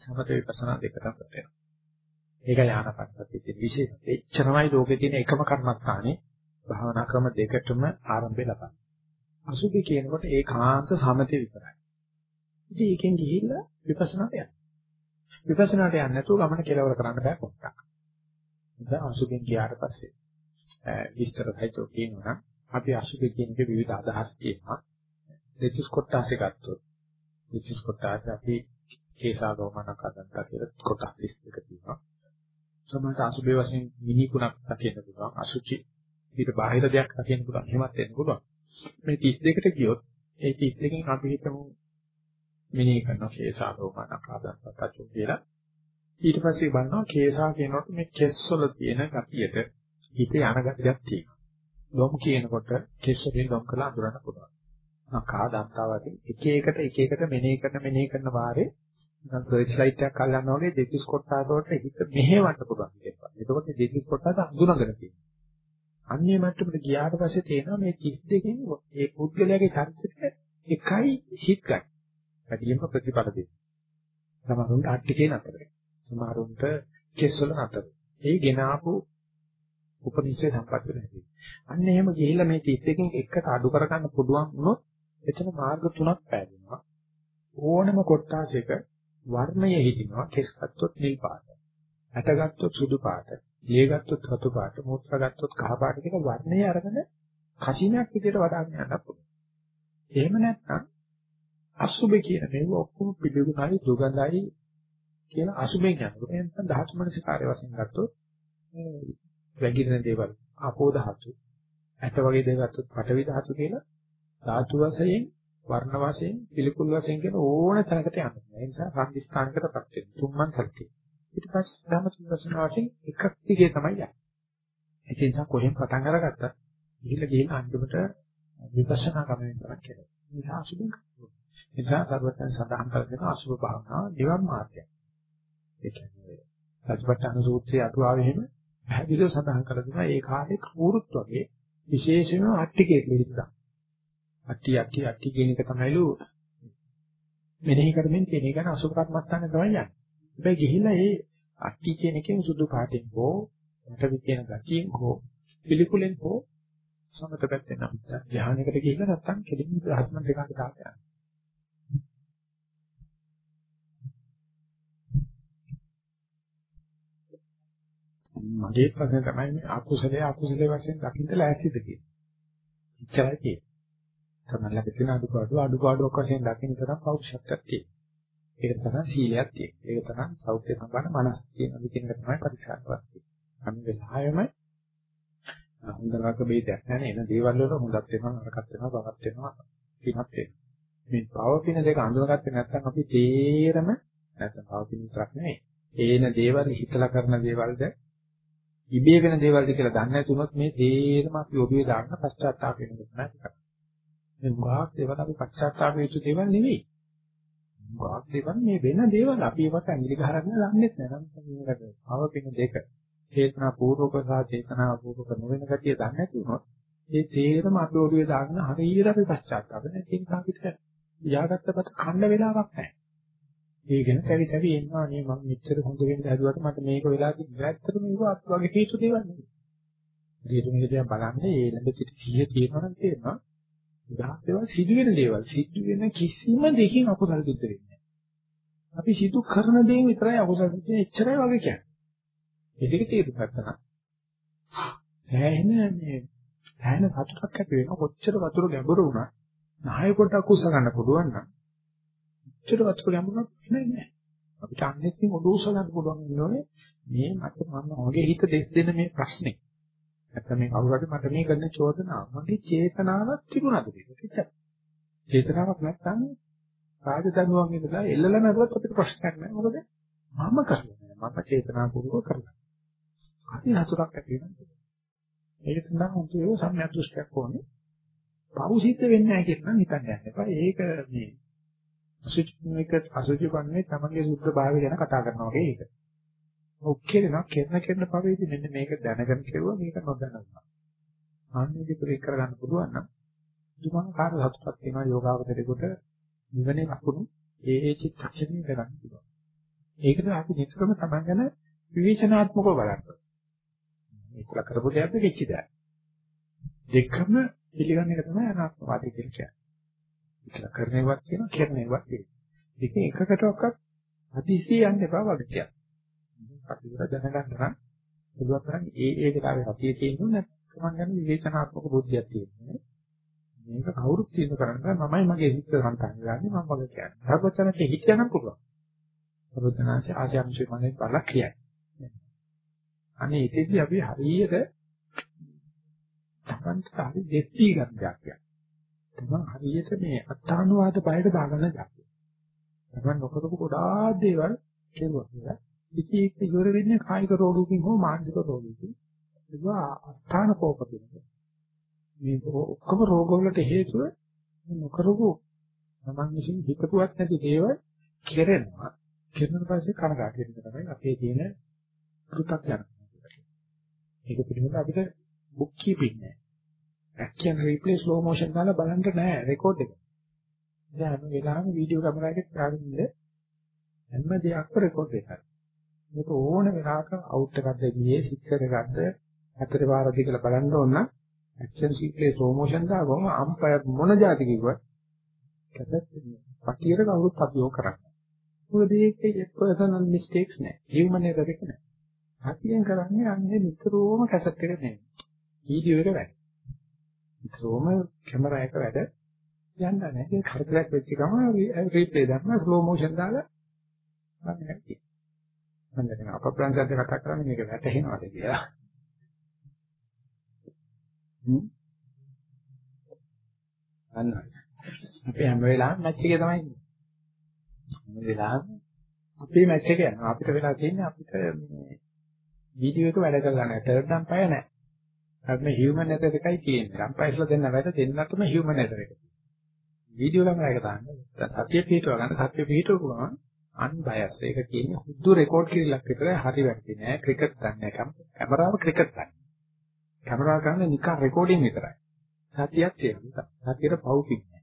සමත විපස්සනා දෙකකට වෙනවා. ඒකයි ආනාපාන සත්‍යයේ විශේෂ. එච්චරමයි ලෝකේ තියෙන එකම කර්මස්ථානේ භාවනා ක්‍රම දෙකටම ආරම්භය ලබනවා. අසුභි කියනකොට ඒකාන්ත සමතේ විතරයි. ඉතින් ඒකෙන් ගිහිල්ලා විපස්සනාට යනවා. විපස්සනාට යන්නේ නැතුව ගමන කෙලවර කරන්න බෑ පොට්ටක්. දැන් අසුභෙන් ගියාට පස්සේ විස්තර හිතෝ කියනවා අපි අසුභ කියන එක විවිධ අදහස් තියෙනවා. දෙතිස් කොටාසේ ගත්තොත් දෙතිස් කොටාසේ අපි කේසාගෝමනක් අදන්තා කියලා කොටස් 32 තියෙනවා. සමහරට අසුභේ වශයෙන් මිනිකුණක් දකින්න පුළුවන්. අසුචි ඊට බාහිර දෙයක් දකින්න පුළුවන්. එහෙමත් වෙන්න පුළුවන්. මේ 32ට ගියොත් ඒ 32කින් අපි හිතමු මිනී කරනවා කේසා රෝමන ආදාසකච්චු කියලා. ඊට පස්සේ බලනවා කේසා කියනකොට මේ කෙස්වල තියෙන ගතියට හිත යන ගතියක් තියෙනවා. ලොම් කියනකොට කෙස් වලින් ලොම් කරලා අඳුරන්න පුළුවන්. මකා දන්තාවකින් එක එකට එක එකට මෙනෙහි කරන මෙනෙහි කරන වාරේ නිකන් සර්ච් ලයිට් එකක් අල්ලනවා වගේ දෙතිස් කොටාවට හිත මෙහෙවන්න පුළුවන් කියනවා. එතකොට දෙතිස් කොටාට අඳුනගෙන තියෙනවා. අන්නේ මට්ටමට ගියාට පස්සේ තේනවා මේ 32කින් ඒ පුද්ගලයාගේ චරිතෙට එකයි හිත් ගන්න. වැඩියෙන්ම ප්‍රතිඵල දෙන්නේ. සමහරුන්ට අට්ටිකේ නතර. සමහරුන්ට කෙස්වල නතර. ඒ ගෙන ආපු උපනිෂේ සම්පත් වෙනවා. අන්න එහෙම ගිහිල්ලා මේ 31කින් එකට අඩු කරගන්න පුළුවන් වුණොත් එතන මාර්ග තුනක් පැහැදෙනවා. ඕනම කොටාසයක වර්ණය හිටිනවා කෙස් ගත්තොත් නිල් පාට. ඇට ගත්තොත් සුදු පාට. දිය ගත්තොත් රතු පාට. මූත්‍රා ගත්තොත් කහ පාට කියන වර්ණය අරගෙන කසිනයක් විදිහට වඩාගෙන යන්න පුළුවන්. එහෙම නැත්නම් අසුබ කියන මේව ඔක්කොම පිළිගුණයි දුගඳයි කියන අසුබෙන් යනකොට එතන ධාතු මනසිකාරය වශයෙන් ගත්තොත් වැగిරෙන දේවල් ආපෝ ධාතු ඇට වගේ දේ ගත්තොත් පඨවි ධාතු කියලා ධාතු වශයෙන් වර්ණ වශයෙන් පිළිකුල් වශයෙන් කියන ඕන තැනකට යනවා. ඒ නිසා සංදිස්ථානකටපත් වෙනවා. තුන්මන් සත්‍ය. ඊට පස්සේ ධර්ම තුන්වසන වශයෙන් එකක් දිගේ තමයි යන්නේ. ඒ නිසා කොහෙන් පටන් අරගත්තත් ගිහිල්ලා ගිහිල්ලා අන්තිමට විපස්සනා ගමනේ කරක් කියලා. ඒ නිසා අසුබෙන් කරනවා. ඒ නිසා සර්වයන් සඳහන් කරගෙන අසුබ භාවනාව නිවන් මාර්ගය. ඒ කියන්නේ සත්‍යපට්ඨාන සූත්‍රයේ අටුවාවෙ එහෙම පැහැදිලිව සඳහන් කරලා දෙනවා ඒ කාලේ කවුරුත් වගේ විශේෂයෙන්ම අට්ටිකේ පිළිත්තා. අට්ටි අට්ටි අට්ටි කියන එක තමයිලු මෙනෙහි කරමින් කියන එක න අසුභ කර්මස්ථානේ තමයි යන්නේ. හැබැයි ගිහිල්ලා ඒ අට්ටි කියන එකෙන් සුදු පාටින් හෝ මට විකින ගතියෙන් හෝ පිළිකුලෙන් හෝ සමත පැත්තෙන් නම් ධ්‍යානයකට ගිහිල්ලා නැත්තම් කෙලින්ම රහත්මන් දෙකකට දාලා යනවා. මගේ ප්‍රශ්නේ තමයි මේ අකුසලයේ අකුසලයේ වශයෙන් දකින්න ලෑස්තිද කියන්නේ. ඉච්චරයි කියන්නේ. තමයිලගේ තියෙන අඩුපාඩු අඩුපාඩුවක් වශයෙන් දකින්න තරම් පෞරුෂත්වයක් තියෙනවා. ඒක තමයි සීලයක් තියෙන්නේ. ඒක තමයි සෞඛ්‍ය සම්පන්න මනස කියන විදිහට තමයි පරිසරවත් තියෙන්නේ. අනිත් වෙලාවෙම හොඳ නරක බෙදයක් නැහැ එන දේවල් වල හොඳක් වෙනවා නරකක් වෙනවා බවක් වෙනවා පිනක් වෙනවා. මේ පව පින දෙක අඳුරගත්තේ නැත්නම් අපි තේරම නැත්නම් පව පින විතරක් නෙවෙයි. ඒන දේවල් හිතලා කරන දේවල්ද ඉබේ වෙන දේවල්ද කියලා දන්නේ නැතුනොත් මේ තේරම අපි ඔබේ දාන්න පශ්චාත්තාප වෙනවා නේද? මේ ගාක් දේවල් අපි පශ්චාත්තාප වෙච්ච දේවල් නෙවෙයි. ගාක් දේවල් මේ වෙන දේවල් අපි ඒවට ඇඟිලි ගහරගෙන දන්නේ නැහැ. නම් මේකට භව පින දෙක. චේතනා පූර්වක සහ චේතනා පූර්වක නොවන ගතිය දන්නේ නැතුනොත් ඒ තේරම අපි ඔළුවේ දාගෙන හරියට අපි පශ්චාත්තාප වෙන ඒක අපිට යාගත්තපත කන්න වෙලාවක් නැහැ. ඒකෙන කැවි කැවි එනවා නේ මම මෙච්චර හොඳ වෙන්න හැදුවට මට මේක වෙලා තිබුණා. ඇත්තටම මේක අත් වගේ හේතු දේවල් නෙවෙයි. ඊට මේක දිහා බලන්නේ ඒ ළඟ සිට සිහිය තියෙනවා නම් තේරෙනවා. උදාහරණ දේවල් සිදුවෙන දේවල් සිදු වෙන කිසිම දෙකින් අකුසල සිද්ධ වෙන්නේ අපි සිදු කරන දේ විතරයි අකුසල සිද්ධ වෙන්නේ එච්චරයි වගේ කියන්නේ. ඒ දෙක තේරුම් ගත්තා නම් සෑහෙන මේ සෑහෙන සතුටක් ඇති වෙනවා කොච්චර වතුර ගැඹුරු වුණා නාය පොඩක් උස්ස ගන්න පුළුවන් නම් කොච්චර වතුර ගැඹුරුනත් නෑ අපිට අන්නෙකින් ඔඩ උස්ස ගන්න පුළුවන් ඉන්නෝනේ මේ මට මම ඔගේ හිත දෙස් දෙන මේ ප්‍රශ්නේ නැත්නම් මේ කවුරු හරි මට මේ කරන චෝදනාව මගේ චේතනාවක් තිබුණාද කියලා. චේතනාවක් නැත්නම් රාජදඬුවම් ඉඳලා එල්ලලා නැරුවත් අපිට ප්‍රශ්නයක් නැහැ. මොකද මම කරන්නේ මම චේතනාපූර්වක කරලා. අපි හසුරක් ඇති වෙනවා. ඒක සඳහා උන්ට සම්‍යක් දෘෂ්ටියක් ඕනේ. පව් සිද්ධ වෙන්නේ නැහැ කියලා හිතන්න යන්න එපා. ඒක මේ අසුචි මේක අසුචි වන්නේ තමන්ගේ සුද්ධ භාවය ගැන කතා කරනවා වගේ ඒක. ඔක්කේනවා කෙරන කෙරන පවෙදි මෙන්න මේක දැනගෙන කෙරුවා මේක නොදැනුණා. ආන්නේ පිළික් කරගන්න පුළුවන් නම් දුමාකාර සතුටක් වෙනවා යෝගාවචරේකට නිවනේ ලකුණු ඒ ඒ චිත්තක්ෂණය කරගන්න පුළුවන්. ඒකට අපි නිතරම තමයි ගැන විවේචනාත්මකව බලන්න. මේක කරපු දෙයක් වෙච්ච දෙයක්. දෙකම පිළිගන්න එක තමයි අනාත්මවාදී කියලා කියන්නේ. ඒක කරන්නේවත් කියන කරන්නේවත් කියන. දෙක එකකටවත් අතිශය යන්න එපා වගේ කියන්නේ. කටයුතු දැනගන්න නම් පුළුවන් තරම් ඒ ඒ වෙලාවේ හතියේ තියෙනුනේ නැත්නම් ගැන විවේචනාත්මක බුද්ධියක් තියෙනවා. මේක කවුරුත් තියෙන කරන්නේ මමයි මගේ සිත් සම්පන්න ගන්නේ මම වගේ කියන්නේ. සර්වචනකේ හිතයනම් පුළුවන්. සර්වචනාංශ ආශාංශේ මනේ බලක් කියයි. අනේ ඉතින්දී අපි හරියට තමන්ට හරි දෙත්ටි ගන්නයක් කියන්නේ. තමන් හරියට මේ අත්තානුවාද බයට දාගන්න දෙයක්. තමන් නොකරපු ගොඩාක් දේවල් කෙරුවා. ඉතින් ඒක ඉවර වෙන්නේ කායික රෝගකින් හෝ මානසික රෝගකින්. ඒවා අස්ථාන කෝප කියන්නේ. මේ ඔක්කොම රෝග වලට හේතුව නොකරපු තමන් විසින් හිතපුවත් නැති දේවල් කෙරෙනවා. කෙරෙන පස්සේ කනගාටු වෙන තමයි අපේ තියෙන පෘථග්ජන. ඒක පිළිබඳව අපිට බුක් කීපින් නෑ. ඇක්ෂන් රීප්ලේ ස්ලෝ මොෂන් දාලා බලන්න නෑ රෙකෝඩ් එක. දැන් හැම වෙලාවෙම වීඩියෝ කැමරාවක දාගෙන ඉන්න හැම දෙයක්ම රෙකෝඩ් වෙනවා. මේක ඕන වෙලාවක අවුට් එකක්ද ගියේ සික්සර් එකක්ද හතර වාරද කියලා බලන්න ඕන නම් ඇක්ෂන් රීප්ලේ ස්ලෝ මොෂන් දාගම අම්පයර් මොන જાති කිව්වත් කැසට් පටියට කවුරුත් අභියෝග කරන්නේ. මොකද මේකේ පර්සනල් මිස්ටේක්ස් නෑ. හියුමන් එරර් එක නෑ. හතියෙන් කරන්නේ අන්නේ නිතරම කැසට් එක නෙමෙයි. වීඩියෝ එක වැඩ. නිතරම කැමරා එක වැඩ යන්න නැහැ. ඒක කරදරයක් වෙච්ච ගමන් රීප්ලේ දාන්න ස්ලෝ මොෂන් දාලා මම නැති. මම දැන් අප්‍රාන්තයත් කතා කරන්නේ මේක වැටහෙනවද කියලා. හ්ම්. අන්න. අපි හැම වෙලාවෙම මැච් එකේ තමයි ඉන්නේ. හැම වෙලාවෙම අපි මැච් එක යනවා. අපිට වෙලා තියෙන්නේ අපිට මේ වීඩියෝ එක වැඩ කරලා නැහැ. තර්ඩ් අම්පයර් නැහැ. අපි මේ හියුමන් එරර් එකයි තියෙන්නේ. අම්පයර්ස්ලා දෙන්න වැඩ දෙන්නටම හියුමන් එරර් එක. වීඩියෝ ළමයි දාන්න. දැන් සත්‍ය පිටව ගන්න සත්‍ය පිටවපු ගමන් අන්බයස්. ඒක කියන්නේ හුදු රෙකෝඩ් කිරීලක් විතරයි හරි වැටි නෑ. ක්‍රිකට් දන්නේ කැමරාව ක්‍රිකට් දන්නේ. කැමරාව ගන්න නිකන් රෙකෝඩින් විතරයි. සතියක් තියෙනවා. සතියට පවුකින් නෑ.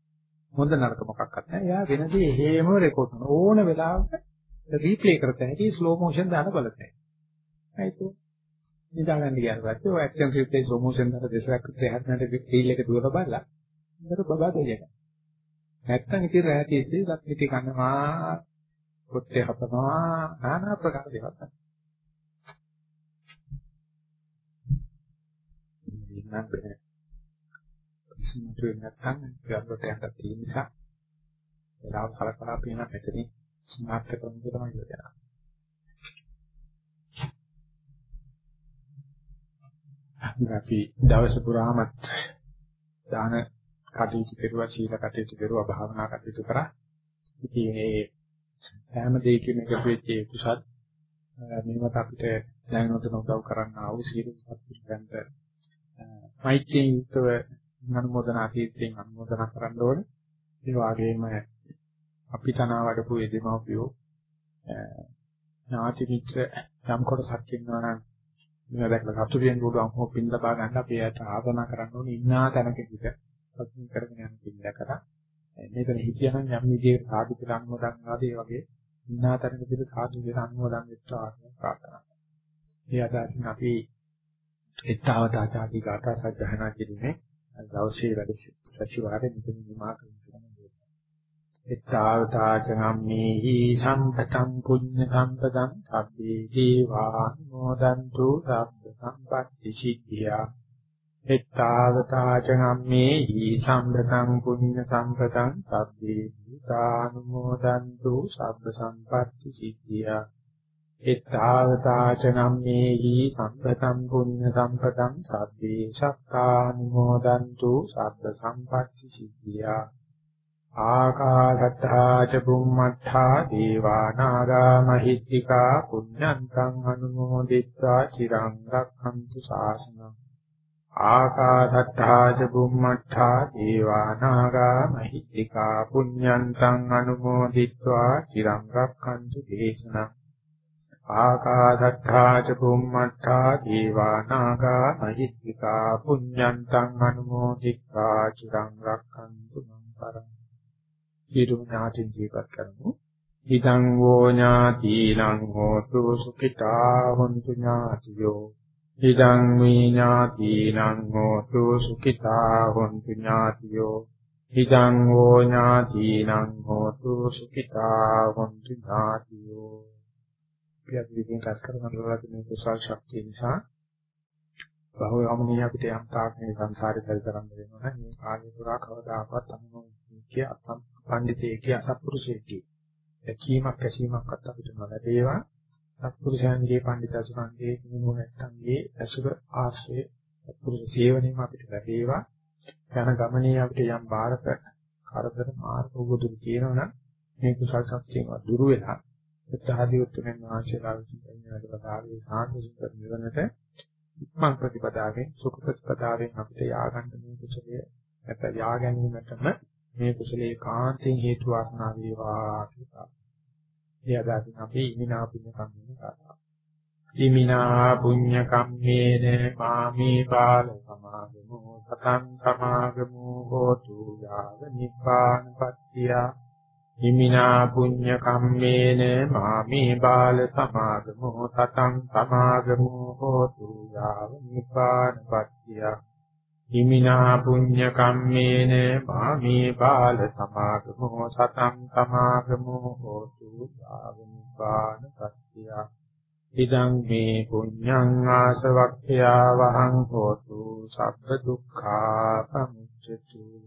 හොඳ නරක මොකක්වත් නෑ. එයා වෙනදී එහෙම රෙකෝඩ් කරන ඕන වෙලාවක රීප්ලේ කරත හැකි ස්ලෝ මොෂන් දාන බලතේ. හයිතු. නිදාගන්න ගියාට පස්සේ ඔය ඇක්ෂන් රීප්ලේ ස්ලෝ මොෂන් දාලා දෙසරක් විතර හැදෙන්නට රීල් එක දුවලා බලලා. ඉතර බබා දෙයක්. නැත්තම් ඉතින් රැය තිස්සේ දත් පිටි කනවා කොට්ටේ හපනවා নানা ප්‍රකාර දේවල් කරනවා. ඉන්නම් බෑ. සින්තුවෙන් නැත්තම් ගන්නට යන්න තියෙන නිසා ඒලාව සලකලා පේන මෙතනින් සමාප්ත කරන එක තමයි කියනවා. අපි දවස පුරාමත් දාන කටයුතු කෙරුවා සීල කටයුතු කෙරුවා භාවනා කටයුතු කරා. ඉතින් මේ සෑම දෙයකින් එකතු වෙච්ච කුසල් මේවත් අපිට දැනනොත් උදව් කරන්න ආව සීල සත්‍යයන්ට මෛත්‍රියෙන් යුක්තව අනුමೋದනා තීර්ථයෙන් අනුමೋದනා කරන්න ඕනේ. ඒ වගේම අපි තනවා වඩපු එදෙමව්පියෝ ඥාති මිත්‍ර යම් කොටසක් ඉන්නවා නම් මේවා දැක්ලා සතුටින් ගොඩක් හො පින් ලබා ගන්න අපි ඇයට ආසනා කරන්න ඕනේ ඉන්නා තැනක හිට සතුටින් කරගෙන යන පින්ද කරා මේතන හිටියනම් යම් විදිහකට සාදු කියලා අනුමෝදන් ආදී වගේ ඉන්නා තැනක හිට සාදු කියලා අනුමෝදන් වෙච්ච ආත්ම ප්‍රාර්ථනා මේ අදහසින් අපි එත්තවතාචාදී ගාථා සජ්ජහනා කිරීමේ දවසේ වැඩ සැසිවාරේ මෙතන නිමා කරමු. කරනවා. ඊතාවතාචනම්මේහි සම්පතං පුඤ්ඤ සම්පතං සබ්බේ දීවානුමෝදන්තු සබ්බ සම්පත්‍ති සිද්ධියා එත්තාවතාචනම්මේහි සම්පතං පුඤ්ඤ සම්පතං සබ්බේ දීවානුමෝදන්තු සබ්බ සම්පත්‍ති සිද්ධියා එත්තාවතාචනම්මේහි සම්පතං පුඤ්ඤ සම්පතං සබ්බේ සත්තානුමෝදන්තු සබ්බ සම්පත්‍ති සිද්ධියා ආකාශත්තා ච බුම්මත්තා දීවා නාග මහිත්‍තිකා පුඤ්ඤන්තං අනුමෝදිත්වා චිරං රක්ඛන්තු ශාසනං ආකාශත්තා ච බුම්මත්තා දීවා නාග මහිත්‍තිකා පුඤ්ඤන්තං අනුමෝදිත්වා චිරං රක්ඛන්තු දේශනං ආකාශත්තා ච බුම්මත්තා දීවා නාග මහිත්‍තිකා පුඤ්ඤන්තං අනුමෝදිත්වා චිරං රක්ඛන්තු මං පරං ඊටු ඥාතින් ජීවත් කරමු. ඉදං වෝ ඥාතිනං හෝතු සුඛිතා හොන්තු ඥාතියෝ. ඉදං මේ ඥාතිනං හෝතු සුඛිතා හොන්තු ඥාතියෝ. ඉදං වෝ ඥාතිනං හෝතු සුඛිතා හොන්තු ඥාතියෝ. පියදිකින් කස් කරන ලබන මේ කුසල් ශක්තිය නිසා බහුවමනී අපිට යම් තාක් මේ සංසාරේ පරිතරම් වෙනවා නම් මේ කාලේ පුරා කවදාකවත් අනුමෝදිතය අසම් පඬිතේකී අසත්පුරුෂයෙක්ගේ දැකීමක් ඇසීමක්වත් අපිට නොලැබේවා. සත්පුරුෂයන්ගේ පඬිතසුන්ගේ කිනෝ නැත්තන්ගේ අසුර ආශ්‍රය සත්පුරුෂ සේවනීය අපිට ලැබේවා. යන ගමනේ අපිට යම් බාරක කරදර මාර්ග උගදුරු තියෙනවනම් මේ කුසල් ශක්තියම දුරු වෙලා උත්සාහදී උත්තරෙන් වාංශලා විසින් කරන වැඩවලාවේ සාන්ත සුන්දර නිවනට ඉක්මන් ප්‍රතිපදාවෙන් සුඛ ප්‍රතිපදාවෙන් අපිට යආගන්න මේ කුසලයේ නැත්නම් යා ගැනීමටම මේ කුසලයේ කාන්තෙන් හේතු වාසනා වේවා කියලා. ඒ අදාසින් අපි ඉමිනා පින්න කම්මින කරා. ඉමිනා පුඤ්ඤ කම්මේන මාමේ බාල සමාගමෝ සතං සමාගමෝ හෝතු යාව නිපානපත්තිය ඉමිනා පුඤ්ඤ කම්මේන මාමේ බාල සමාගමෝ සතං සමාගමෝ හෝතු යාව නිපානපත්තිය ඉමිනා පුඤ්ඤ කම්මේන මාමේ බාල සමාගමෝ සතං සමාගමෝ හෝතු යාව නිපානපත්තිය ඉදං මේ පුඤ්ඤං ආසවක්ඛ්‍යා වහං හෝතු සබ්බ දුක්ඛා සමුච්චතු